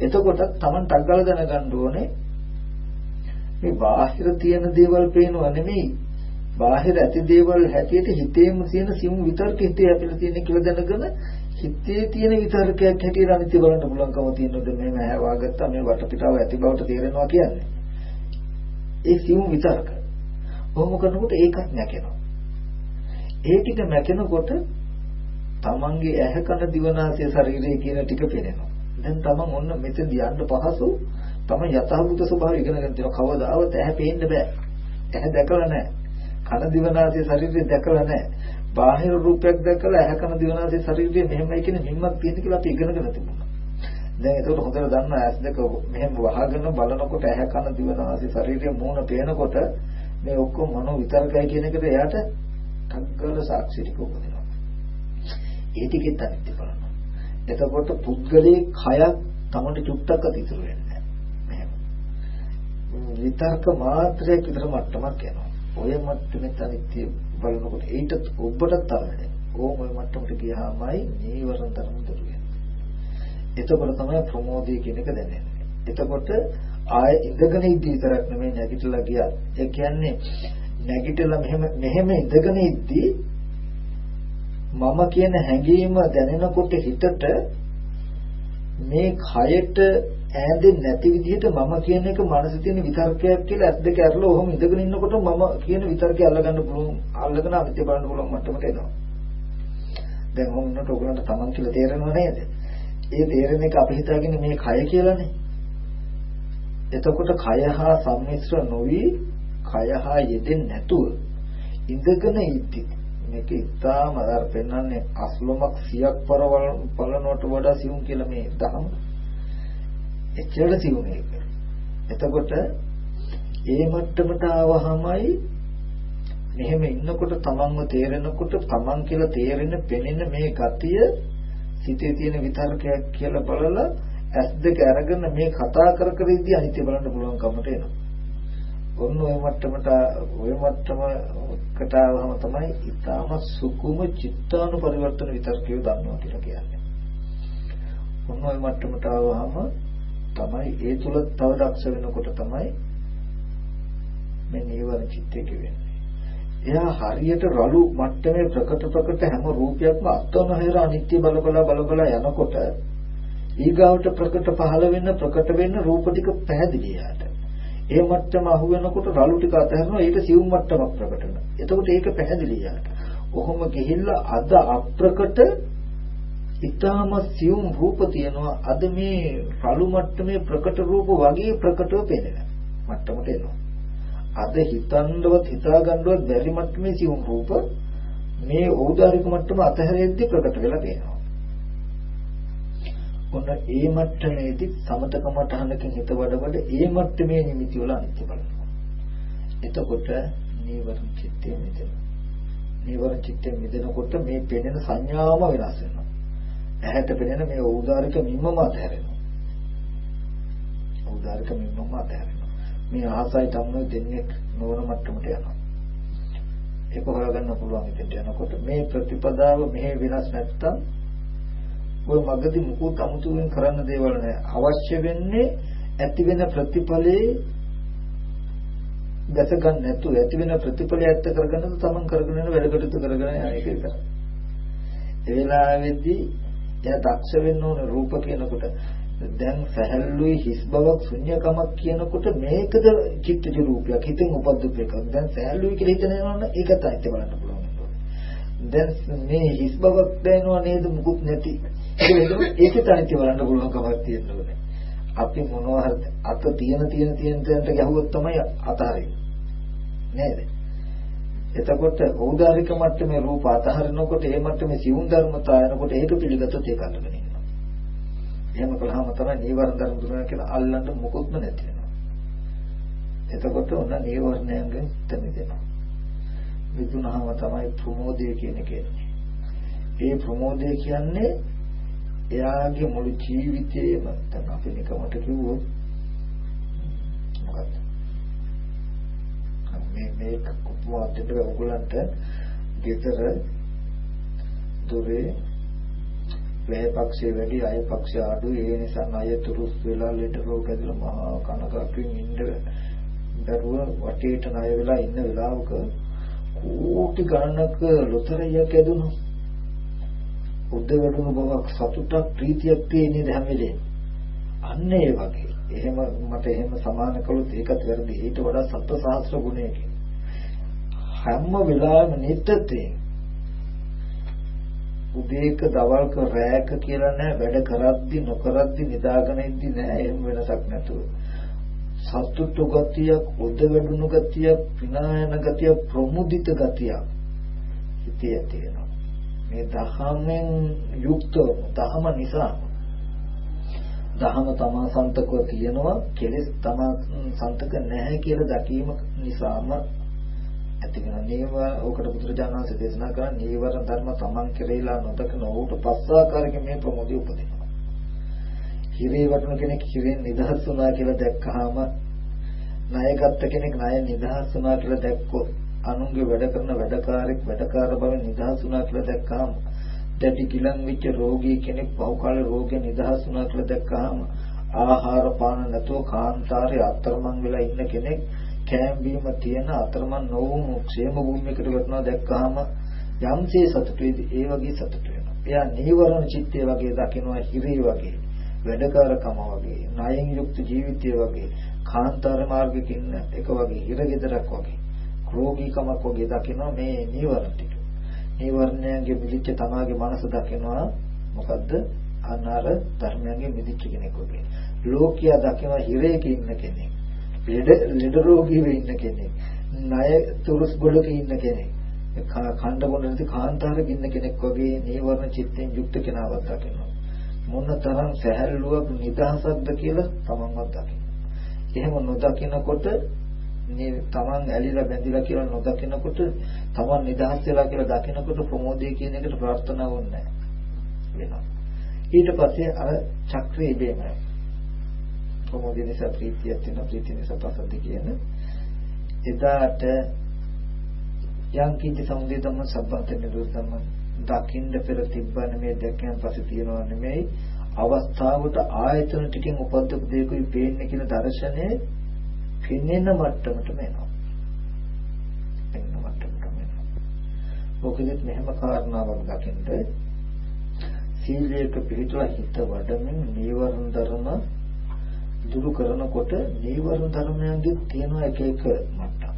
එතකොට තමන් ටග්ගල දැනගන්න ඕනේ මේ බාහිර තියෙන දේවල් පේනවා නෙමෙයි. බාහිර ඇති දේවල් හැටියට හිතේම තියෙන සියුම් විතර්ක හිතේ ඇතුළේ තියෙන කියලා දැනගෙන හිතේ තියෙන විතර්කයක් හැටියට අනිත්‍ය බලන්න පුළුවන්කම තියෙනවද? මෙහෙම හැවාගත්තා මේ වටපිටාව ඇති බවට තේරෙනවා කියන්නේ. ඒ සියුම් විතර්ක. කොහොම කරනකොට ඒකත් නැකෙනවා ඒ ටික නැකෙනකොට තමන්ගේ ඇහැ කන දිවනාසය ශරීරය කියන ටික පේනවා දැන් තමන් ඔන්න මෙතෙන් යන්න පහසු තමයි යථාභූත ස්වභාවය ඉගෙන ගන්න තියෙනවා. කවදාවත් ඇහැ පේන්න බෑ. ඇහැ දැකලා නැහැ. කන දිවනාසය ශරීරය දැකලා නැහැ. බාහිර රූපයක් දැකලා ඇහැ කන දිවනාසය ශරීරය මෙහෙමයි කියන නිම්මක් තියෙන කියලා අපි ඉගෙනගෙන තිබුණා. දැන් ඒකට හොඳට දන්නා ඇස් දෙක මෙහෙම වහගෙන බලනකොට ඇහැ කන දිව නාසය ශරීරය මූණ පේනකොට මේ ඔක්කොම මනෝ විතරකයි කියන එකට එයාට තග්ගල සාක්ෂි ටික උපදිනවා. ඒ ටිකෙත් අනිත්‍ය බලනවා. එතකොට පුද්ගලයේ කයක් තමන්ට චුට්ටක් අතිතුරු වෙන්නේ නැහැ. විතර්ක මාත්‍රයක් විතර මට්ටමක් යනවා. ඔය මට්ටමේ අනිත්‍ය බලනකොට ඊට ඔබට තරමනේ. ඕම ඔය මට්ටමට ගියාමයි නීවරණ ධර්ම දුරු එතකොට තමයි ප්‍රමෝදය කියන එක දැනෙන්නේ. එතකොට ආය ඉඳගෙන ඉද්දි විතරක් නෙමෙයි නැගිටලා ගියා. ඒ කියන්නේ නැගිටලා මෙහෙම මෙහෙම ඉඳගෙන ඉද්දි මම කියන හැඟීම දැනෙනකොට හිතට මේ කයට ඈඳෙන්නේ නැති විදිහට මම කියන එක මනසේ තියෙන විතර්කයක් කියලා ඇස් දෙක අරලා ඔහොම ඉඳගෙන ඉන්නකොට මම කියන විතර්කය අල්ලගන්න පුළුවන් අල්ලගෙන අනිත්‍ය බලන්න පුළුවන් මට්ටමට එනවා. දැන් ඔහොම ඉන්නකොට ඔයගලන්ට තමන් කියලා තේරෙනව නේද? ඒ තේරෙන එක අපි හිතාගෙන මේ කය කියලානේ. එතකොට කය හා සම්මිශ්‍ර නොවි කය හා යෙදෙන්නේ නැතුව ඉඳගෙන ඉති මේක ඉතාම අර පෙන්වන්නේ අස්ලොමක් 100ක් පරවල් පලනවට වඩා සියුම් කියලා මේ දහම. එච්චර සියුම් මේක. එතකොට ඒ මට්ටමට ආවහමයි මෙහෙම ඉන්නකොට තමන්ව තේරෙනකොට තමන් කියලා තේරෙන පෙනෙන මේ ගතිය සිතේ තියෙන විතරකයක් කියලා බලලා ඇස් දෙක අරගෙන මේ කතා කර කර ඉදී අනිත්‍ය බලන්න පුළුවන් කමට එනවා. ඔන්න ඔය මට්ටමට ඔය මට්ටමකට ආවම තමයි ඊටාම සුකුම චිත්තානු පරිවර්තන විතරකේ දන්නවා කියලා කියන්නේ. ඔන්න ඔය මට්ටමට ආවම තමයි ඒ තුල තව දක්ෂ වෙනකොට තමයි මේ නීවරණ චිත්තය කියන්නේ. එයා හරියට රළු මට්ටමේ ප්‍රකට ප්‍රකට හැම රූපයක්ම අත්වනහෙර අනිත්‍ය බල බල බල බල යනකොට ඊගාවට ප්‍රකට පහළ වෙන ප්‍රකට වෙන රූප ටික පැහැදිලි යාට. ඒ මට්ටම අහු වෙනකොට රළු ටික අතහැරනවා ඒක සියුම් මට්ටමක් ප්‍රකට වෙනවා. එතකොට ඒක පැහැදිලි යාට. ඔහොම ගිහිල්ලා අද අප්‍රකට ඊටාම සියුම් රූප තියෙනවා අද මේ රළු මට්ටමේ ප්‍රකට රූප වගේ ප්‍රකටව පේනවා. මට්ටමට එනවා. අද හිතන්නවත් හිතා ගන්නවත් බැරි මට්ටමේ සියුම් රූප මේ ඕදාරික මට්ටම අතහැරෙද්දී ප්‍රකට වෙලා තියෙනවා. ඔන්න ඒ මට්ටමේදී සමතකමට අහනකින් හිත වඩ වඩ ඒ මට්ටමේ නිමිති වල අනිත්‍ය බලනවා. එතකොට නීවරණ චිත්තය මිදෙනවා. නීවරණ චිත්තය මිදෙනකොට මේ පෙනෙන සංඥාවම වෙනස් වෙනවා. ඇහැට පෙනෙන මේ ඕදාරික මිම්මම අතහැරෙනවා. ඕදාරික මිම්මම අතහැරෙනවා. මේ ආසයි තමයි දෙන්නේ නොවන මට්ටමට යනවා. ඒක හොයාගන්න පුළුවන් ඉතින් යනකොට මේ ප්‍රතිපදාව මෙහෙ වෙනස් නැත්තම් ඔය මගදී මුකුත් අමුතුවෙන් කරන්න දේවල් නැහැ. අවශ්‍ය වෙන්නේ ඇති වෙන ප්‍රතිඵලේ දැස ගන්න නැතුව ඇති වෙන ප්‍රතිඵලය ඇත්ත කරගන්නද තමන් කරගෙන යන වැඩ කටයුතු කරගෙන යන එක විතරයි. ඒ වෙලාවේදී එයා දක්ෂ වෙන්න ඕන රූප කියනකොට දැන් සැහැල්ලුයි හිස් බවක් ශුන්‍යකමක් කියනකොට මේකද චිත්තජ රූපයක් හිතෙන් උපද්දපු එකක්. දැන් සැහැල්ලුයි කියලා හිතන යනවනම් ඒකත් අයිති බලන්න පුළුවන්. දැන් මේ හිස් බවක් දැනෙනව නේද මුකුත් නැති. ඒකත් අයිති බලන්න පුළුවන් කමක් තියෙනවා. අපි මොනවා හරි අත තියෙන තියෙන තියෙන තැනට ගැහුවොත් තමයි අතහරින්නේ. නේද? එතකොට ඖදාරික මට්ටමේ රූප අතහරිනකොට ඒ මට්ටමේ සිවුම් ධර්මතාව යනකොට ඒක පිළිගත්තොත් ඒක අල්ලගෙන ඉන්නවා. එහෙම කළාම තමයි නීවරණ ධර්ම දුර වෙනවා කියලා අල්ලන්න මොකොත්ම නැති වෙනවා. එතකොට ඔන්න නීවරණයෙන් තැමිදෙනවා. මිදුනහම තමයි ප්‍රමෝදය කියන එක එන්නේ. ඒ ප්‍රමෝදය කියන්නේ එයාගේ මුළු ජීවිතේම දැන් අපි නිකමට කිව්වොත් මොකක්ද? මේ මේ කුපුවාට ඔයගොල්ලන්ට ගෙදර දොරේ වැය පක්ෂය වැඩි අය පක්ෂය අඩුයි ඒ නිසා ණය තුරුස් වෙලා ලෙඩ රෝග ඇදලා මහා කනගාටුවෙන් ඉන්න දරුව වටේට ණය වෙලා ඉන්න වෙලාවක කෝටි ගණනක ලොතරැයියක් ඇදුණා උද්ද වැඩුණු බවක් සතුටක් ප්‍රීතියක් තියෙන්නේ හැම වෙලේම? අන්න ඒ වගේ. එහෙම මට එහෙම සමාන කළොත් ඒකත් වැරදි. ඊට වඩා සත්‍ය සහස්‍ර ගුණයකින් හැම වෙලාවෙම නිත්‍යතේ උදේක දවල්ක රැයක කියලා නෑ වැඩ කරද්දි නොකරද්දි නිදාගෙන ඉද්දි නෑ එහෙම වෙනසක් නැතුව. සතුටු ගතියක් උද වැඩුණු ගතියක් විනායන ගතියක් ප්‍රමුදිත ගතියක් හිතේ තියෙනවා. මේ දහමෙන් යුක්තව දහම නිසා දහම තමා සන්තකව තියෙනවා කෙලෙස් තමා සන්තක නැහැ කියලා දැකීම නිසාම ඇති වෙන නේව ඕකට බුදුරජාණන් වහන්සේ දේශනා කරන නීවරණ ධර්ම තමන් කෙරෙහිලා නොදකන ඌට පස්සාකාරයෙන් මේ ප්‍රමෝදය උපදිනවා. හිරේ වටුන කෙනෙක් හිරෙන් නිදහස් වුණා කියලා දැක්කහම ණයගත්ත කෙනෙක් ණය නිදහස් වුණා කියලා දැක්කොත් අනුන්ගේ වැඩ කරන වැඩකාරෙක් වැඩකාර බව නිදහස් වුණා කියලා දැක්කහම දැඩි ගිලන් වෙච්ච රෝගී කෙනෙක් පහුකාලේ රෝගේ නිදහස් වුණා කියලා දැක්කහම ආහාර පාන නැතුව කාන්තාරේ අතරමං වෙලා ඉන්න කෙනෙක් කෑම බීම තියෙන අතරමං නොවුණු ക്ഷേම භූමියකට වටනවා දැක්කහම යම්සේ සතුට ඒ වගේ සතුට වෙනවා. එයා නීවරණ චිත්තය වගේ දකිනවා හිරේ වගේ වැඩකාරකම වගේ ණයෙන් යුක්ත ජීවිතය වගේ කාන්තාර මාර්ගයක ඉන්න එක වගේ හිරගෙදරක් වගේ රෝගීකමක් වගේ දකිනවා මේ නීවරණ ටික. නීවරණයන්ගේ මිදිච්ච තමාගේ මනස දකිනවා මොකද්ද? අනාර ධර්මයන්ගේ මිදිච්ච කෙනෙක් වගේ. ලෝකියා දකිනවා හිරේක ඉන්න කෙනෙක්. ලෙඩ ලෙඩ රෝගීව ඉන්න කෙනෙක්. ණය තුරුස් ගොඩක ඉන්න කෙනෙක්. කණ්ඩ බොන්න නැති කාන්තාරක ඉන්න කෙනෙක් වගේ නීවරණ චිත්තෙන් යුක්ත කෙනාවක් දකිනවා. මොන තරම් සැහැල්ලුවක් නිදහසක්ද කියලා තමන්වත් දකිනවා. එහෙම නොදකිනකොට මේ තමන් ඇලිලා බැඳිලා කියලා නොදකිනකොට තමන් නිදහස් වෙලා කියලා දකිනකොට ප්‍රමෝදය කියන එකට ප්‍රාර්ථනා වුන්නේ වෙනවා. ඊට පස්සේ අර චක්‍රය ඉබේම ප්‍රමෝදය නිසා ප්‍රීතියක් වෙනවා ප්‍රීතිය නිසා පසද්ද කියන. එදාට යම් කිසි සමුදය ධම්ම සබ්බන්ත නිරෝධ ධම්ම දකින්න පෙර තිබ්බන මේ දැක්කයන් පස්සේ තියනවා නෙමෙයි. අවස්ථාවට ආයතන ටිකෙන් උපද්දපු දෙයකුයි පේන්නේ කියන දර්ශනේ පෙනෙන මට්ටමටම එනවා. පෙනෙන මට්ටමටම එනවා. මොකදත් මෙහෙම කාරණාවක් දකින්න සීලයක පිළිතුර හිත වඩමින් නීවරණ ධර්ම දුරු කරනකොට නීවරණ ධර්මයන්ගේ තියෙන එක එක මට්ටම්.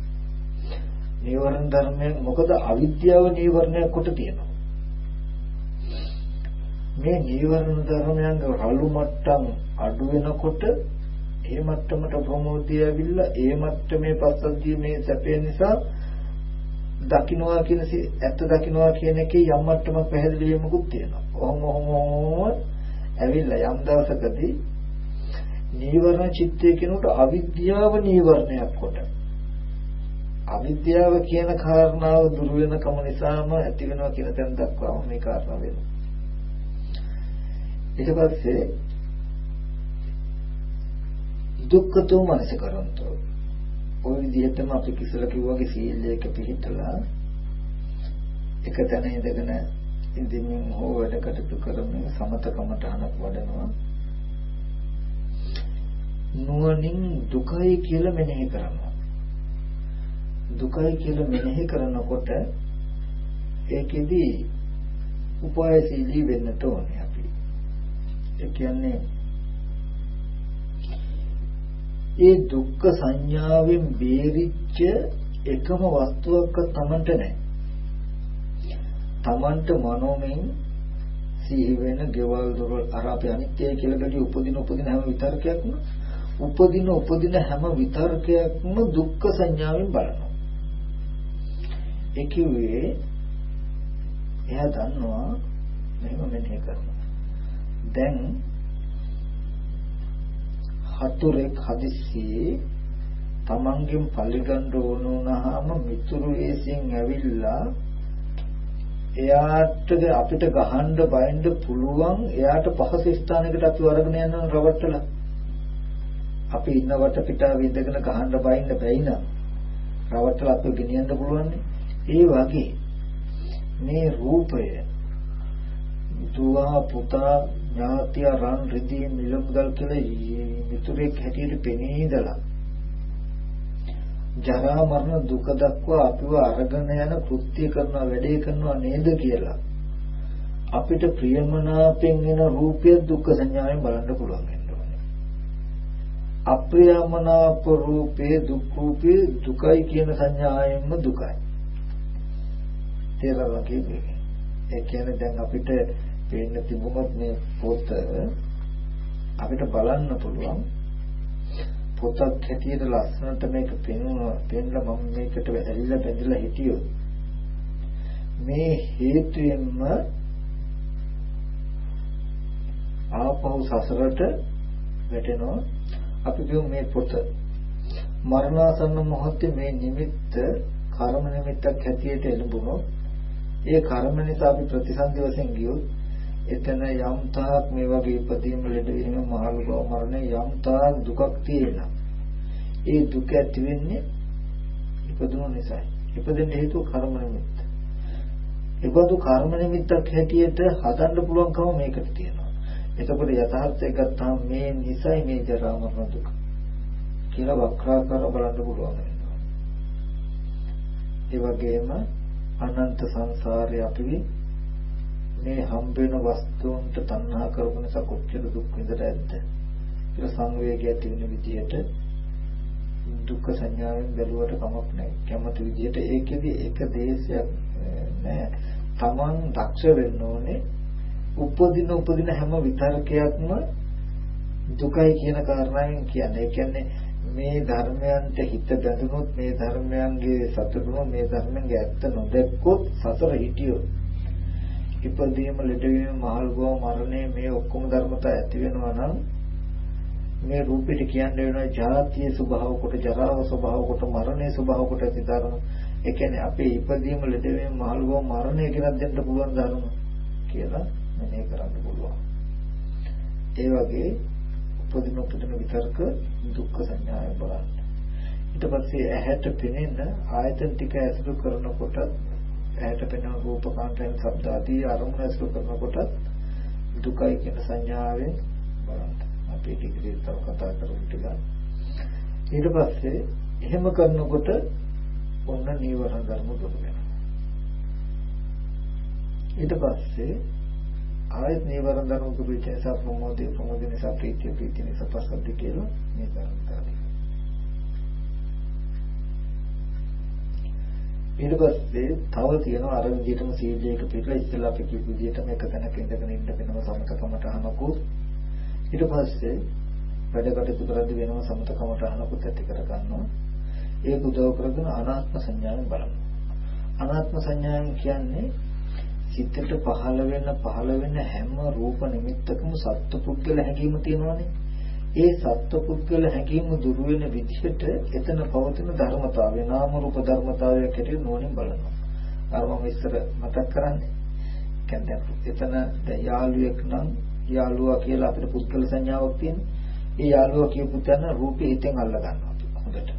නීවරණ ධර්මයන් මොකද අවිද්‍යාව නීවරණයක් කොට තියෙනවා. මේ නීවරණ ධර්මයන්ගේ රළු මට්ටම් අඩු වෙනකොට ඒ මට්ටමට ප්‍රමෝදය ඇවිල්ලා ඒ මට්ටමේ පස්සද්ධිය මේ සැපේ නිසා දකින්නවා කියන ඇත්ත දකින්නවා කියන එකේ යම් මට්ටමක් පැහැදිලි වීමකුත් තියෙනවා. ඔහොම ඔහොම ඇවිල්ලා යම් දවසකදී නීවරණ චිත්තය කියනකොට අවිද්‍යාව නීවරණයක් කොට අවිද්‍යාව කියන කාරණාව දුර වෙනකම නිසාම ඇති වෙනවා කියන තැන දක්වාම මේ කාරණාව වෙනවා. ඊට පස්සේ දුක්ඛතෝ මනසකරන්තෝ. ওই විදිහටම අපි කිසල කිව්වාගේ සීලයක පිළිතලා එක තැන ඉඳගෙන ඉඳින්මින් හෝ වැඩ කටයුතු කරමින් සමතකමට අනක් වඩනවා. නුවණින් දුකයි කියලා මෙනෙහි කරනවා. දුකයි කියලා මෙනෙහි කරනකොට ඒකෙදි උපායශීලී වෙන්නට ඕනේ අපි. ඒ කියන්නේ ඒ දුක්ඛ සංඥාවෙන් බේරිච්ච එකම වස්තුවක් තමන්ට නැහැ. තමන්ට මනෝමෙන් සිහි වෙන ගෙවල් දොරල් අර අපේ අනිත්‍යය කියලා ගැටි උපදින උපදින හැම විතරකයක්ම උපදින උපදින හැම විතරකයක්ම දුක්ඛ සංඥාවෙන් බලනවා. ඒ කිව්වේ එයා දන්නවා මෙහෙම මෙහෙ කරනවා. දැන් හතුරෙක් හදිස්සියේ තමන්ගෙන් පරිගන්න ඕන වුණාම මිතුරු වේසියෙන් ඇවිල්ලා එයාට අපිට ගහන්න බයින්න පුළුවන් එයාට පහසු ස්ථානයකට අපි වරගෙන යනවා රවට්ටලා. අපි ඉන්න වට පිටාවේ ඉඳගෙන ගහන්න බයින්න බැයි නම් රවට්ටලා අපි ගෙනියන්න පුළුවන් ඒ වගේ මේ රූපය දුව පුතා ඥාතිය රන් රිදී මිලමුදල් කියලා මිතුරෙක් හැටියට පෙනී ඉඳලා ජරා මරණ දුක දක්වා අපිව අරගෙන යන කෘත්‍ය කරන වැඩේ කරනවා නේද කියලා අපිට ප්‍රියමනාපෙන් එන රූපය දුක්ඛ සංඥාවෙන් බලන්න පුළුවන් වෙනවා. අප්‍රියමනාප රූපේ දුක් රූපේ දුකයි කියන සංඥාවෙන්ම දුකයි. තේරෙනවා කියන්නේ. ඒ කියන්නේ දැන් අපිට පේන්න තිබුණොත් මේ පොත අපිට බලන්න පුළුවන්. පොතක් හැටියට ලස්සනට මේක පෙන්වනවා පෙන්ලා මම මේකට ඇලිලා බැඳලා හිටියොත් මේ හේතුයෙන්ම ආපහු සසරට වැටෙනවා. අපි කියමු මේ පොත. මරණාසන්න මොහොතේ මේ නිමිත්ත කර්ම නිමිත්තක් හැටියට එළඹුණොත් ඒ කර්ම නිසා අපි ප්‍රතිසන්දි වශයෙන් ගියොත් එතන යම් තාක් මේ වගේ ඉපදීම ලෙඩවීම මහලු බව මරණය යම් තාක් දුකක් තියෙනවා. ඒ දුක ඇති වෙන්නේ ඉපදුණු නිසායි. ඉපදෙන්න හේතුව කර්ම නිමිත්ත. ඒබඳු කර්ම නිමිත්තක් හැටියට හදන්න පුළුවන්කම මේකට තියෙනවා. එතකොට යථාර්ථය ගත්තාම මේ නිසයි මේ ජරා මරණ දුක කියලා වක්‍රාකාර බලන්න පුළුවන් වෙනවා. ඒ වගේම අනන්ත සංසාරේ අපි මේ හම්බ වෙන වස්තුන්ට තණ්හා කරපු නිසා කොච්චර දුක් විඳලා ඇද්ද කියලා සංවේගය ඇති වෙන විදියට දුක්ඛ සංඥාවෙන් බැලුවට කමක් නැහැ. කැමති විදියට ඒකෙදි එක දේශයක් නෑ. Taman දක්ෂ වෙන්න ඕනේ. උපදින උපදින හැම විතරකයක්ම දුකයි කියන කාරණාවෙන් කියන්නේ. ඒ කියන්නේ මේ ධර්මයන්ට හිත බැඳුනොත් මේ ධර්මයන්ගේ සතුටුම මේ ධර්මයන්ගේ ඇත්ත නොදැක්කොත් සතර හිටියොත් ඉපදීම ලෙඩවීම මහල් බව මරණය මේ ඔක්කොම ධර්මතා ඇති වෙනවා නම් මේ රූපෙට කියන්න වෙනවා ජාතිය ස්වභාව කොට ජරාව ස්වභාව කොට මරණය ස්වභාව කොට ඇති ධර්ම. ඒ කියන්නේ අපේ ඉපදීම ලෙඩවීම මහල් බව මරණය කියලා දෙන්න පුළුවන් ධර්ම කියලා මෙහෙ කරන්න පුළුවන්. ඒ වගේ උපදින උපදින විතරක දුක්ඛ සංඥාය බලන්න. ඊට පස්සේ ඇහැට පෙනෙන ආයතන ටික ඇසුරු කරනකොට ඇහැට පෙනෙන රූප කාන්තයන් ශබ්ද ආදී අරමුණ ඇසුරු කරනකොට දුකයි කියන සංඥාවෙන් බලන්න. අපි ටිකේ තව කතා කරමු ටික. ඊට පස්සේ එහෙම කරනකොට ඔන්න නීවරණ ධර්ම දුරු වෙනවා. ඊට පස්සේ ආයත් නීවරණ ධර්ම දුරු වෙච්ච නිසා ප්‍රමෝදේ ප්‍රමෝදේ නිසා ප්‍රීතිය ප්‍රීතිය නිසා පස්සද්ධි කියලා මේ ධර්ම ඊට පස්සේ තව තියෙනවා අර විදිහටම සීලයක පිළිලා ඉස්සෙල්ලා අපි කියපු විදිහටම එක තැනක ඉඳගෙන ඉන්න වෙනම සමතකමට අහනකුත් ඊට පස්සේ වැඩ කටයුතු කරද්දී වෙනම සමතකමට අහනකුත් ඇති කර ගන්නවා ඒක උදව් කරගෙන අනාත්ම සංඥාවෙන් බලනවා. අනාත්ම සංඥාවෙන් කියන්නේ සිතට පහළ වෙන පහළ වෙන හැම රූප නිමිත්තකම සත්පුද්ගල හැඟීම තියෙනවානේ. ඒ සත්පුද්ගල හැඟීම දුරු වෙන විදිහට එතන පවතින ධර්මතාවය නාම රූප ධර්මතාවයක් හැටියට නෝනින් බලනවා. අර මම ඉස්සර මතක් කරන්නේ. කියන්නේ එතන යාළුවෙක් නම් යාළුවා කියලා අපිට පුද්ගල සංඥාවක් තියෙනවා. ඒ යාළුවා කියපු තැන රූපේ හිතෙන් අල්ල ගන්නවා අපි හොඳට.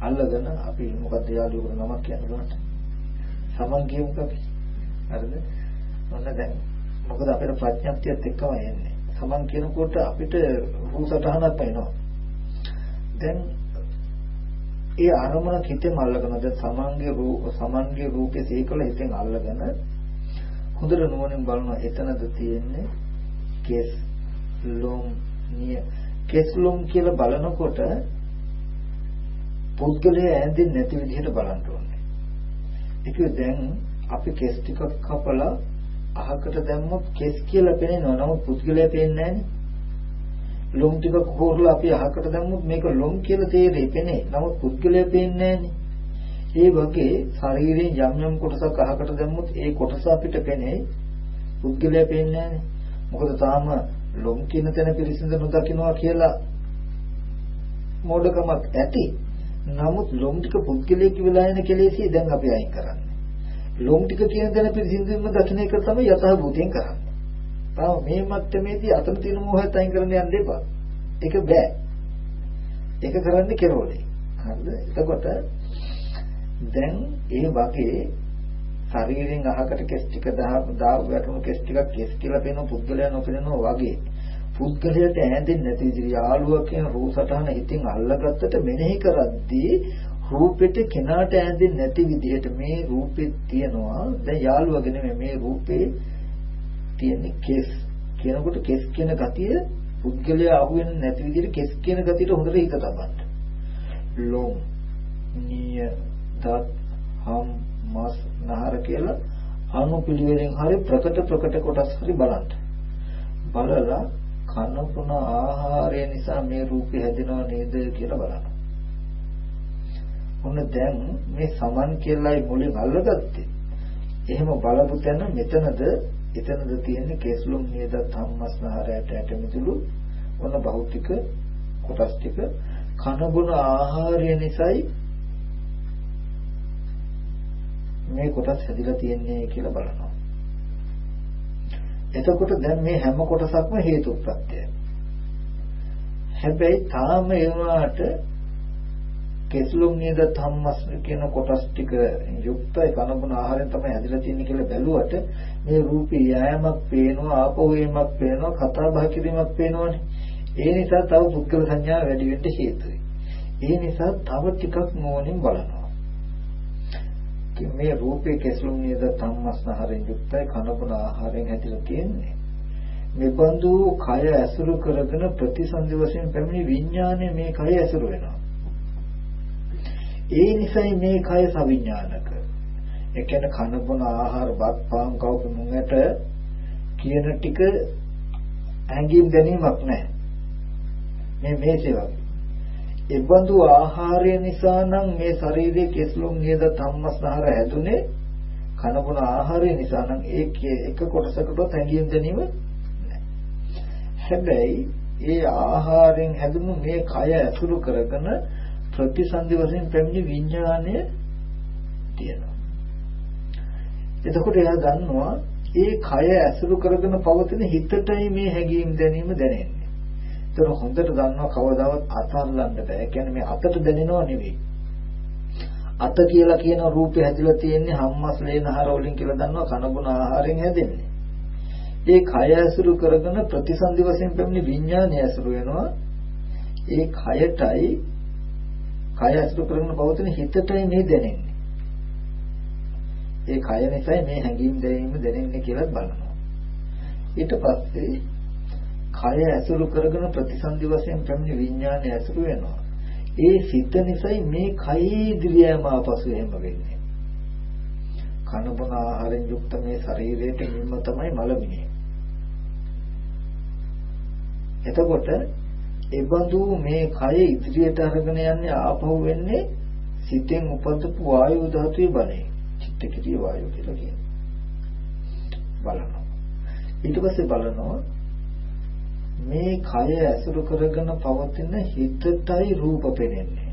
අල්ලගෙන අපි මොකද්ද යාළුවෙකුට නමක් කියන්න බලන්න. සමන් කියමුක අපි. හරිද? ඔන්න දැන් මොකද අපේ ප්‍රඥප්තියත් එක්කම එන්නේ. සමන් කියනකොට අපිට රූප සටහනක් එනවා. දැන් ඒ අරමුණ හිතෙන් අල්ලගෙන දැන් සමන්ගේ රූප සමන්ගේ රූපේ සීකල හිතෙන් අල්ලගෙන හොඳට නුවණින් බලනවා එතනද තියෙන්නේ කෙස් ලොම් නිය කෙස් ලොම් කියලා බලනකොට පුද්ගලයා ඇඳෙන්නේ නැති විදිහට බලන්න ඕනේ. ඒක දැන් අපි කෙස් ටිකක් කපලා අහකට දැම්මොත් කෙස් කියලා පේනවා. නමුත් පුද්ගලයා පේන්නේ නැහැනේ. ලොම් ටික කොහොරලා අපි අහකට දැම්මොත් මේක ලොම් කියලා තේරෙයි පේන්නේ. නමුත් පුද්ගලයා පේන්නේ ඒ වගේ ශරීරයෙන් යම් යම් කොටසක් අහකට දැම්මොත් ඒ කොටස අපිට පේන්නේ. පුද්ගලයා පේන්නේ මොකද තාම ලොම් කියන තැන පිරිසිදු නොදකින්නවා කියලා මෝඩකමක් ඇති. නමුත් ලොම් ටික පුද්ගලයෙක් වෙලා යන කෙලෙසි දැන් අපි අයින් කරන්නේ. ලොම් ටික කියන දේ පිළිසින්දුම දකින්න එක තමයි යතහ භූතයෙන් කරන්නේ. තාම මේ මට්ටමේදී අතන තියෙන මොහොත අයින් කරන්න යන්න එපා. ඒක බෑ. ඒක කරන්නේ කෙරෝලේ. හරිද? එතකොට දැන් ඒ වගේ ශරීරයෙන් අහකට කෙස් ටික දාව වැටුණු කෙස් ටිකක් කෙස් කියලා පේන පුද්ගලයා නොපෙනෙනවා වගේ පුද්ගලයාට ඈඳෙන්නේ නැති විදිහ යාළුවා කියන රූප සටහන හිතින් අල්ලගත්තට මෙනෙහි කරද්දී රූපෙට කෙනාට ඇඳෙන්නේ නැති විදිහට මේ රූපෙ තියනවා දැන් යාළුවගෙන මේ රූපේ තියෙන කෙස් කියනකොට කෙස් කියන ගතිය පුද්ගලයා අහුවෙන්නේ නැති විදිහට කෙස් කියන ගතියට හොඳට හිත තබන්න. ලොම්, නිය, දත්, හම්, මස්, නහර කියලා අනුපිළිවෙලින් හරි ප්‍රකට ප්‍රකට කොටස් හරි බලන්න. බලලා කන පුන ආහාරය නිසා මේ රූපය හැදෙනව නේද කියලා බලන්න. ඔන්න දැන් මේ සමන් කියලායි මුලින් අල්ලගත්තේ. එහෙම බලපු තැන මෙතනද එතනද තියෙන්නේ කේස්ලුම් නේද ධම්මස්නහරයට ඇටමිතුළු ඔන්න භෞතික කොටස් ටික කනබුන ආහාරය නිසායි මේ කොටස් හැදිලා තියෙන්නේ කියලා බලනවා. එතකොට දැන් මේ හැම කොටසක්ම හේතු ප්‍රත්‍යයයි. හැබැයි තාම ඒවාට කෙසලුම් නේද ධම්මස් කියන කොටස් ටික යුක්තයි කනබුන ආහාරයෙන් තමයි හැදිලා තියෙන්නේ කියලා බැලුවට මේ රූපේ යෑමක් පේනවා ආපහු එීමක් පේනවා කතා බහ කිරීමක් පේනවනේ. ඒ නිසා තව පුද්ගල සංඥා වැඩි වෙන්න හේතුයි. ඒ නිසා තව ටිකක් නෝනින් බලනවා. මේ රූපේ කෙසලුම් නේද ධම්මස් ආහාරයෙන් යුක්තයි කනබුන ආහාරයෙන් හැදිලා තියෙන්නේ. මෙබඳු කය ඇසුරු කරගෙන ප්‍රතිසන්දි වශයෙන් පැමිණි විඥානය මේ කය ඇසුරු වෙනවා. ඒ නිසයි මේ කය සවිඥානික. ඒ කියන්නේ කන බොන ආහාර බත් පාන් කවුරු මුංගට කියන ටික හැඟීම් දැනීමක් නැහැ. මේ මේසේ වගේ. එබඳු ආහාරය නිසා නම් මේ ශරීරයේ කෙස්ලොම් නේද ධම්මස්නහර හැදුනේ කන බොන ආහාරය නිසා නම් ඒ එක කොටසකටවත් හැඟීම් දැනීම නැහැ. හැබැයි ඒ ආහාරයෙන් හැදුණු මේ කය ඇසුරු කරගෙන ප්‍රතිසන්දි වශයෙන් පැමිණි විඥානය තියෙනවා. එතකොට එයා දන්නවා ඒ කය ඇසුරු කරගෙන පවතින හිතටයි මේ හැඟීම් දැනීම දැනෙන්නේ. ඒතර හොඳට දන්නවා කවදාවත් අතල්ලන්න බෑ. කියන්නේ මේ අතට දැනෙනව නෙවෙයි. අත කියලා කියන රූපේ හැදිලා තියෙන්නේ හම්මස් ලේනහර වලින් කියලා දන්නවා කනබුන ආහාරයෙන් හැදෙන්නේ. ඒ කය ඇසුරු කරගෙන ප්‍රතිසන්දි වශයෙන් පැමිණි විඥානය ඇසුරු වෙනවා. ඒ කයටයි කය අසුර කරගෙන පවතින හිතටයි මේ දැනෙන්නේ. ඒ කය නිසායි මේ හැඟීම් දැනීම දැනෙන්නේ කියලා බලනවා. ඊට පස්සේ කය ඇසුරු කරගෙන ප්‍රතිසන්දි වශයෙන් පැමිණි විඥානය ඇසුරු වෙනවා. ඒ සිත නිසායි මේ කයේ ඉදිරියම ආපසු එහෙම වෙන්නේ. කන බොන ආහාරයෙන් යුක්ත මේ ශරීරයට නිම්ම තමයි මලමිනේ. එතකොට එබඳු මේ කය ඉදිරියට අරගෙන යන්නේ ආපහු වෙන්නේ සිතෙන් උපදපු වායු ධාතුවේ බලයෙන්. චිත්තකිරිය වායු කියලා කියනවා. බලනවා. ඊට පස්සේ බලනවා මේ කය ඇසුරු කරගෙන පවතින හිතටයි රූප පෙනෙන්නේ.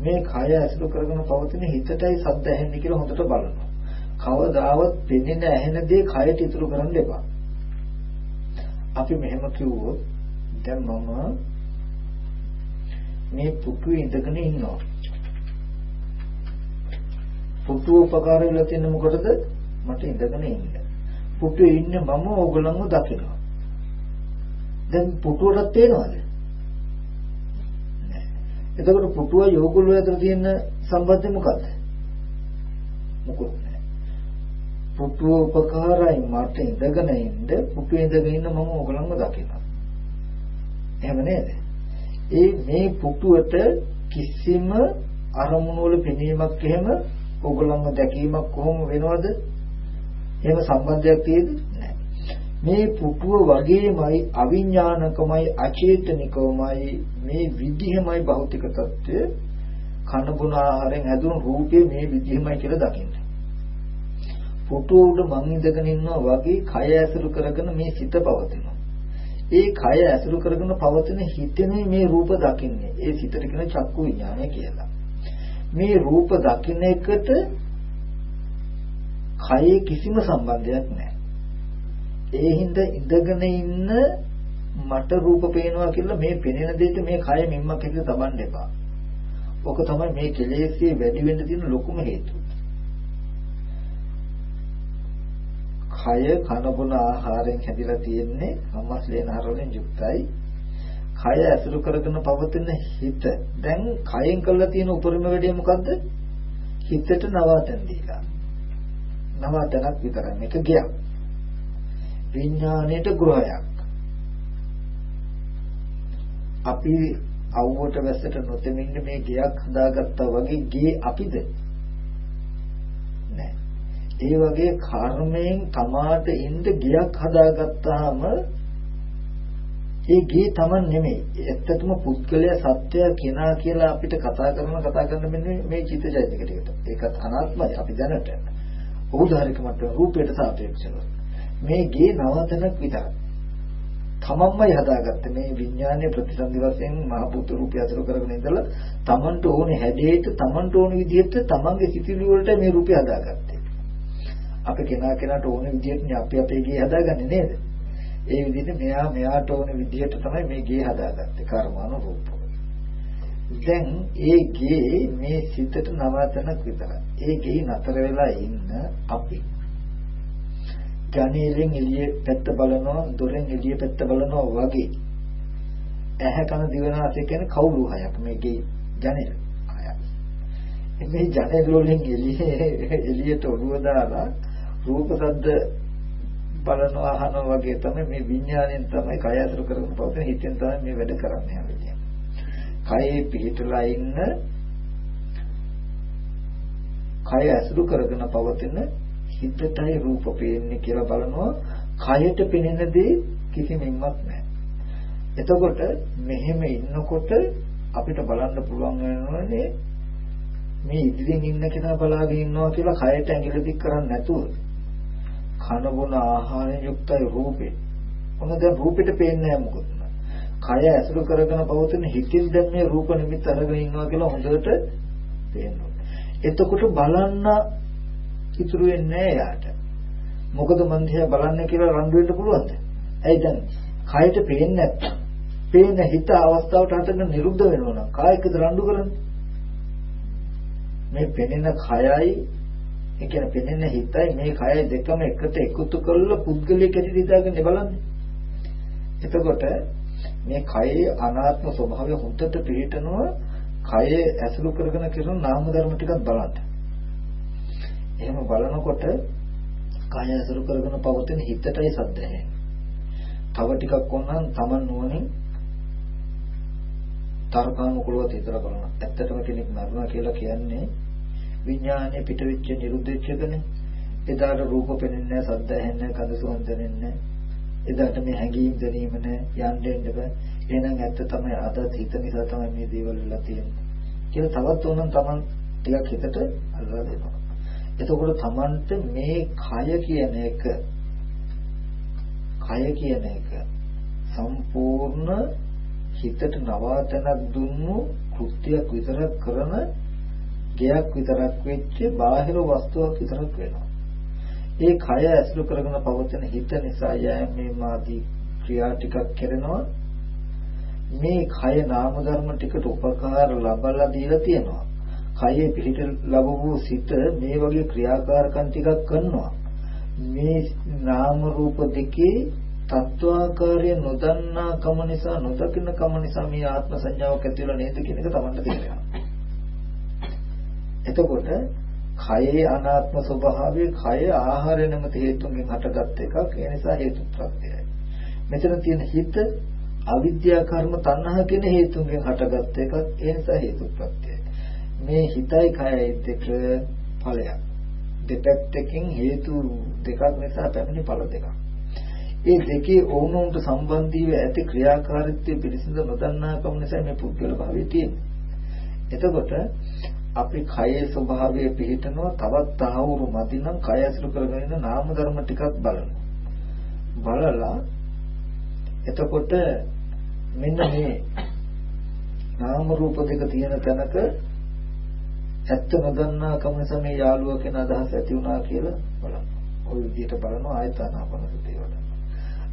මේ කය ඇසුරු කරගෙන පවතින හිතටයි සද්ද ඇහෙන්නේ කියලා හොඳට බලනවා. කවදාවත් පෙනෙන ඇහෙන දේ කයට ඉතුරු කරන්න එපා. අපි මෙහෙම කිව්වොත් දැන් මම මේ පුටුවේ ඉඳගෙන ඉන්නවා. පුටුව උපකාර වෙලා තියෙන මොකටද? මට ඉඳගෙන ඉන්න. පුටුවේ ඉන්නේ මම ඕගොල්ලන්ව දකිනවා. දැන් පුටුවටත් පේනවද? නෑ. එතකොට පුටුව යෝගුල අතර තියෙන සම්බන්ධය මොකක්ද? මොකොත් නෑ. පුටුව උපකාරයි මට ඉඳගෙන ඉන්න පුටුවේ ඉඳගෙන ඉන්න මම ඕගොල්ලන්ව දකිනවා. එහෙම නේද? ඒ මේ පුටුවට කිසිම අරමුණු වල පෙනීමක් එහෙම ඕගොල්ලන්ව දැකීමක් කොහොම වෙනවද? එහෙම සම්බන්ධයක් තියෙද? නැහැ. මේ පුටුව වගේමයි අවිඥානිකමයි අචේතනිකවමයි මේ විදිහමයි භෞතික தත්ත්වය කන බුන ආහාරයෙන් හැදුණු රූපේ මේ විදිහමයි කියලා දකින්න. පුටුව උඩ මං ඉඳගෙන ඉන්නවා වගේ කය ඇසුරු කරගෙන මේ සිත පවතිනවා. ඒ කය ඇසුරු කරගෙන පවතින හිතෙනේ මේ රූප දකින්නේ. ඒ සිතට කියන චක්කු විඥානය කියලා. මේ රූප දකින්න එකට කයේ කිසිම සම්බන්ධයක් නැහැ. ඒ හින්දා ඉඳගෙන ඉන්න මට රූප පේනවා කියලා මේ පෙනෙන දෙයට මේ කය මිම්මක් එක තබන්න එපා. ඔක තමයි මේ කෙලෙස්යේ වැඩි වෙන්න තියෙන ලොකුම හේතුව. කය කනබුන ආහාරයෙන් හැදිලා තියෙන්නේ සම්මස්ලේන හරවලින් යුක්තයි. කය ඇසුරු කරගෙන පවතින හිත. දැන් කයෙන් කළා තියෙන උපරිම වැඩේ මොකද්ද? හිතට නවාතැන් දීලා. නවාතැනක් විතරයි මේක ගියක්. විඥාණයට ගෘහයක්. අපි අවුවට වැස්සට නොතෙමින් මේ ගයක් හදාගත්තා වගේ ගේ අපිද? ඒ වගේ කර්මයෙන් තමාට ඉන්න ගියක් හදාගත්තාම ඒ ගේ තමන් නෙමෙයි. ඇත්තටම පුද්ගලයා සත්‍යය කෙනා කියලා අපිට කතා කරන කතා කරන මෙන්න මේ චිත්තජයතික ටිකට. ඒකත් අනාත්මයි අපි දැනට. උදාහරණයක් මත රූපයට සාපේක්ෂව. මේ ගේ නවතනක් විතරයි. තමන්මයි හදාගත්තේ මේ විඥානයේ ප්‍රතිසන්දි වශයෙන් මහ පුතු රූපය අතුරු කරගෙන ඉඳලා තමන්ට ඕනේ හැඩයට තමන්ට ඕනේ විදිහට තමන්ගේ සිතිවිලි වලට මේ රූපය හදාගත්තේ. අපි කෙනා කෙනාට ඕනේ විදිහට අපි අපේ ගේ හදාගන්නේ නේද? ඒ විදිහට මෙයා මෙයාට ඕනේ විදිහට තමයි මේ ගේ හදාගත්තේ කර්මානුරූපව. දැන් ඒ ගේ මේ සිතට නවතනක් විතරයි. ඒ ගේ නතර වෙලා ඉන්න අපි ජනේලෙන් එළිය පැත්ත බලනවා දොරෙන් එළිය පැත්ත බලනවා වගේ ඇහැ කන දිවනාසය කියන්නේ කවුරු හයක් මේකේ ජනේල හයක් මේ ජනේල වලින් එළිය එළියට ඔළුව දාලා රූප ශබ්ද බලනවා අහනවා වගේ තමයි මේ විඥාණයෙන් තමයි කය අතුරු කරගෙන පවතින හිතෙන් තමයි මේ වැඩ කරන්නේ හැමදේම. කයේ පිහිටලා ඉන්න කය අසුරු කරගෙන පවතින හිතටයි රූප පේන්නේ කියලා බලනවා කයට පෙනෙන දේ කිසිමෙන්වත් නැහැ. එතකොට මෙහෙම ඉන්නකොට අපිට බලන්න පුළුවන් වෙනවනේ මේ ඉදිරියෙන් ඉන්න කෙනා බලාගෙන ඉන්නවා කියලා කයට ඇඟිලි දික් කරන්නේ නැතුව කන බොන ආහාරයෙන් යුක්තයි රූපේ. මොන දැන් රූපෙට පේන්නේ නැහැ මොකද? කය ඇසුරු කරගෙන පවතින හිතින් දැන් මේ රූප නිමිත්ත අරගෙන ඉන්නවා කියලා හොඳට පේනවා. එතකොට බලන්න ඉතුරු වෙන්නේ නැහැ යාට. මොකද මන් දිහා බලන්නේ කියලා රණ්ඩු වෙන්න පුළුවන්ද? ඇයි දැන් කයට පේන්නේ නැත්තම් පේන හිත අවස්ථාවට හටගෙන නිරුද්ධ වෙනවා නම් කායකද රණ්ඩු කරන්නේ? මේ පෙනෙන කයයි ඒ කියන්නේ පෙනෙන හිතයි මේ කයයි දෙකම එකට එකතු කරලා පුද්ගලික ඇටි දාගෙන බලන්නේ. එතකොට මේ කයේ අනාත්ම ස්වභාවය හොඳට පිළිටනවා කය ඇසුරු කරගෙන කරන නාම ධර්ම ටිකක් බලන්න. එහෙම බලනකොට කය ඇසුරු කරගෙන පවතින හිතටයි සද්ද තව ටිකක් වුණාම Taman නුවණින් තර්කානුකූලව හිතලා බලනවා. ඇත්තටම කෙනෙක් මරනවා කියලා කියන්නේ විඥානේ පිටවෙච්ච නිරුද්ධ වෙච්ච එකනේ. එදාට රූප පෙනෙන්නේ නැහැ, සද්ද ඇහෙන්නේ නැහැ, කඳ සුවඳ දැනෙන්නේ නැහැ. එදාට මේ හැඟීම් දැනීම නැහැ, යන්න එන්න බෑ. එහෙනම් ඇත්ත තමයි අද හිත නිසා තමයි මේ දේවල් වෙලා තියෙන්නේ. කියලා තවත් උනන් Taman ටිකක් හිතට අල්ලලා දෙනවා. එතකොට Tamanට මේ කය කියන එක කය කියන එක සම්පූර්ණ හිතට නවාතනක් දුන්නු කෘත්‍යයක් විතරක් කරන ගයක් විතරක් වෙච්ච බාහිර වස්තුවක් විතරක් වෙනවා. ඒ කය ඇසුරු කරගෙන පවතින හිත නිසා යෑමේ මාදී ක්‍රියා ටිකක් කරනවා. මේ කය නාම ධර්ම ටිකට උපකාර ලබලා දීලා තියෙනවා. කයේ පිහිට ලැබවූ සිත මේ වගේ ක්‍රියාකාරකම් ටිකක් කරනවා. මේ නාම රූප දෙකේ තත්වාකාරය නොදන්නා කම නිසා නොදකින්න කම නිසා මේ ආත්ම සංඥාවක් ඇති වෙලා නේද කියන එක තමන්ට තේරෙනවා. එතකොට කයේ අනාත්ම ස්වභාවය කය ආහාර නැමැති හේතුන්ගෙන් හටගත් එකක්. ඒ නිසා හේතු ප්‍රත්‍යයයි. මෙතන තියෙන හිත අවිද්‍යා කර්ම තණ්හා කියන හේතුන්ගෙන් හටගත් එකක්. ඒ නිසා හේතු ප්‍රත්‍යයයි. මේ හිතයි කයයි දෙක ඵලයක්. දෙපැත්තකින් හේතු දෙකක් නිසා පැමිණි ඵල දෙකක්. ඒ දෙකේ ඕනෝන්ට සම්බන්ධීව ඇති ක්‍රියාකාරීත්වය පිළිසිඳ නොදන්නාකම නිසා මේ පුද්ගල භාවය තියෙන්නේ. එතකොට අපි කයේ ස්වභාවය පිළිතනවා තවත් තාවුරු මදි නම් කය ඇසුරු කරගෙන ඉන්න නාම ධර්ම ටිකක් බලනවා. බලලා එතකොට මෙන්න මේ නාම රූප දෙක තියෙන තැනක ඇත්ත නොදන්නා කම නිසා මේ යාළුවා කෙන අදහස ඇති වුණා කියලා බලන්න. ওই විදිහට බලනවා ආයතනාපන සතිය වඩන.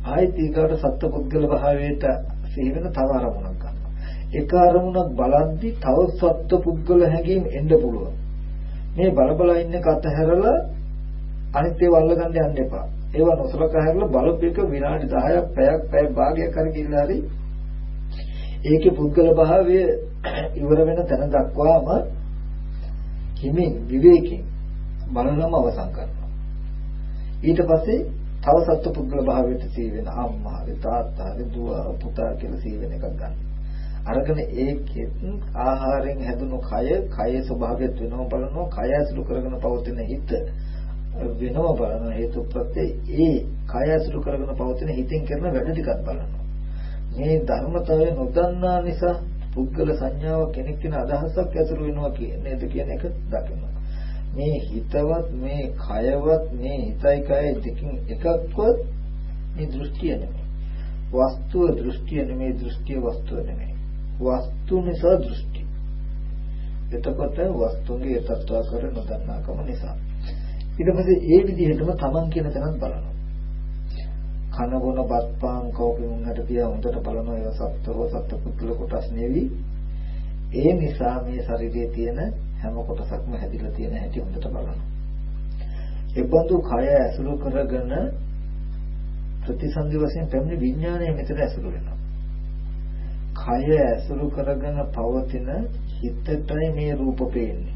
ආයත ඊකට සත්පුද්ගල භාවයට සිහි වෙන තව අරමුණක් ගන්නවා. එක අරමුණක් බලද්දි තව සත්පුද්ගල හැඟීම් එන්න පුළුවන්. මේ බලබල ඉන්න එක අතහැරලා අනිත් ඒවා අල්ලගන්න යන්න එපා. ඒවා නොසලකා හැරලා බලපෑක විනාඩි 10ක් පැයක් පැය භාගයක් කර ගිහිල්ලා හරි ඒකේ පුද්ගල භාවය ඉවර වෙන තැන දක්වාම හිමින් විවේකයෙන් බලනම අවසන් කරනවා. ඊට පස්සේ තව සත්ව පුද්ගල භාවයට සී වෙන අම්මා, තාත්තා, දුව, පුතා කියලා සී වෙන එකක් ගන්න. අරගෙන ඒකෙත් ආහාරයෙන් හැදුණු කය, කයේ ස්වභාවයත් වෙනව බලනවා, කය ඇසුරු කරගෙන පවතින හිත වෙනව බලන හේතු ප්‍රත්‍ය ඒ කය ඇසුරු කරගෙන පවතින හිතෙන් කරන වැඩ ටිකක් බලනවා. මේ ධර්මතාවය නොදන්නා නිසා පුද්ගල සංඥාව කෙනෙක් කියන අදහසක් ඇසුරු වෙනවා නේද කියන එක දකිනවා. මේ හිතවත් මේ කයවත් මේ හිතයි කය දෙකින් එකක්වත් මේ දෘෂ්ටිය නෙමෙයි. වස්තුව දෘෂ්ටිය නෙමෙයි දෘෂ්ටිය වස්තුව නෙමෙයි. වස්තු නිසා දෘෂ්ටි. එතකොට වස්තුන්ගේ තත්ත්වාකර නොදන්නාකම නිසා. ඊට පස්සේ ඒ විදිහටම Taman කියන තැනත් බලනවා. කන බොන බත් පාන් කෝපි මුන්නට තියා හොඳට බලනවා ඒවා සත්ත්ව සත්පුද්ගල කොටස් නෙවි. ඒ නිසා මේ ශරීරයේ තියෙන හැම කොටසක්ම හැදිලා තියෙන හැටි හොඳට බලනවා. එබඳු කය ඇසුරු කරගෙන ප්‍රතිසන්දි වශයෙන් පැමිණි විඥානය මෙතන ඇසුරු වෙනවා. කය ඇසුරු කරගෙන පවතින හිතටයි මේ රූප පේන්නේ.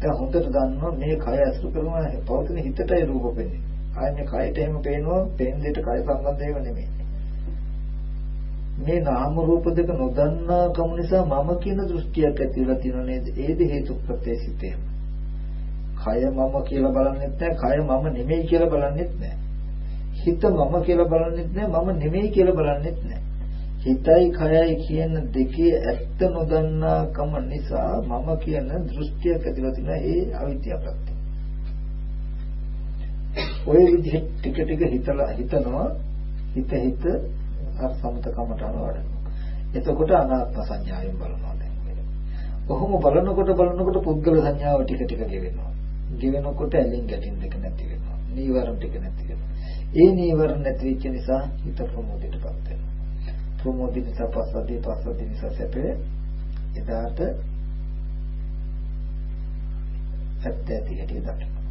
දැන් හොඳට දන්නවා මේ කය ඇසුරු කරන පවතින හිතටයි රූප පේන්නේ. ආන්නේ කයට එහෙම පේනවා පේන දෙයට කය සම්බන්ධ ඒවා නෙමෙයි. මේ නාම රූප දෙක නොදන්නා කම නිසා මම කියන දෘෂ්ටියක් ඇති වෙලා තියෙන නේද? ඒද හේතු ප්‍රත්‍යසිතේම. කය මම කියලා බලන්නෙත් නැහැ, කය මම නෙමෙයි කියලා බලන්නෙත් නැහැ. හිත මම කියලා බලන්නෙත් නැහැ, මම නෙමෙයි කියලා බලන්නෙත් නැහැ. හිතයි කයයි කියන දෙකේ ඇත්ත නොදන්නා කම නිසා මම කියන දෘෂ්ටියක් ඇතිලා තියෙන ඒ අවිද්‍යාව ප්‍රත්‍යය. ওই විදිහට ටික ටික හිතලා හිතනවා හිත හිත අර සමතකමට අනවඩනවා. එතකොට අනාත්ම සංඥාවෙන් බලනවා දැන්. කොහොම බලනකොට බලනකොට පුද්ගල සංඥාව ටික ටික ගෙවෙනවා. ගෙවෙනකොට ඇලින් ගැටින් දෙක නැති වෙනවා. නීවරණ ටික නැති වෙනවා. ඒ නීවරණ නැති වෙච්ච නිසා හිත ප්‍රමෝදයටපත් වෙනවා. ප්‍රමෝදිත නිසා පස්සද්ධිය පස්සද්ධිය නිසා සැපේ එදාට ඇත්ත ඇති හැටි දකිනවා.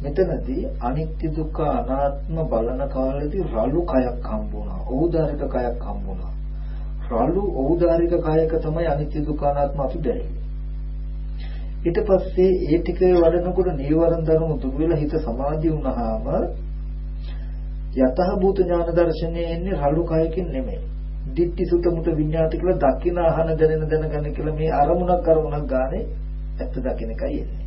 මෙතනදී අනිත්‍ය දුක්ඛ අනාත්ම බලන කාලෙදී රළු කයක් හම්බුණා. ඖදාරික කයක් හම්බුණා. රළු ඖදාරික කයක තමයි අනිත්‍ය දුක්ඛ අනාත්ම අපි දැනෙන්නේ. ඊට පස්සේ ඒ ටික වඩනකොට නීවරණ ධර්ම දුර වෙලා හිත සමාධි වුණාම යතහ භූත ඥාන දර්ශනයේ එන්නේ රළු කයකින් නෙමෙයි. දිට්ඨි සුත මුත විඤ්ඤාති කියලා දකින අහන දැනෙන දැනගන්න කියලා මේ අරමුණක් අරමුණක් ගානේ ඇත්ත දකින එකයි එන්නේ.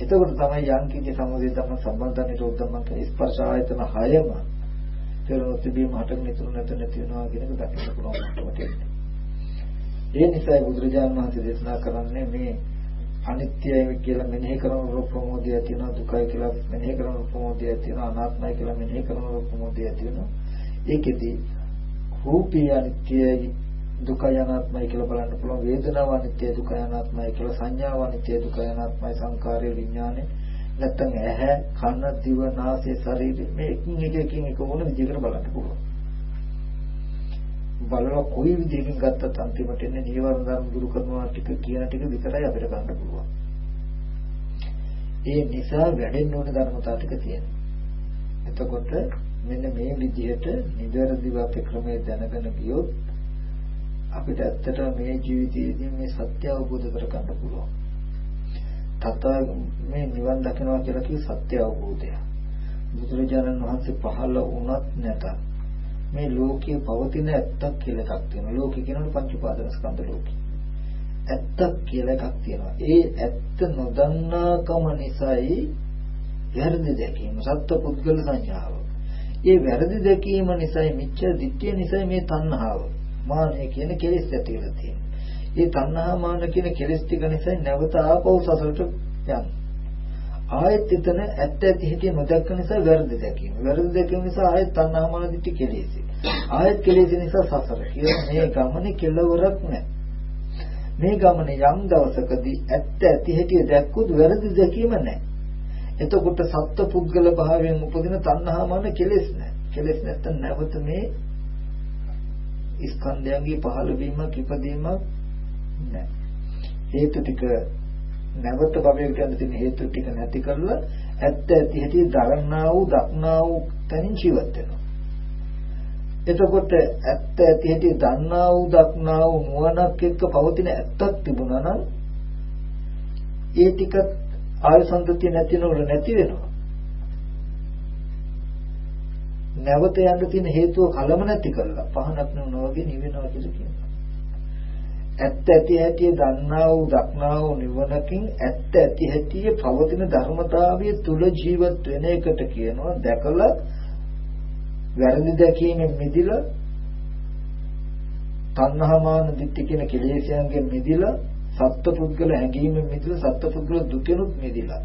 එතකොට තමයි යංකින්ච සමුදය ධම්ම සම්බන්ධ නිරෝධ ධම්ම කියන ස්පර්ශ ආයතන හයම පෙරොත් තිබීම හටගෙන ඉතුරු නැත නැති වෙනවා කියන එක දකින්න පුළුවන් මට්ටමට එන්නේ. ඒ නිසායි බුදුරජාණන් වහන්සේ දේශනා කරන්නේ මේ අනිත්‍යයි කියලා මෙනෙහි කරන රූප ප්‍රමෝදය තියෙනවා දුකයි කියලා මෙනෙහි කරන රූප ප්‍රමෝදය තියෙනවා අනාත්මයි කියලා මෙනෙහි කරන රූප ප්‍රමෝදය තියෙනවා. ඒකෙදි රූපී අනිත්‍යයි දුකයි අනාත්මයි කියලා බලන්න පුළුවන්. වේදනාව අනිත්‍ය දුකයි අනාත්මයි කියලා සංඥාව අනිත්‍ය දුකයි අනාත්මයි සංකාරය විඥානේ නැත්තම් ඇහැ කන දිව නාසය ශරීරය මේ එකින් එක එකින් එක මොන විදිහකට බලන්න පුළුවන්. බලලා කොයි විදිහකින් ගත්තත් අන්තිමට එන්නේ නීවරණ ධර්ම දුරු කරනවා ටික කියන ටික විතරයි අපිට ගන්න පුළුවන් ඒ නිසා වැඩෙන්න ඕන ධර්මතාව ටික තියෙනවා එතකොට මෙන්න මේ විදිහට නිවැරදිව අපේ ක්‍රමයේ දැනගෙන ගියොත් අපිට ඇත්තට මේ ජීවිතයේදී මේ සත්‍ය අවබෝධ කරගන්න පුළුවන්. තත මේ නිවන් දකිනවා කියලා කිව්ව සත්‍ය අවබෝධය. බුදුරජාණන් වහන්සේ පහළ වුණත් නැතත් මේ ලෝකයේ පවතින ඇත්තක් කියලා එකක් තියෙනවා. ලෝකේ කියනකොට පංච උපාදාන ස්කන්ධ ලෝකේ. ඇත්තක් කියලා එකක් තියෙනවා. ඒ ඇත්ත නොදන්නාකම නිසායි වැරදි දැකීම සත්‍ය පුද්ගල සංඥාව. ඒ වැරදි දැකීම නිසායි මිච්ඡා දිට්ඨිය නිසායි මේ තණ්හාව. මානය කියන කෙලෙස් ඇති වෙලා තියෙනවා. ඒ තණ්හා මාන කියන කෙලෙස් ටික නිසා නැවත ආපහු සසරට යනවා. ආයෙත් එතන ඇත්ත ඇති හිතේ නොදැක්ක නිසා වැරදි දැකීම. වැරදි දැකීම නිසා ආයෙත් තණ්හා මාන දිටි කෙලෙසි. ආයෙත් කෙලෙසි නිසා සසර. කියන මේ ගමනේ කෙලවරක් නැහැ. මේ ගමනේ යම් දවසකදී ඇත්ත ඇති හැටි දැක්කොත් වැරදි දැකීම නැහැ. එතකොට සත්ව පුද්ගල භාවයෙන් උපදින තණ්හා මාන කෙලෙස් නැහැ. කෙලෙස් නැත්තම් නැවත මේ ස්කන්ධයන්ගේ පහළ වීමක් ඉපදීමක් නැහැ. හේතු ටික නැවත භවයකට යන තියෙන හේතු ටික නැති කරලා ඇත්ත ඇති හැටි දරන්නා වූ දක්නා වූ තැනින් ජීවත් වෙනවා. එතකොට ඇත්ත ඇති හැටි දන්නා වූ දක්නා වූ නුවණක් එක්ක පවතින ඇත්තක් තිබුණා නම් ඒ ටික ආයසන්තතිය නැතිනොර නැති වෙනවා. නැවත යන්න තියෙන හේතුව කලම නැති කරලා පහනක් නෙවෙනවා වගේ නිවෙනවා කියලා කියනවා. ඇත්ත ඇති හැටි දන්නා වූ දක්නා වූ නිවනකින් ඇත්ත ඇති හැටි පවතින ධර්මතාවය තුල ජීවත් වෙන එකට කියනවා දැකලා වැරදි දැකීමෙන් මිදිලා තණ්හාමාන දිට්ඨි කියන කෙලෙස්යන්ගෙන් මිදිලා සත්පුද්ගල හැඟීමෙන් මිදිලා සත්පුද්ගල දුකෙනුත් මිදිලා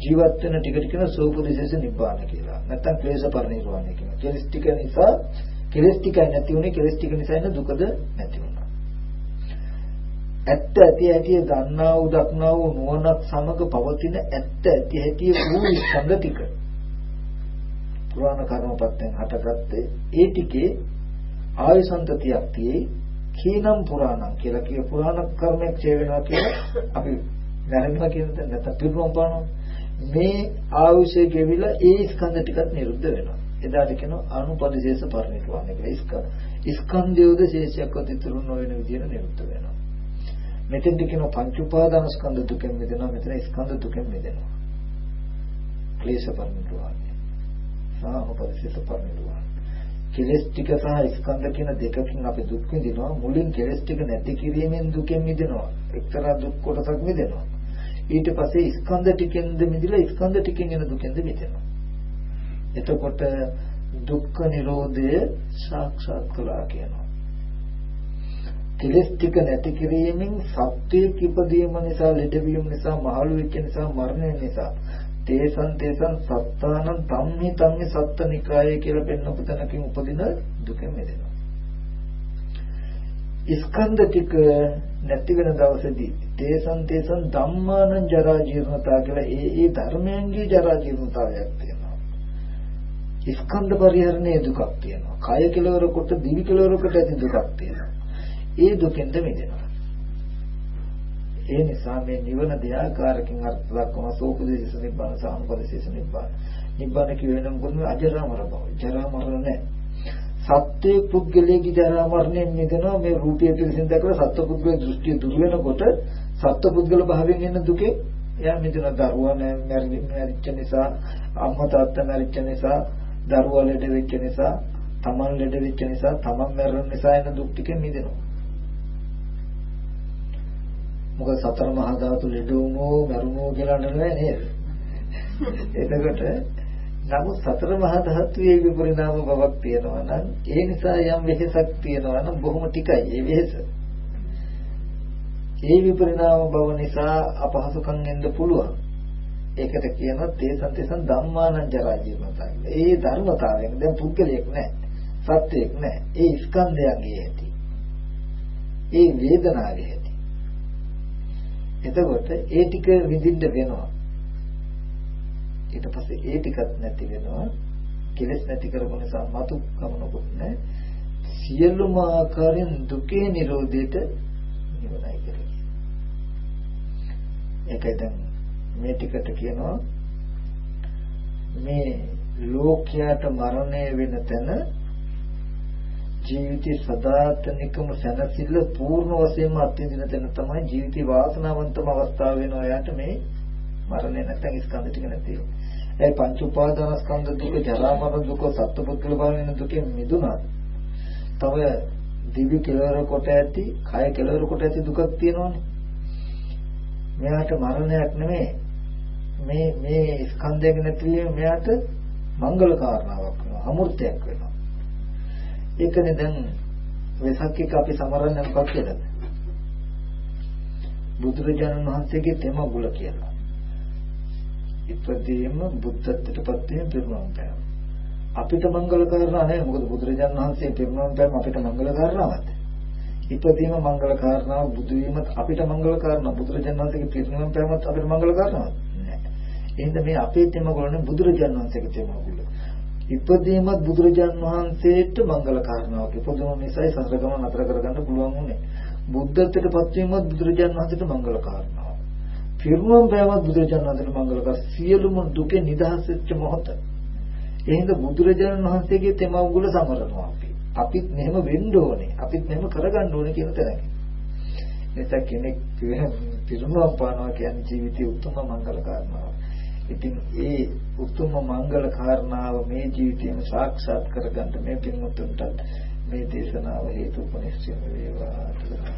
ජීවත් වෙන ටික ටික සෝපදිශේෂ නිබ්බාන කියලා. නැත්තම් ක්ලේශ පරිනිර්වාණය කියනවා. කෙලස් ටික නිසා කෙලස් ටිකයි නැති වුනේ කෙලස් ටික නිසා එන දුකද නැති වුණා. ඇත්ත ඇති ඇති දන්නා වූ දක්නා වූ නුවණක් සමග පවතින ඇත්ත ඇති ඇති වූ ස්කන්ධ ටික. පුරාණ කර්මපත්තෙන් හටගත්තේ ඒ ටිකේ ආයසන්තතියක් tie කීනම් පුරාණම් කියලා කිය. පුරාණ කර්මයක් ඡේ වෙනවා කියලා අපි වැරදිලා කියන දේ නැත්නම් පිරුම් පානවා. මේ ආයුෂය ගෙවිලා ඒ ස්කන්ධ ටිකත් නිරුද්ධ වෙනවා. එදාට කියනවා අනුපදිශේෂ පරිණිරවාණය කියලා. ස්කන්ධයෝද ශේෂයක්වත් ඉතුරු නොවන විදිහට නිරුද්ධ වෙනවා. මෙතෙන්ට කියනවා පංච උපාදාන ස්කන්ධ දුකෙන් මිදෙනවා මෙතන ස්කන්ධ දුකෙන් මිදෙනවා. ක්ලේශ පරිණිරවාණය සාහපදිශේෂ පරිණිරවාණය කෙලස් ටික සහ ස්කන්ධ කියන දෙකකින් අපි දුක් විඳිනවා. මුලින් කෙලස් ටික නැති කිරීමෙන් දුකෙන් මිදෙනවා. එක්තරා දුක් කොටසක් මිදෙනවා. ඊට පස්සේ ස්කන්ධ ටිකෙන්ද මිදලා ස්කන්ධ ටිකෙන් එන දුකෙන්ද මිදෙනවා. එතකොට දුක්ඛ නිරෝධය සාක්ෂාත් කළා කියනවා. කෙලස් ටික නැති කිරීමෙන් සත්‍යයේ ඉපදීම නිසා ලෙඩවීම නිසා මහලු වෙච්ච නිසා මරණය නිසා තේසං තේසං සත්තානං ධම්මි ධම්මි සත්තනිකාය කියලා පෙන්වපු තැනකින් උපදින දුකෙන් මිදෙනවා. ස්කන්ධ ටික නැති වෙන දවසේදී තේසං තේසං ධම්මානං ජරා ජීර්ණතා කියලා ඒ ඒ ධර්මයන්ගේ ජරා ජීර්ණතාවයක් තියෙනවා. ස්කන්ධ පරිහරණයේ දුකක් තියෙනවා. කය කෙලවර කොට දිවි කෙලවර කොට ඇති දුකක් තියෙනවා. ඒ දුකෙන්ද මිදෙනවා. ඒ නිසා මේ නිවන දෙආකාරකින් අර්ථ දක්වන සෝපදේශ නිබ්බාන සානුපදේශ නිබ්බාන. නිබ්බාන කියවෙන මොකද අජරා මර බව. ජරා මරණ නැහැ. සත්‍ය පුද්ගලයේ ජරා මරණයෙන් මිදෙනවා මේ රූපය පිළිසින් දැකලා සත්‍ය පුද්ගල දෘෂ්ටිය දුර වෙනකොට සත්‍ය පුද්ගල භාවයෙන් එන දුකේ එයා මිදෙන දරුවා මැරිච්ච නිසා අම්මා තාත්තා මැරිච්ච නිසා දරුවා ලෙඩ වෙච්ච නිසා තමන් ලෙඩ වෙච්ච නිසා තමන් මැරෙන නිසා එන දුක් ටිකෙන් මිදෙනවා මොකද සතර මහා ධාතු ලෙඩුමෝ මරුමෝ කියලා නෙවෙයි නේද? එතකොට නමුත් සතර මහා ධාතුයේ විපරිණාම බවක් තියෙනවා නම් ඒ නිසා යම් වෙහසක් තියෙනවා නම් බොහොම ටිකයි ඒ වෙහස. ඒ විපරිණාම බව නිසා අපහසුකම් එන්න පුළුවන්. ඒකට කියනවා තේසන් තේසන් ධම්මානං ජරා ජීවතයි. ඒ ධර්මතාවයෙන් දැන් පුද්ගලයක් නැහැ. සත්‍යයක් නැහැ. ඒ ස්කන්ධයන්ගේ ඇති. ඒ වේදනාවේ එතකොට ඒ ටික විඳින්න වෙනවා. ඊට පස්සේ ඒ ටිකත් නැති වෙනවා. කෙලස් නැති කරපු නිසා මතු කමනකුත් නැහැ. සියලුම ආකාරයෙන් දුකේ නිරෝධයට නිවනයි කියලා. ඒකයි දැන් මේ ටිකට කියනවා මේ ලෝකයට මරණය වෙන තැන ජීවිතේ සදාතනිකම සැනසෙල්ල පූර්ණ වශයෙන්ම අත්විඳින තැන තමයි ජීවිතේ වාසනාවන්තම අවස්ථාව වෙනවා යාට මේ මරණය නැත්නම් ස්කන්ධ ටික නැති වෙනවා. ඒ පංච උපාදාන ස්කන්ධ දුක, ජරා මරණ දුක, සත්පුද්ගල භාව වෙන දුකෙන් මිදුණා. තව දිවි කෙලවර කොට ඇති, කය කෙලවර කොට ඇති දුකක් තියෙනවනේ. මෙයාට මරණයක් නෙමෙයි. මේ මේ ස්කන්ධයක නැතිවීම මෙයාට මංගල කාරණාවක් වෙනවා, අමෘතයක් වෙනවා. ඒකනේ දැන් වෙසක් එක අපි සමරන්නේ මොකක් කියලාද? බුදුරජාණන් වහන්සේගේ තෙමගුල කියලා. ඉපදීම බුද්ධත්වයටපත් වීම පිරුණම් පෑම. අපිට මංගල කාරණා නැහැ. මොකද බුදුරජාණන් වහන්සේ පිරුණම් පෑම අපිට මංගල කාරණාවක්. ඉපදීම මංගල කාරණාව බුදු වීමත් අපිට මංගල කාරණා. බුදුරජාණන් වහන්සේගේ පිරුණම් පෑමත් අපිට මංගල කාරණාවක් නෑ. එහෙනම් මේ අපේ තෙමගුලනේ බුදුරජාණන් වහන්සේගේ තෙමගුල. ඉපදීමත් බුදුරජාන් වහන්සේට මංගල කාරණාවක්. ඉපදුන නිසායි සසර ගමන නතර කරගන්න පුළුවන් වුනේ. බුද්ධත්වයට පත්වීමත් බුදුරජාන් වහන්සේට මංගල කාරණාවක්. පිරුණම් පෑමත් බුදුරජාන් වහන්සේට මංගල කාර සියලුම දුකේ නිදහස් වෙච්ච මොහොත. එහෙනම් බුදුරජාණන් වහන්සේගේ තෙමවුගුල සමරනවා අපි. අපිත් මෙහෙම වෙන්න ඕනේ. අපිත් මෙහෙම කරගන්න ඕනේ කියන තරයි. එතක කෙනෙක් පිරුණම් පානවා කියන්නේ ජීවිතයේ උතුම් මංගල කාරණාවක්. ඉතින් ඒ උතුම් මංගල කාරණාව මේ ජීවිතේම සාක්ෂාත් කරගන්න මේ පින්වතුන්ට මේ දේශනාව හේතු උපනිශ්චය වේවා කියලා.